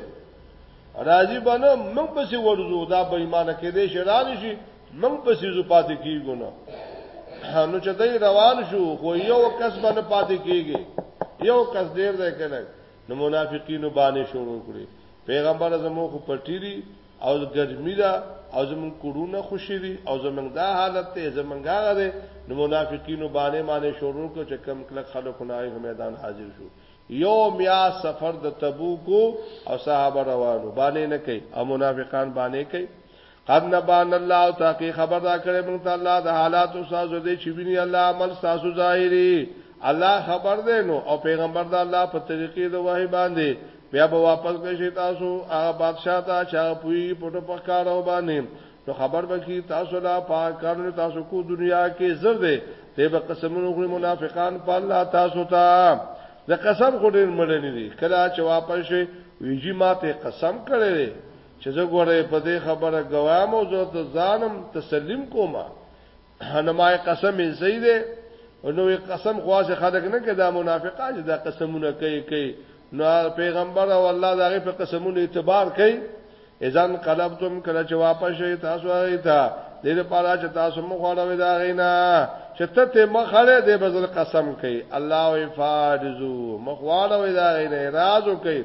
راضی باندې مونږ پسې ورزو دا بېمانه کې دې شران شي موږ په سيزو پاتې کیږو نو نو چې دای روان شو خو یو کس باندې پاتې کیږي یو کس ډیر دی کنه نو منافقینو باندې شروع کړي پیغمبر زمو خو پټیری او ګرمي دا او زمون کورونه خوشي دي او زمون دا حالت ته زمونږ غره نو منافقینو باندې باندې شروع کو چې کم کله خلکو نه په میدان حاضر شو یو میا سفر د تبوک او صحابه روانو باندې نه کوي او منافقان باندې کوي قد نبان الله او تاکي خبر دا کړې موږ ته الله د حالات او سازو دې چې ویني الله عمل سازو ظاهري الله خبر دې نو او پیغمبر دا الله په طریقې د وحي باندې بیا به واپس کشي تاسو هغه بادشاہ ته چې هغه پوي پټو پکارو باندې نو خبر بکی تاسو لا پاک کارونه تاسو کو دنیا کې زر دې ته به قسمونو غوي منافقان په الله تاسو ته د قسم خورین مړنی دي کله چې واپس شي ویجی ماته قسم کړي چې زه ګوره په دې خبره ګوام او زه ته ځانم تسلیم کوم نه ما قسم یې صحیح دی نو قسم خواصه خلک نه کدا منافقان چې دا قسمونه کوي کوي نو پیغمبر او الله دغه په قسمونو اعتبار کوي اذن قلبتم کله چې واپس شي تاسو هغه ته د دې لپاره چې تاسو مخ واړوي دا غینا چې ته ته مخاله دې بزر قسم کوي الله او فارزو مخ واړوي دا غینا راز کوي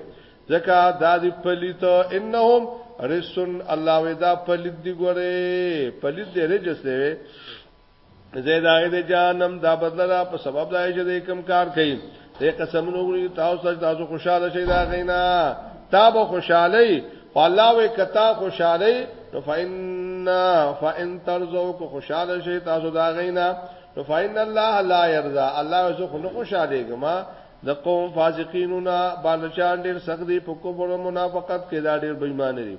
ځکه دا دی پلیت انهم رسن الله ودا پلیت دی ګوره پلیت دی رجس دی زید هغه د جانم دا بدلرا په سبب دا چې د کم کار کوي دې قسمونو غوړي تاسو سره تاسو خوشاله شئ دا غینا تا به خوشاله او الله وې کتا خوشاله نو فإن فإن ترزو کو خوشاله شئ تاسو دا غینا نو فإن الله لا يرضى الله زه خو نه خوشاله ګما د قوم فاسقینو نه بالچان ډیر سخت دي په کفر او منافقت کې دا ډیر بېمان دي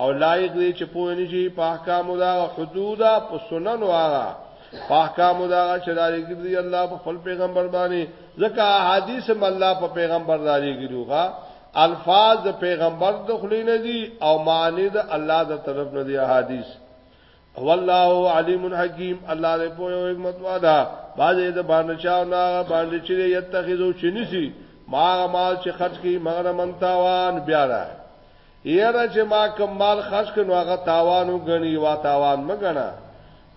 او لایق دي چې په انجی په احکام دا حدود په سنن او هغه په احکام دا چې داري ګرځي الله په خپل پیغمبر باندې ځکه حدیث هم الله په پیغمبر داري ګروغه الفاظ د پیغمبر د خلی نه دي او معنی د الله د طرف نه دي حدیث هو الله علیم حکیم الله دې په یو حکمت واده باندې د باندې چاو نه باندې چې یتخذو چنسی ما مال چې خرج کی مغره من تاوان بیا را یره چې ما کوم مال خرج کړو هغه تاوان وګڼي وا تاوان مګنا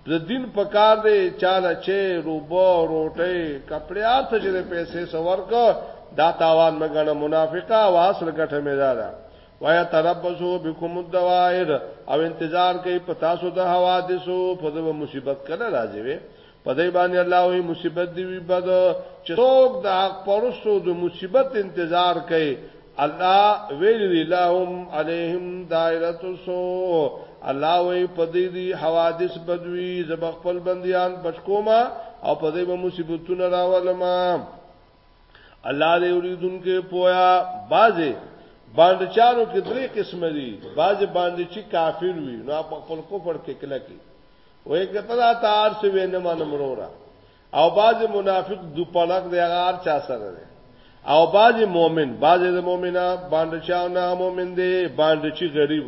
د دین په کار دی چاله چې روبو روټي کپڑے ارته چې پیسې سور کو دا تاوان مګنه منافقه واس لګټه مې دارا وای تربسو بكم الدوائر او انتظار کوي په تاسو د حوادثو په دغه مصیبت کله راځي وي په دې باندې الله وي مصیبت دی وي بد چې څوک د حق پرستو د مصیبت انتظار کوي الله ویل دی لهم علیهم دایره سو الله وی په دې دی حوادث بدوی زب خپل بندیان بچکوما او په دې به مصیبتونه راولما الله دې اوریدونکو پویا بازه باندې چارو کې درې قسم دي بازه باندې چې کافر وي نو په خپل کفر کې کله کې وې کته دا تار څه وینه مان مرورا او بازه منافق دو پلک دی هغه چا سره دی او بازه مؤمن بازه د مؤمنه باندې چا نه مؤمن دی باندې چې غریب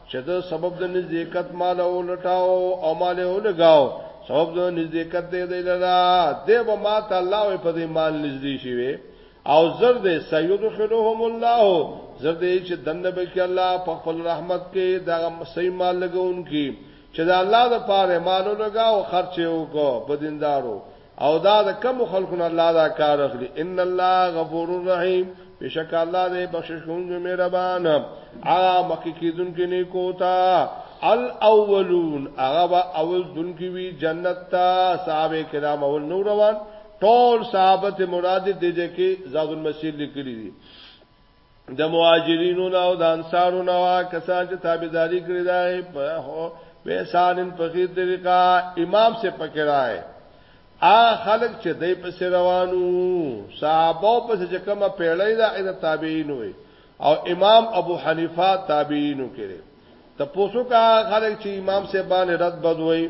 چې د سبب د نزدېکت مال او لټاو او مال او لګاو سبب د نزدېکت دې دی لرا دې به ما ته الله په دې مال نزدې شي وي او زر دې سيدخلهم الله زر دې چې دنه به کې الله په خپل رحمت کې دا صحیح مال لګون کې چې دا الله د پاره مال لګاو خرچ وکړو په دیندارو او دا د کم خلکو نه الله دا کار اخلي ان الله غفور الرحیم بشک الله دې بخشش کوونکی مهربان هغه مخکې کیدونکو نه کوتا الاولون هغه با اول دن کی وی جنت تا صحابه کرام اول نور روان ټول صحابه ته مراد دې دې کې زاد المسیر لیکلي دي د مهاجرینو نه او د انصارو نه کسان چې تابعداري کړی دا په په سانن په خیر طریقه امام سے پکې راي ا خلق چې دای په روانو صحابه په چې کومه پیړۍ دا د تابعین وي او امام ابو حنیفه تابعینو کړي ته پوسو کا خلق چې امام سے باندې رد بدوي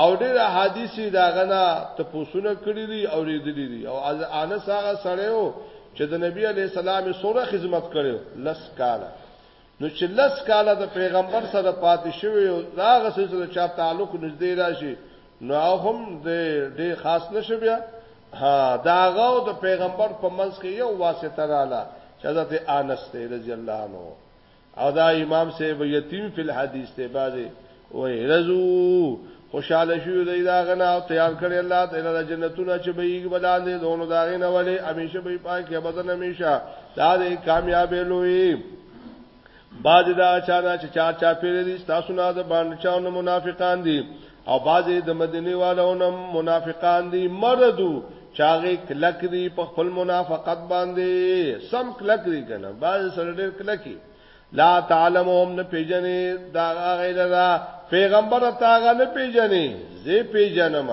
او ډېر احادیث یې د هغه نه تپوسونه کړي دي او ریدلي دي او انس هغه سړی و چې د نبی علی السلام سره خدمت کړي لس کاله نو چې لس کاله د پیغمبر سره پاتې شوی او هغه سره چا تعلق نږدې راشي نو هم د ډېر خاص نشي بیا ها داغه او د پیغمبر په منځ کې یو واسطه رااله چې حضرت انس ته رضی الله عنه او دا امام صاحب یتیم فی الحدیث ته بازي وې رزو خوشاله شو دی دا غنا او تیار کړی الله تعالی د جنتونو چې به یې بلاندې دونو دا غنه ولې همیشه به پاک کې بدن همیشه دا دې کامیاب لوی باج دا چا نه چې چا چا پیری دي تاسو نه د باندې چا نه منافقان دي او بعضې د مدینه والونم منافقان دي مردو چاغې کلک دي په خپل منافقت باندې سم کلک دي کنه بعض سره ډېر کلکی لا تعلمهم نه پیژنې دا غیر دا پیغمبر تاغه نه پیژنې زه پیژنم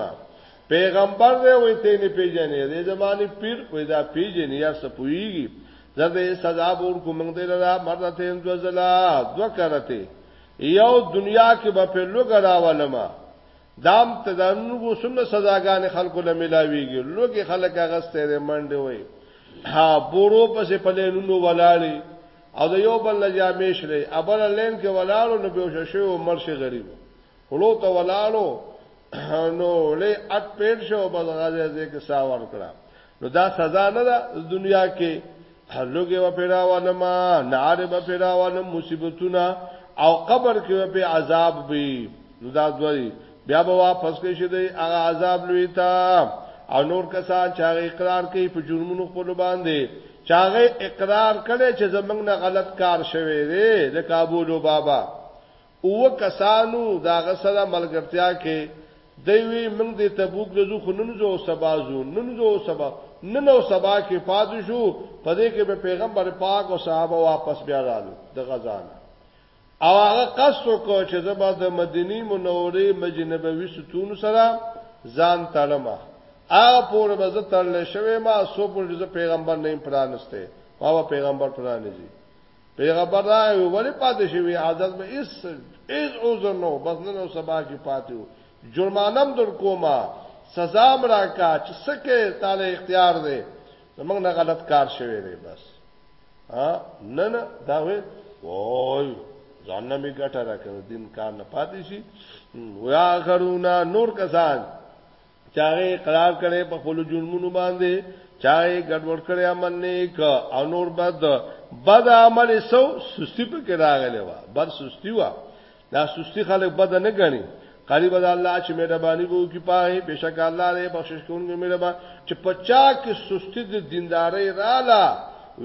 پیغمبر دی وې ته نه پیژنې دې زماني پیر وې دا پیژنې یا سپويږي زده سزا ور کوم دې لرا مرته تیم دوزلا دوکرته یو دنیا کې به په لوګ راولما دام تدانو سمله سزاګان خلکو له ملاویږي لوګي خلک غسته دې منډه وي ها بورو پسې پلینونو ولاړی او د یو بل لجامې شری ابل لین کې ولاړو نو به شوی او مرشه غریب خلو ته ولاړو نو له اټ پیډ شو بل غازه دې کې ساور کړه نو دا سزا نه ده دنیا کې لوګي و پیراوانه ما نار به پیراوانه مصیبتونه او قبر کې به عذاب وي نو دا دوی بیا به واپس کې شي د هغه عذاب لوي تا او نور کسان چې هغه اقرار کوي په جرمونو خپل باندې چې هغه اقرار کړي چې زمنګ نه غلط کار شوی دی د کابولو بابا اووه کسانو د هغه سره ملګرتیا کړې، دی وایي، موږ دې تبوک ته ځو، خو نن ځو او سبا ځو، نن ځو او سبا، نن او سبا کې پاتې شو، په دې کې به پیغمبر پاک او صحابه واپس بیا راغلل د غزا نه او هغه قصد وکړ چې زه به د مدینې منورې مسجد نبوي ستونو سره ځان تړم، هغه پورې به زه تړلی شوی یم، څو پورې چې زه پیغمبر نه یم پرانستی، ما به پیغمبر پرانیزي. پیغمبر راغی ولی پاتې شوی عادت به اس اس عذر نو بس نن او سبا کې پاتیو جرمانم در کوما سزا مرا کا چې سکه تعالی اختیار دی زمنګ نه غلط کار شوی دی بس ها نه نه دا وې وای ځان نه می ګټه راکړه دین کار نه پاتې شي ویا غرونا نور کسان چاغه اقرار کړي په خپل جرمونو باندې چاغه ګډوډ کړي عمل نیک او نور بد بد عمل سو سستی په کې راغلی و بر سستی و دا سستی خلک بد نه غني قریب ده الله چې مهرباني وو کی پاره بشک الله دې بخشش کوونکی مهربان چې پچا کې سستی د دینداري رااله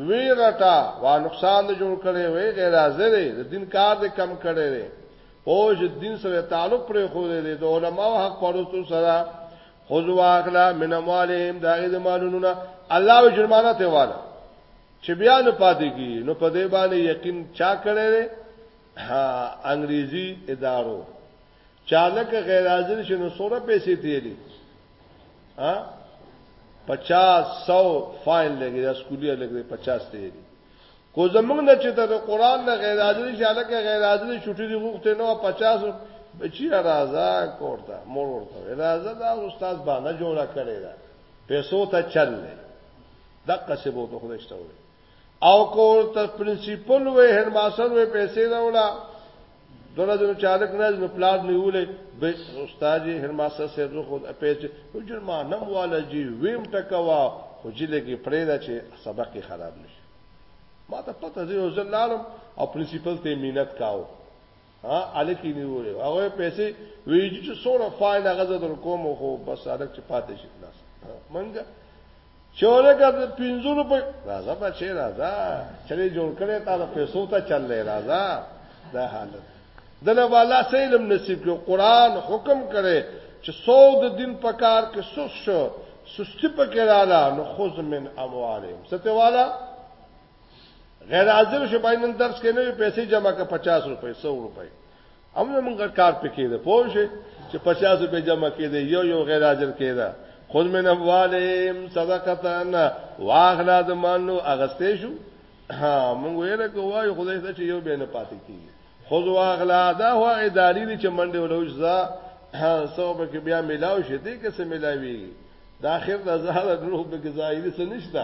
وی رټا وا نقصان جوړ کړي وی غیر حاضر دین کار دې کم کړي پوج دین سره تعلق پر خو دې د علماو حق پرستو سره خذوا اخلا من اموالهم داغه د مالونو الله و جرمانه ته والا چې بیا نه پاتې کی نو په دې باندې یقین چا کړی ها انګریزي ادارو چالک غیر حاضر شنو سوره پیسې تیری ها 50 100 فاین لګی دا سکولیا لګی 50 تیری کو زمونږ نه چې ته د قران نه غیر حاضر شې الکه غیر حاضر چټي دی غوښته نو 50 بچی راځه کوړه مور ورته راځه دا استاد باندې جوړه کړی دا پیسو ته چل دی دغه څه بوته خو دشته او کوړه پرنسپل وې هډماستر وې پیسې راوړه دونه دونه چالک راځي نو پلاټ نیولې به استاد هرماسه سه زه خود اپیچ وجر ما نم والا جی ویم ټکوا خو جله کې پرېدا چې سبق خراب نشي ما ته پته زه زه لالم او پرنسپل ته مينت کاو ها الکی نیولې هغه پیسې ویجی چې سوره فایل غزه در کوم خو بس الک چې پاتې شي خلاص منګه چورګه د پینځو روپې راځه بچې راځه چلې جوړ کړې تا د پیسو ته چلې راځه دا حالت دله والا سیلم نصیب کړو قران حکم کړي چې سو د دین په کار کې سوس شو سستی په کې رااله نو خذ من اموالهم سته والا غیر حاضر شو باندې درس کې نه پیسې جمع کړه 50 روپۍ 100 روپۍ هم زمونږ کار پکې ده پوه شئ چې 50 روپے جمع کړي یو یو غیر حاضر کړي خود من اموالهم صدقتان واخلا د مانو اغستې شو ها مونږ ویل کوی خدای ته چې یو به نه پاتې کیږي خود واخلا دا هو اداري دي چې منډه ولوش ځا سو به کې بیا ملاو شې دې کې څه ملاوي دا اخر د زهره دروغ به کې ظاهري څه نشته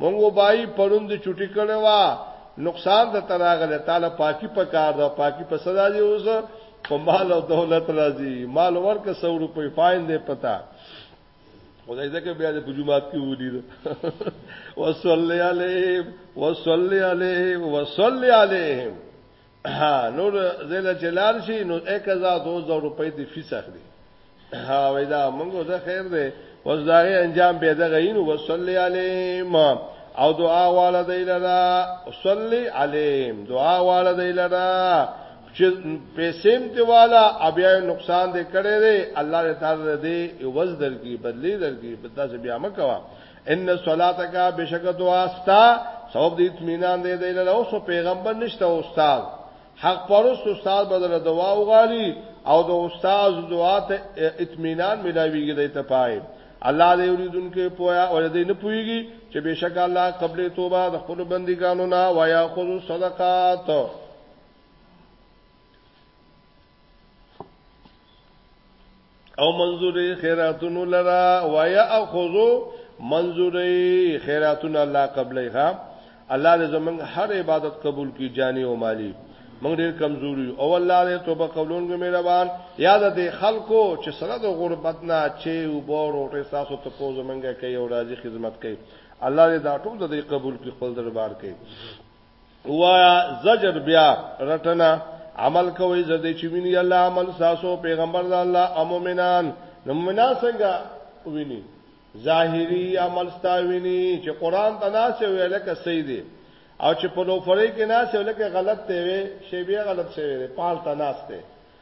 مونږ وبای پرون د چټي کړي وا نقصان د تراغله تعالی پاکي پکار دا پاکي په صدا دی اوس په مال او دولت راځي مال ورکه 100 روپۍ فاین دی پتا خدای ځکه بیا د جمعات کې ودی وصلی علیه وصلی علیه وصلی علیه ها نور زله جلال شي نو 1200 روپۍ د فیس اخلي ها وای دا موږ زه خیر دی وز داغه انجام به دغه یې نو وصلی علیهم او دعا والا دی لرا صلی علیهم دعا والا دی لرا چې پیسې ته والا بیا نقصان دې کړي دی الله تعالی دې وز درګي بدلی درګي بداسه بیا مکوا ان صلاتک بشک دعا استا سبب د اطمینان دی دی له اوس پیغمبر نشته استاد حق پرست استاد بدل دعا وغالي او د استاد دعا ته اطمینان ملاویږي دی ته پای الله دې ولیدونکو پویا او دې نه پویږي چې بشک الله قبل توبه د خپل بندګانو نه ویا خود صدقات او منظوري خیراتونو لرا ويا اخذو منظوري خیراتونو الله قبلې ها الله دې زمنګ هر عبادت قبول کی جانی او مالی موږ ډیر کمزوري او الله دې توبه قبولون کې مهربان یاد دې خلکو چې سره د غربت نه چې او بور او تاسو ته پوز منګه کوي او راځي خدمت کوي الله دې دا ټول دې قبول کې خپل دربار کې وایا زجر بیا رټنا عمل کوي زده چې ویني الله عمل ساسو پیغمبر د الله او مؤمنان نو مؤمنا څنګه ویني ظاهری عمل ستا ویني چې قران ته ناسه ویل کې صحیح دی او چې په لوفرې کې ناسه ویل کې غلط دی وي شی بیا غلط شوی دی پال ته ناسته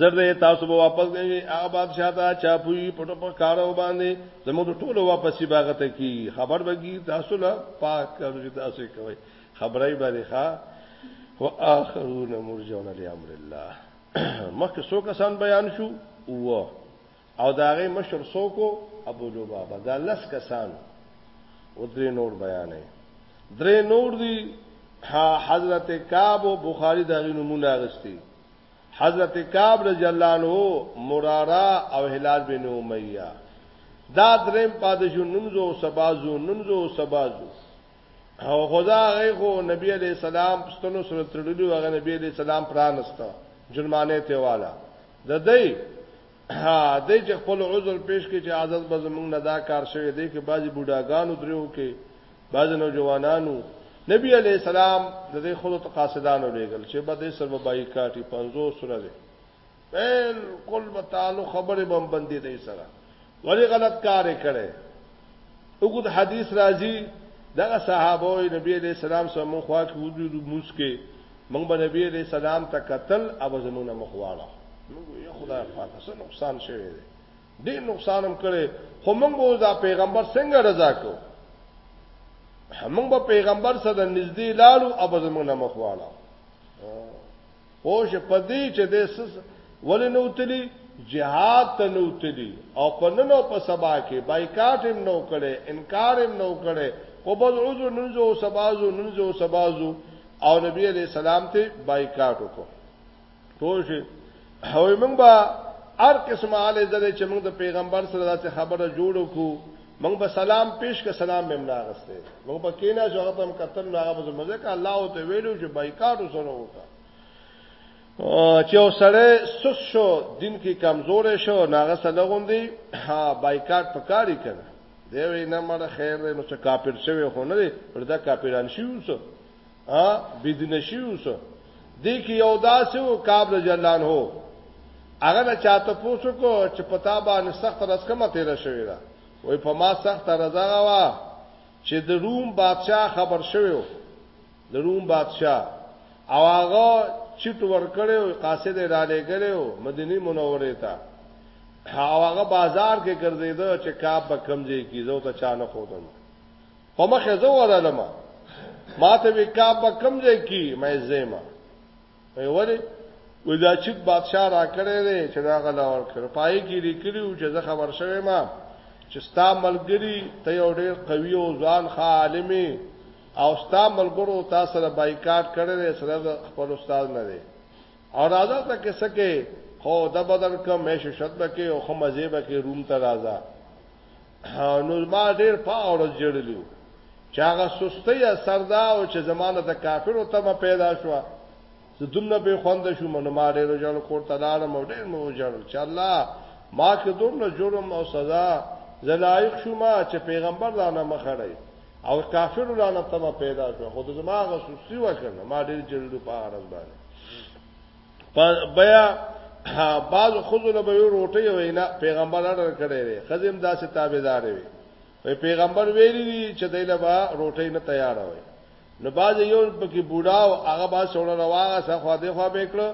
زر دې تاسو به واپس غوي هغه بادشاہ ته چا پوي پټو په کارو باندې زموږ ټولو واپسې باغ ته کی خبر بګي تاسو لا پاک کارو چې تاسو کوي خبرای باندې ښا واخرون مرجون لامر الله مخکې څو کسان بیان شو و او دا غي مشر سوکو ابو لبابا دا لس کسان او درې نور بیانې درې نور دي حضرت کعب او بخاری دا غي نمونه غستي حضرت کعب رضی الله عنه مرارا او هلال بن امیہ دا دریم پادشو نمزو سبازو نمزو سبازو او خدا هغه خو نبی علی السلام ستنو سره تړلو هغه نبی علی السلام پرانسته جرمانه ته والا د دې د دې خپل عذر پیش کې چې عادت به زمونږ نه دا کار شوی دی کې بعضی بوډاګانو درو کې بعض نوجوانانو نبی علی السلام د دې خود تقاصدانو لګل چې بده سر به بای کاټي 50 سره ده بالکل به تعالی خبره بم بندي دی سره ولی غلط کار کړي وګد حدیث راځي دغه صحابه او نبی علی السلام سره مون خوا کې وجود موس کې مونږ به نبی علی السلام ته قتل او زمونه مخواړه نو یا خدای پاک سره نقصان شوی دی ډیر نقصان هم کړي خو موږ به دا پیغمبر څنګه رضا کو موږ به پیغمبر سره د نږدې لاړو او به زموږ نه مخواړه خوش پدې چې د سس ولې نو تلی جهاد ته نو تلی او په نن او په سبا کې بایکاټ هم نو کړي انکار هم نو کړي په بل عذر ننځو سبازو ننځو سبازو او نبی علیہ السلام ته بایکاټ وکړو پوه شئ او موږ به هر قسمه علي زده چې موږ د پیغمبر سره داسې خبره جوړو کو موږ به سلام پیش که سلام به نه غسته موږ په کینا چې هغه تم قتل نه هغه به مزه کا الله او ته ویلو چې بایکاټ وسره وکا چې اوسره سس شو دین کې کمزور شو ناغه سره غوندي ها بایکاټ پکاري کړه دی وینا مړه خیر نو څه کاپیر شوی خو نه دی ورته کاپیران شي وسه ها بدین شي اوس دې کې یو داسې و کعب رضی الله عنه هغه نه چاته پوسو کو چې پتا باندې سخت رسکمه تیر شوی دا وای په ما سخت رضا وا چې د روم بادشاہ خبر شوی و د روم بادشاہ او هغه چټ ور کړو قاصد را لګلو مدینه منوره ته هغه بازار کې ګرځیدو چې کعب به کمزې کیزو ته چانه خودم په مخه زه ورالم ما ته وی کا په کم ځای کې مې زېما وی وره وی دا چې بادشاہ را کړی دی چې دا غلا ور کړ پای کې لیکلی او چې زه خبر شوم ما چې ستا ملګری ته یو ډېر قوي او ځان ښه عالمي او ستا ملګرو تاسو سره بایکاټ کړی دی سره خپل استاد نه دی او راځه ته کې سکه خو د بدل کم مې شت بکې او خو مزه بکې روم ته راځه نو ما ډیر په اورز جړلو چې هغه سستی اثر دا او چې زمانه د کافرو تم پیدا شو زه دومره به خوند شو منو ما ډیر جوړ کور ته لاړم او ډیر مو جوړ چې الله ما کې دومره جرم او سزا زلایق شو ما چې پیغمبر دا نه مخړی او کافرو دا نه تم پیدا شو خو د زما غو سستی وکړ ما ډیر جوړ په اورز باندې بیا بعض خزو له به روټي وي نه پیغمبر اړه کړی دی خزم داسې تابعدار وي وی پیغمبر ویلی دی چې دایله با روټي نه تیار وي نو بعض یو پکې بوډا او هغه با سوړه رواغه سخوا دی خو به کړو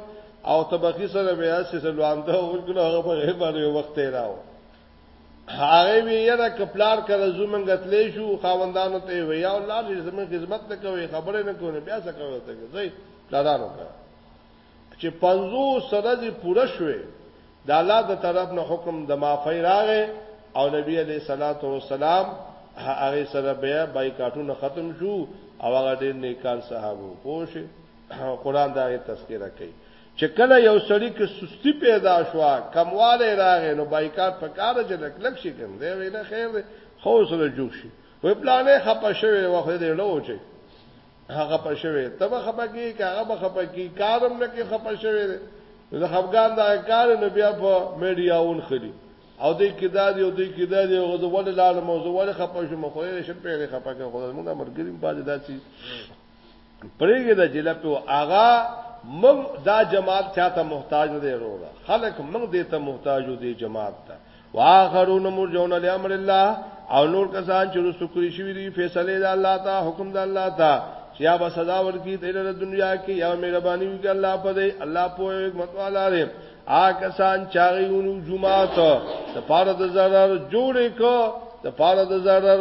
او طبقی سره بیا چې سلوانده ورکړو هغه په غیب باندې وخت راو هغه وی یره کپلار کړه زومنګ تلې شو خاوندانو ته وی یا الله دې زموږ خدمت نه کوي خبره نه کوي بیا څه کوي ته زی لارانو کړه چې پنځوس ورځې پوره شوې د الله د طرف نه حکم د معافی راغې او نبی علیه الصلاۃ والسلام هغه سره بیا بایکاټونه ختم شو او هغه ډېر نیکان صحابه پوه شي قران دا غي تذکرہ کوي چې کله یو سړی کې سستی پیدا شو کمواله راغې نو بایکاټ په کار چې لک لک شي کوم دی ویله خیر دی خو سره جوړ شي وې پلانې خپه شوی وخت دې لوچي هغه پښوي ته به خپګي کاغه به خپګي کارم نه کې خپښوي زه خپګان دا کار نه بیا په میډیا اون خري او دې کې دا دی او دې کې دا دی او زه ول لاله مو زه ول خپښم خو یې شپ پیری خپګه خو موږ مرګریم باندې داسي پرېګه د جلب او آغا موږ دا جماعت چاته محتاج نه دی وروړه خلک موږ دې ته محتاج دي جماعت ته واخرون مرجون لامر الله او نور کسان چې رسو کړی شوی دی فیصله د الله ته حکم د الله ته چې یا به سزا ورکړي د دنیا کې یا مهرباني وکړي الله په دې الله په حکمت والا دی آ کسان چاغیونو جمعه ته د پاره د zarar جوړې کو د پاره د zarar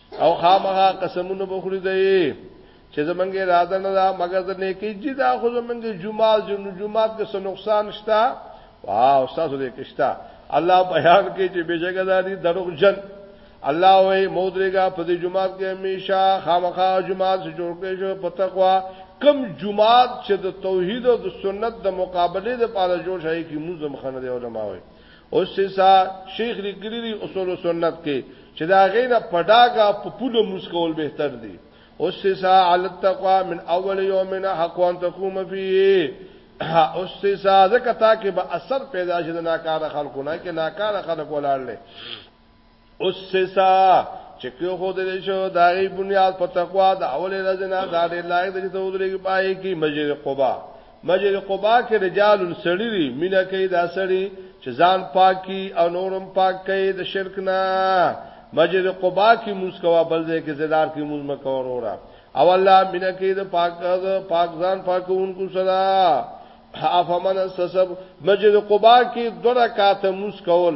او خامغه قسمونه بخوري دی چې زمونږ اراده نه ده مګر د نیکی چې دا خو زمونږ جمعه جن جمعه کې څه نقصان شته واو تاسو دې کښتا الله بیان کوي چې بشکره دا دي دروغ جن الله وې مودريګه په دې جمعه کې همیشه خامخا جمعه چې جوړ کې شو په تقوا کم جمعه چې د توحید او د سنت د مقابله لپاره جوړ شي کې موږ مخنه دی علماء وي او سیسا شیخ لیکلی دی اصول سنت کې چې دا غینه پډاګه په پوله موس کول بهتر دی او سیسا علی التقوا من اول یومنا حق ان تقوم فيه او سیسا زکه تا کې به اثر پیدا شې د ناکاره خلکو نه کې ناکاره خلکو لاړل اسسا چې کو خو دې شو دا غي بنیاد په تقوا د اول رزنا دا دې لایق دې ته ودرې کې پای کې مسجد قباء مسجد قباء کې رجال سړي دي مینا کې دا سړي چې ځان پاکي او نورم پاک کوي د شرک نه مسجد قباء کې موږ کوا بل دې کې زدار کې موږ مکو وروړه او الله مینا کې د پاک پاک ځان پاکونکو صدا افمن سسب مسجد قباء کې دوه رکعات موږ کول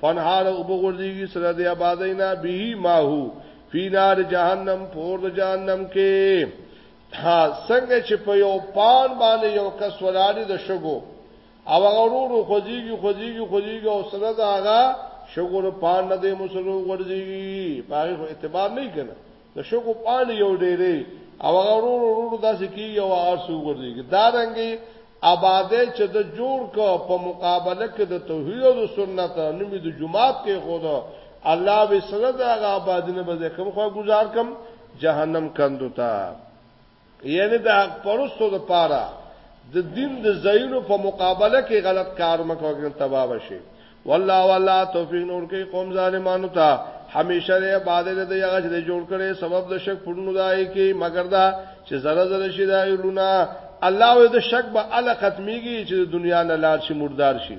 فنهار او بغورځيږي سره د آبادینا به ما هو فی نار جهنم پور د جهنم کې ها څنګه چې په یو پان باندې یو کس ولاړی د شګو او غرورو خوځيږي خوځيږي خوځيږي او سره دا هغه شګو پان نه د مسلو ورځيږي پاره خو اعتبار نه کړي د شګو پاڼې یو ډېرې او هغه ورور ورور داسې کیږي او هغه سو ورځيږي دا رنګي آباده چې د جوړ کو په مقابله کې د توحید او د سنت نومې د جماعت کې خود الله به سره دا آبادینه به کوم خو گزار کم جهنم کندو تا یعنی د حق پرستو د پاره د دین د زینو په مقابله کې غلط کار مکو ګل تباہ شي والله والله توفیق نور کې قوم ظالمانو ته همیشه د عبادت د یغه چې جوړ کړي سبب د شک پړنو دای کې مگر دا چې زره زره شي دا لونه الله د شک به ال ختميږي چې د دنیا نه لار شي مردار شي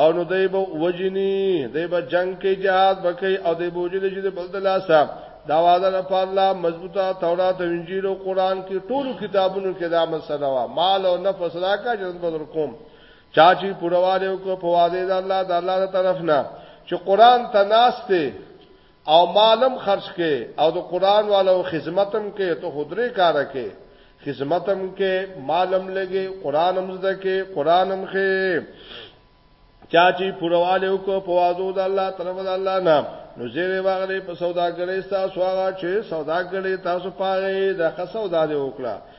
او نو دی به وجنی دی به جنگ کې جهاد وکي او دی به وجل چې بل د لاسه دا وعده نه په الله مضبوطه تورات او انجیل او قران کې ټولو کتابونو کې دا مسله وا مال او نفس راکا جنت بدر کوم چا چې پرواله کو په وعده د الله د الله تر طرف نه چې قران ته ناشته او مالم خرج کې او د قران والو خدمتم کې ته خدري کار کې خدمتم کې مالم لګي قرانم زده کې قرانم کې چا چې پرواله وکړو په وازو د الله طرف د الله نه نو زیره واغلې په سوداګرۍ تاسو هغه چې سوداګرۍ تاسو پاره د خسو دالې وکړه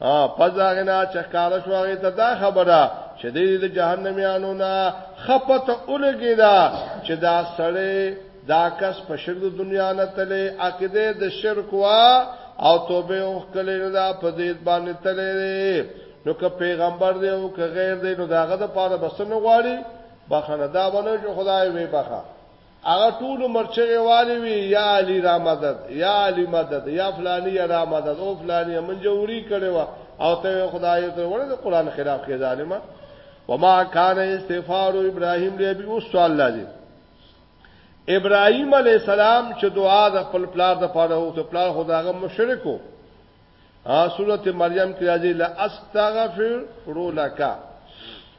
ها پزاغنا چخکار شو هغه ته دا خبره چې دې د جهنميانو نه خپته اولګی دا چې دا سړی دا کس په شرک د دنیا نه تلې عقیده د شرک وا او توبه او کله نه دا په دې باندې تلې نو که پیغمبر دی او که غیر دی نو داغه د پاره بسنه غواړي بخنه دا ونه چې خدای وي بخا هغه ټول عمر چغې والي وي یا علی را مدد یا علی مدد یا فلانی یا را مدد او فلانی منجوري کړي وا او ته خدای ته وړه د قران خلاف کې ظالما وما کان استغفار ابراهیم دی به اوس سوال لازم ابراهیم علی السلام چې دعا د خپل پلار د پاره او خپل پلار خداغه مشرکو ا سورته مریم کې راځي لا استغفر لک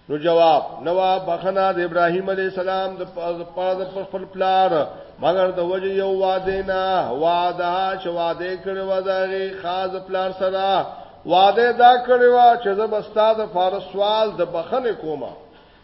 نو جواب نو بخنا د ابراهیم علی السلام د پاره د خپل پلار مگر د وجه یو وعده نه وعده چې وعده کړو دغه خاص پلار سره وعده دا کړو چې زه بستا د فارس سوال د بخنه کومه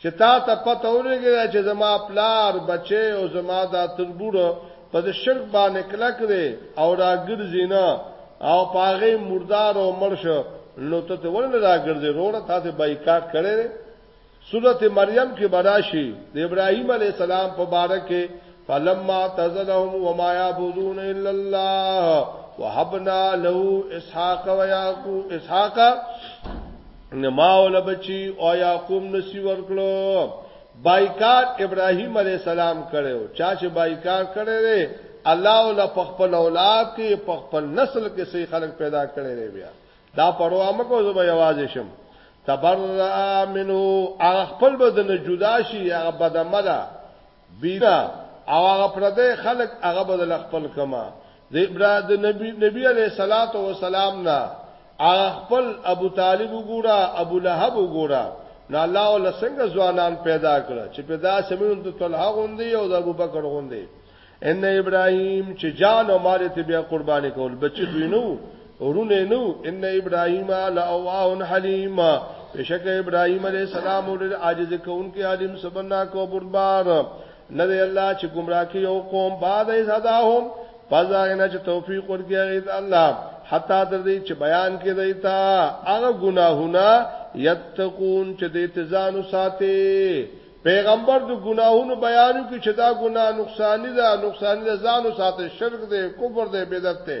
چې تا ته پته ولګي دا چې زما پلار بچي او زما دا تربور په د شرک باندې کلک دی او راګرځي نه او پاغه مردار او مرشه نو ته ته ولنه راګرځي روړه تا ته بایکاټ کړي سورته مریم کې براشي د ابراهیم علی السلام په باره کې فلما اعتزلهم وما يعبدون الا الله وهبنا له اسحاق ويعقوب اسحاق نما ول بچي او يعقوب نصیب ورکړو بایکاټ ابراهيم عليه السلام کړو چا چې بایکاټ کړي الله ول په خپل اولاد کې په خپل نسل کې سي خلک پیدا کړي بیا دا پروا مکو زما یوازې شم تبرأ منه هغه خپل بدن جدا شي هغه بدمله بینا او هغه پردی خلک هغه بدل خپل کما د ابراهیم د نبی نبی علیه الصلاۃ والسلام نه هغه خپل ابو طالب وګوره ابو لهب وګوره نو الله ول څنګه ځوانان پیدا کړ چې پیدا سمون ته طلحه غوندي او د ابو بکر غوندي ان ابراهيم چې جان او مال ته بیا قرباني کول بچی دوی نو ورونه نو ان ابراهیم لاواه حلیم بشک ابراهیم علیہ السلام ور عاجز کون کې عالم سبنا کو بردبار نه دی الله چې گمراه کې یو قوم بعد ای صداهم پزاینه چې توفیق ورګی الله حتا در دې چې بیان کې دی تا هغه ګناهونه یتقون چې د اتزان ساتي پیغمبر د ګناهونو بیانو کې چې دا ګناه نقصان دي نقصان دي ځانو ساتي شرک دي کفر دي بدعت دي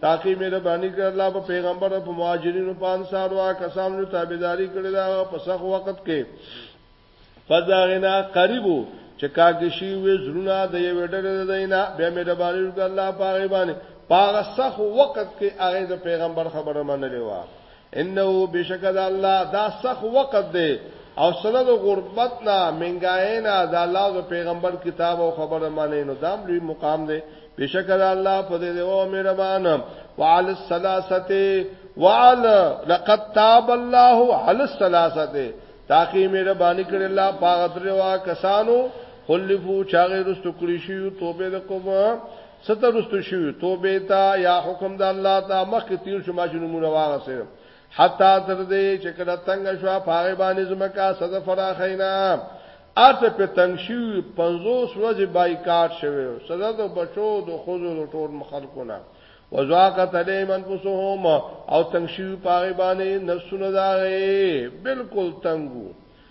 تاکي مهرباني کړ الله په پیغمبر او په مهاجرینو په انصار او کسانو تابعداري کړې دا په سخت وخت کې فزاغنا قریبو چې کاګشي وې زړونه د یو ډېر دینا به مهرباني وکړه الله پاغه باندې پاغه سخت وخت کې هغه د پیغمبر خبره منلې و انه بشکد الله دا سخ وقت دی او سند غربت نه منګای نه دا الله او پیغمبر کتاب او خبره معنی نو دام لوی مقام دی بشکد الله په دې او مهربان وعلى الثلاثه وعلى لقد تاب الله على الثلاثه تاکي مهرباني کړی الله پاغتروا کسانو خلفو چاغه رستو کړی شو توبه وکوم ستر رستو شو توبه تا یا حکم د الله تا مخ تیر شو ما شنو مونږ واغه سره حتا تر دې چې کله تنگ شو پاره باندې زمکا صد فراخینا اته په تنگ شو 50 ورځې بایکاټ شوه صد د بچو د خوزو د ټول مخالفونه وزاقت علیم انفسهم او تنگ شو پاره باندې نفسونه داغه بالکل تنگو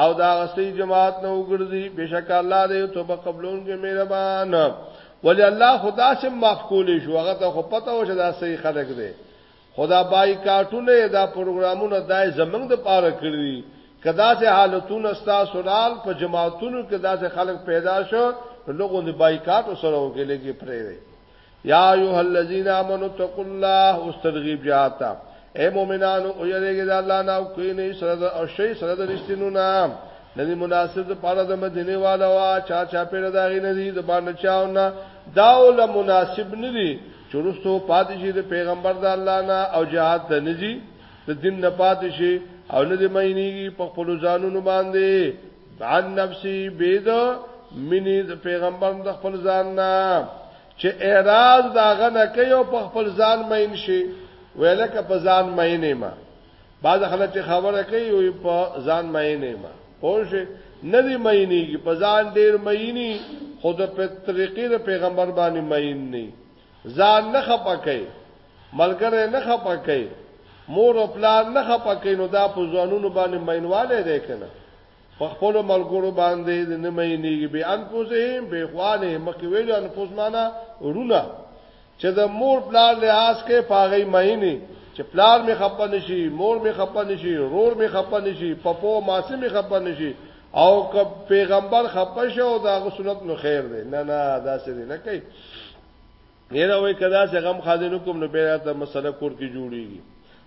او دا غسی جماعت نه وګرځي بشک الله دې توبه قبلون کې مهربان ولی الله خدا سے معاف کولې شو هغه ته خو پته و چې دا صحیح خلق دی خدا بای کارټونه دا پروګرامونه دای زمنګ د پاره کړی کدا سے حالتونه ستا سرال په جماعتونو کدا سے خلق پیدا شو لوګو د بایکاټ سره وګلېږي پرې یا ایها الذین آمنوا اتقوا الله واسترغب جاتا اے مومنانو او یریګه د الله نه او کینې سره او شی سره د رښتینو نام ندی مناسب د پاره د مدینه والا وا چا چا پیره داغی ندی د باندې چاونه داول مناسب ندی چورستو پادشي د پیغمبر د الله نه او جهاد د نجی د دین نه پادشي او ندی مینیږي په خپل ځانونو باندې عن نفسي بيد منی د پیغمبر د خپل ځان نه چې اعتراض دا غنه کوي او په خپل ځان مین شي ویلکه په ځان مین ما بعض خلک چې خبره کوي او په ځان مین ما پوه شي نه دی مینیږي په ځان ډیر مینی خود په طریقې د پیغمبر باندې مین نه ځان نه خپه کوي ملګری نه خپه کوي مور او پلار نه خپه کوي نو دا په ځوانونو باندې مینواله دی کنه په خپل ملګرو باندې د نه مینېږي به انفسهم به خوانه مخکې ویل انفس معنا ورونه چې د مور پلار لحاظ کې پاغې مینې چې پلار می خپه نشي مور می خپه نشي رور می خپه نشي پپو ماسي می خپه نشي او که پیغمبر خپه شو او دا سنت نو خیر دی نه نه دا څه دی نه کوي یره وای کدا څه غم خادینو کوم نو پیدا ته مسله کور کې جوړیږي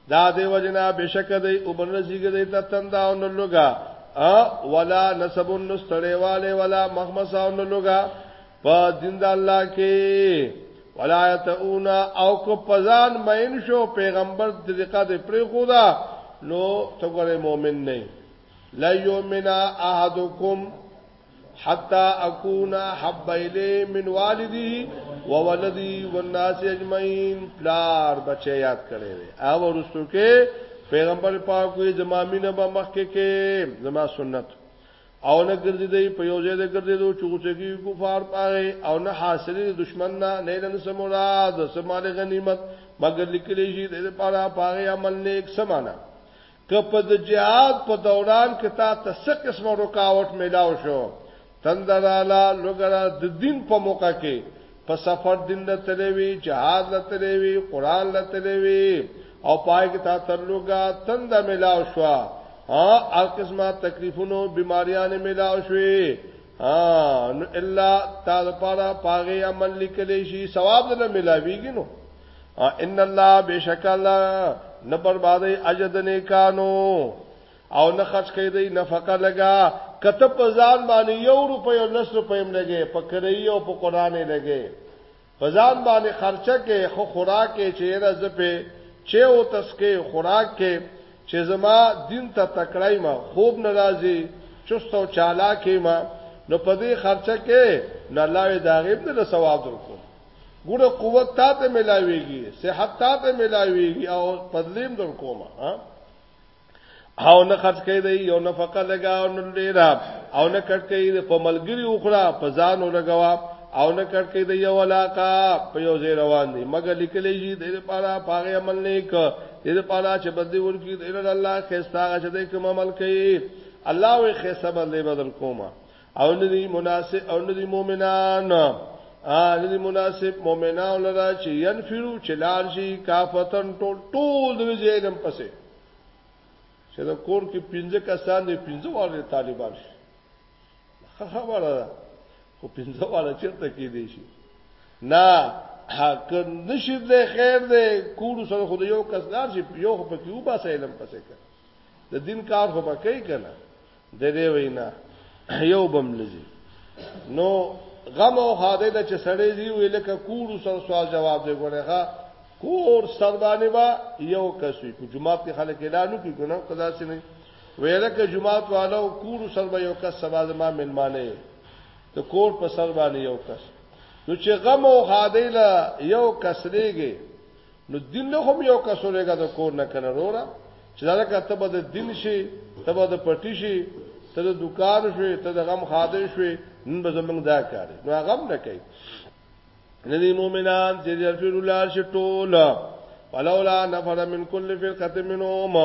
دا دی وجنا بشک دی او بن رسیږي دی ته تندا او نو لوګا ا ولا نسب نستړیواله ولا مخمسا او نو لوګا په دین د الله کې ولایت اونا او کو پزان مین شو پیغمبر طریقه دې پرې خدا نو ته ګره مؤمن نه لا یؤمن احدکم حتا اكون حب الیه من والده وولدی والناس اجمعین پلار بچی یاد کړي وي او ورستو کې پیغمبر پاک وي زما مینه به مخ کې کې زما سنت او نه ګرځي دی په یو ځای د ګرځي دو چوغچګي کفار پاره او نه حاصل دشمن نه نه لن سموراد سماله غنیمت مگر لیکلی شي د پاره پاره عمل نیک سمانه که په د جهاد په دوران کې تا ته څه قسم رکاوټ ملاو شو تندراله لګرا د دین په موقع کې په سفر دین له تلوي جهاد له تلوي قران له تلوي او پای کې تا ته لګا تند ملاو شو ها هر قسمه تکلیفونو بیماریاں ملاو شوي ها نو الا تا لپاره پاغه عمل لیکلې شي ثواب نه ملاويږي نو ان الله بشکل نه بربادي اجد نه کانو او نه خرج کوي دی نفقه لگا کته په ځان باندې یو روپۍ او لس روپۍ هم لګي په کرایي او په قران لګي په ځان باندې خرچه کې خو خوراک کې چیرې زپه چې او تسکه خوراک کې چې زما دین ته تکړای ما خوب ناراضي چست او چالاکې ما نو په دې خرچه کې نه لاوي داغې د ثواب درکو ګوره قوت تا ته ملاويږي صحت تا ته ملاويږي او پدلیم در کومه ها او نه خرج کوي دی یو نه فقط لگا او نه ډیرا او نه کټ کوي په ملګری اوخرا په ځان او لګوا او نه کټ کوي دی یو علاقه په یو ځای روان دي مګر لیکلې شي د لپاره پاغه عمل نیک د لپاره چې بدلی ورکی د الله خستا چې کوم عمل کوي الله وي خسته بدلی بدل کومه او ندی مناسب او ندی مؤمنان ا ندی مناسب مؤمنان لرا چې ينفرو چې لار شي کافتن ټول ټول د زیدم پسې چې دا کور کې پنځه کسان دي پنځه واره طالبان شي خبره ده خو پنځه واره چرته کې دي شي نه حق نشید له خیر ده کور سره خو یو کس لار شي یو په کې وباسه علم پسې کړ د دین کار خو به کوي کنه د دې وینا یو بم لږی نو غم او خاده د چې سړی دی ویل ک کور سر سوال جواب دی ګوره ښا کور سر باندې با یو کس وی کو جمعه کې خلک اعلان وکړي کنه قضا سي نه ویل ک جمعه والو کور سر به یو کس سبا زما ملمانه ته کور په سر باندې یو کس نو چې غم او خاده له یو کس لريږي نو دین له هم یو کس ورګه د کور نه کنه رورا چې دا لکه ته به د دین شي ته به د پټی شي ته د دکان شوي ته د غم خاطر شوي نن به زمنګ دا کاری نو غم نه کوي ندی مومنان چې رسول الله شټول ولولا نفر من كل فرقه منهم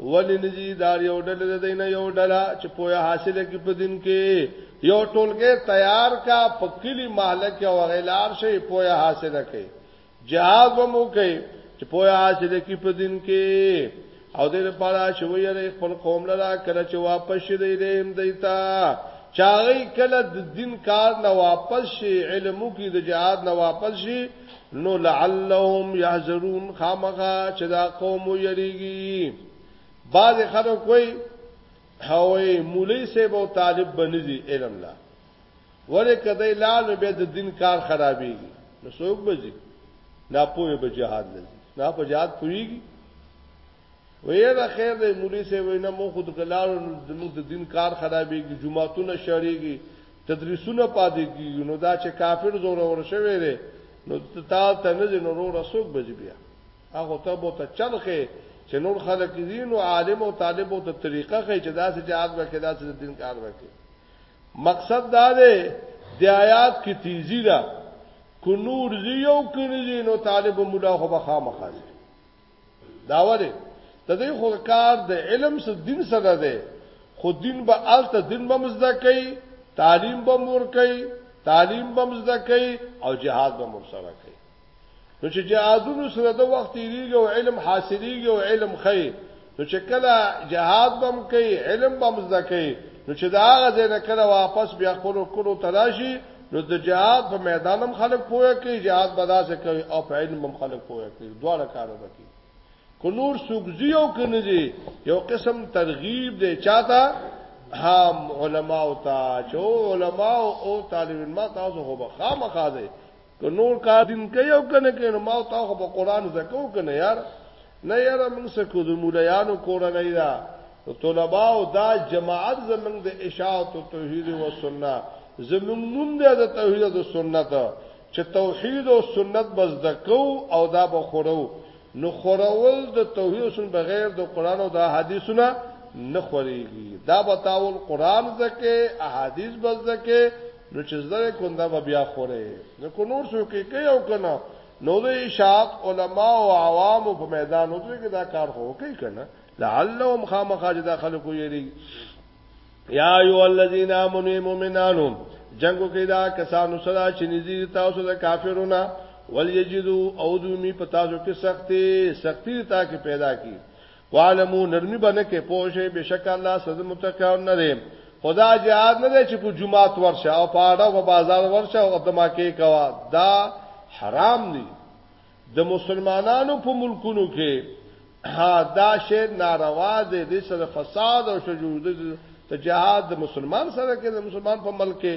ولی نجی دار یو ډله د دینه یو ډله چې پویا حاصله کې په دین کې یو ټولګه تیار کا پکلی مالک او غیلار شي پویا حاصله کې جهاد به مو کوي چې پویا حاصل کی په دین کې او دې لپاره چې ویری خپل قوم لرا کله چې واپس شي دې دیم دیتا چاغی کله د دین کار نه واپس شي علمو کې د جهاد نه واپس شي نو لعلهم يحذرون خامخا چې دا قوم یریږي بعض خلک کوئی هوې مولوی سیب او طالب بنځي علم لا ولې کدی لال به د دین کار خرابېږي نو څوک بځي نا پوهه به جهاد لذي نا په جهاد پويږي وې دا خیر دی مولوی سي وینا مو خود کلالو زموږ د دین کار خرابېږي جمعهتونه شړېږي تدریسونه پاتې کیږي نو دا چې کافر زور ور شوی دی نو تا ته نه دي نور رسوک بځي بیا هغه ته بو ته چرخه چې نور خلک دین او عالم او طالب او ته طریقه خې چې دا سې جهاد وکړي دا سې دین کار وکړي مقصد دا دی د آیات کې تیزی ده کو نور زیو کړی نو طالب مولا خو به خامخا شي دا وره د دې خو کار د علم سره دین سره ده خو دین به الته دین به مزده کوي تعلیم به مور کوي تعلیم به مزده کوي او جهاد به مور سره کوي نو چې جهادونو سره د وخت تیریږي او علم حاصلېږي او علم خې نو چې کله جهاد بم کوي علم بم زده کوي نو چې دا غځې نه کله واپس بیا خپل کلو تلاشي نو د جهاد په میدانم خلک پوهه کوي جهاد بداسه کوي او په علم هم خلک پوهه کوي دواړه کار وکړي کو نور سوګزي او کنه دي یو قسم ترغیب دی چاته هم علما او تا چې علما او طالب ما تاسو هو به خامخا دي که نور کار دین کوي او کنه کوي نو ما او تا خو په قران زکو کنه یار نه یاره موږ څه کو د مولایانو کورنۍ دا طلباء او دا جماعت زمنګ د اشاعت او توحید او سنت زمنګ نوم دی د توحید او سنت چې توحید او سنت بس دکو او دا به خورو نو خورول د توحید سن بغیر د قران او د حدیثونه نه خوريږي دا بتاول قران زکه احادیث بس زکه نو چې زده کوندا به بیا خوره نو کو نور څوک کوي او کنه نو د اشاعت علما او عوام په میدان وتره کې دا کار خو کوي کنه لعلهم خامخاج دا خلکو یری یا ایو الذین آمنوا مومنانو جنگو کې دا کسانو سره چې نږدې تاسو د کافرونو ولجدو او دومی پتا جو کې سختي سختي تا کې پیدا کی وعلمو نرمی بنه کې پوشه بشک الله سز متقیان نه دی خدا جهاد نه دی چې په جمعات ورشه او په اړه په بازار ورشه او دماکې کوا دا حرام دی د مسلمانانو په ملکونو کې ها دا شی ناروا دی د سره فساد او شجود ته جهاد د مسلمان سره کې د مسلمان په ملک کې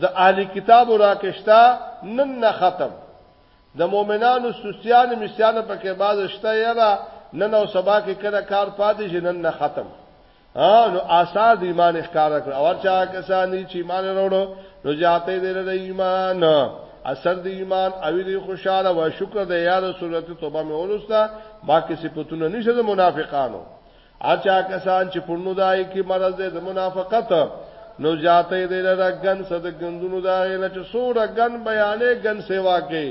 د اهلی کتاب راکشتا نن نه ختم د مؤمنانو سستیان مسیان په کې باز شته یرا نن او سبا کې کله کار پاتې جنن نه ختم ها نو آثار د ایمان اخکار کړ او چا کسانی چې ایمان وروړو نو جاته دې د ایمان اثر د ایمان او دې خوشاله او شکر د یا رسول الله توبه مې ولستا باقي صفاتونه نشه د منافقانو اچا کسان چې پړنو دای کی مرز دې د منافقت نو زیاتې دې لره ګن صد ګندونو دا نه چې سوره ګن بیانې ګن سیوا کې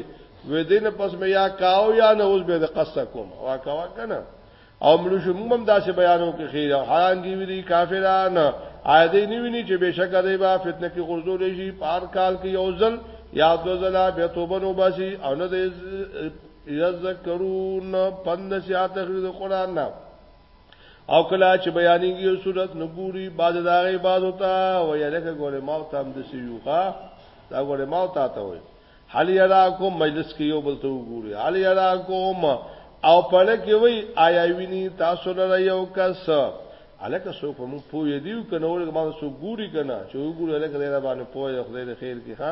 وې دې نه پس مې یا کاو یا نه اوس به د قصه کوم وا کاوا کنه او موږ شو موږ هم داسې بیانو کې خیر او حرام دی ویلي کافران آیا دې نه ویني چې بشک دې با فتنه کې غرزو لشي پار کال کې یو ځل یا دو ځله به توبه نو باسي او نه دې یذکرون پند سیات اخری د قران نه او کله چې بیانېږي یو صورت نګوري بعد دا غي بعد وتا و یا لکه ګوره ما ته هم د سیوخه دا ګوره ما ته ته وي حال یراکم مجلس کې یو بل ته وګوري حال یراکم او پړه کې وای آیا ویني تاسو لره یو کس الکه سو په مو پوی دیو کنه ورګ ما سو ګوري کنه چې وګوري الکه دا باندې پوی خدای د خیر کې ها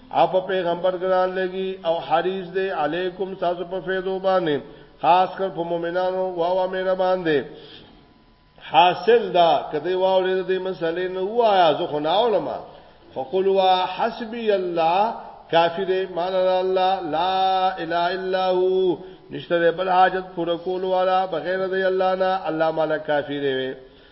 او په پیغمبر ګران لګي او حریص دی علیکم تاسو په فیدو باندې خاص کر په مؤمنانو واوا مهربان دی حاصل دا کدی واولې دې مسلې نو وایا زه خو نه اولم فقل وا حسبي الله کافی دی مان الله لا اله الا هو نشته بل حاجت پر کول والا بغیر دی الله نه الله مالک کافی دی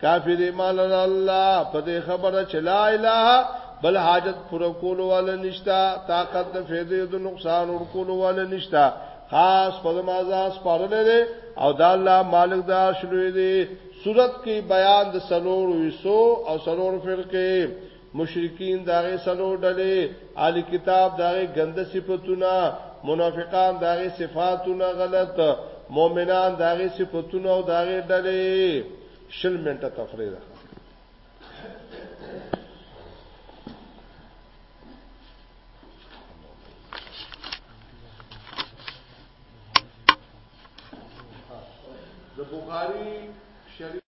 کافی دی مال الله په دې خبره چې لا اله بل حاجت پر کول ولا نشتا طاقت د فیدې د نقصان ور کول ولا نشتا خاص په مازه سپارل دي او دا الله مالک دا شلوې دي صورت کې بیان د سلور وسو او سلور فرقه مشرکین داغه سلو ډلې اهل کتاب داغه ګنده صفاتونه منافقان داغه صفاتونه غلط مؤمنان داغه صفاتونه او داغه ډلې شل منټه تفریح ده د بخاری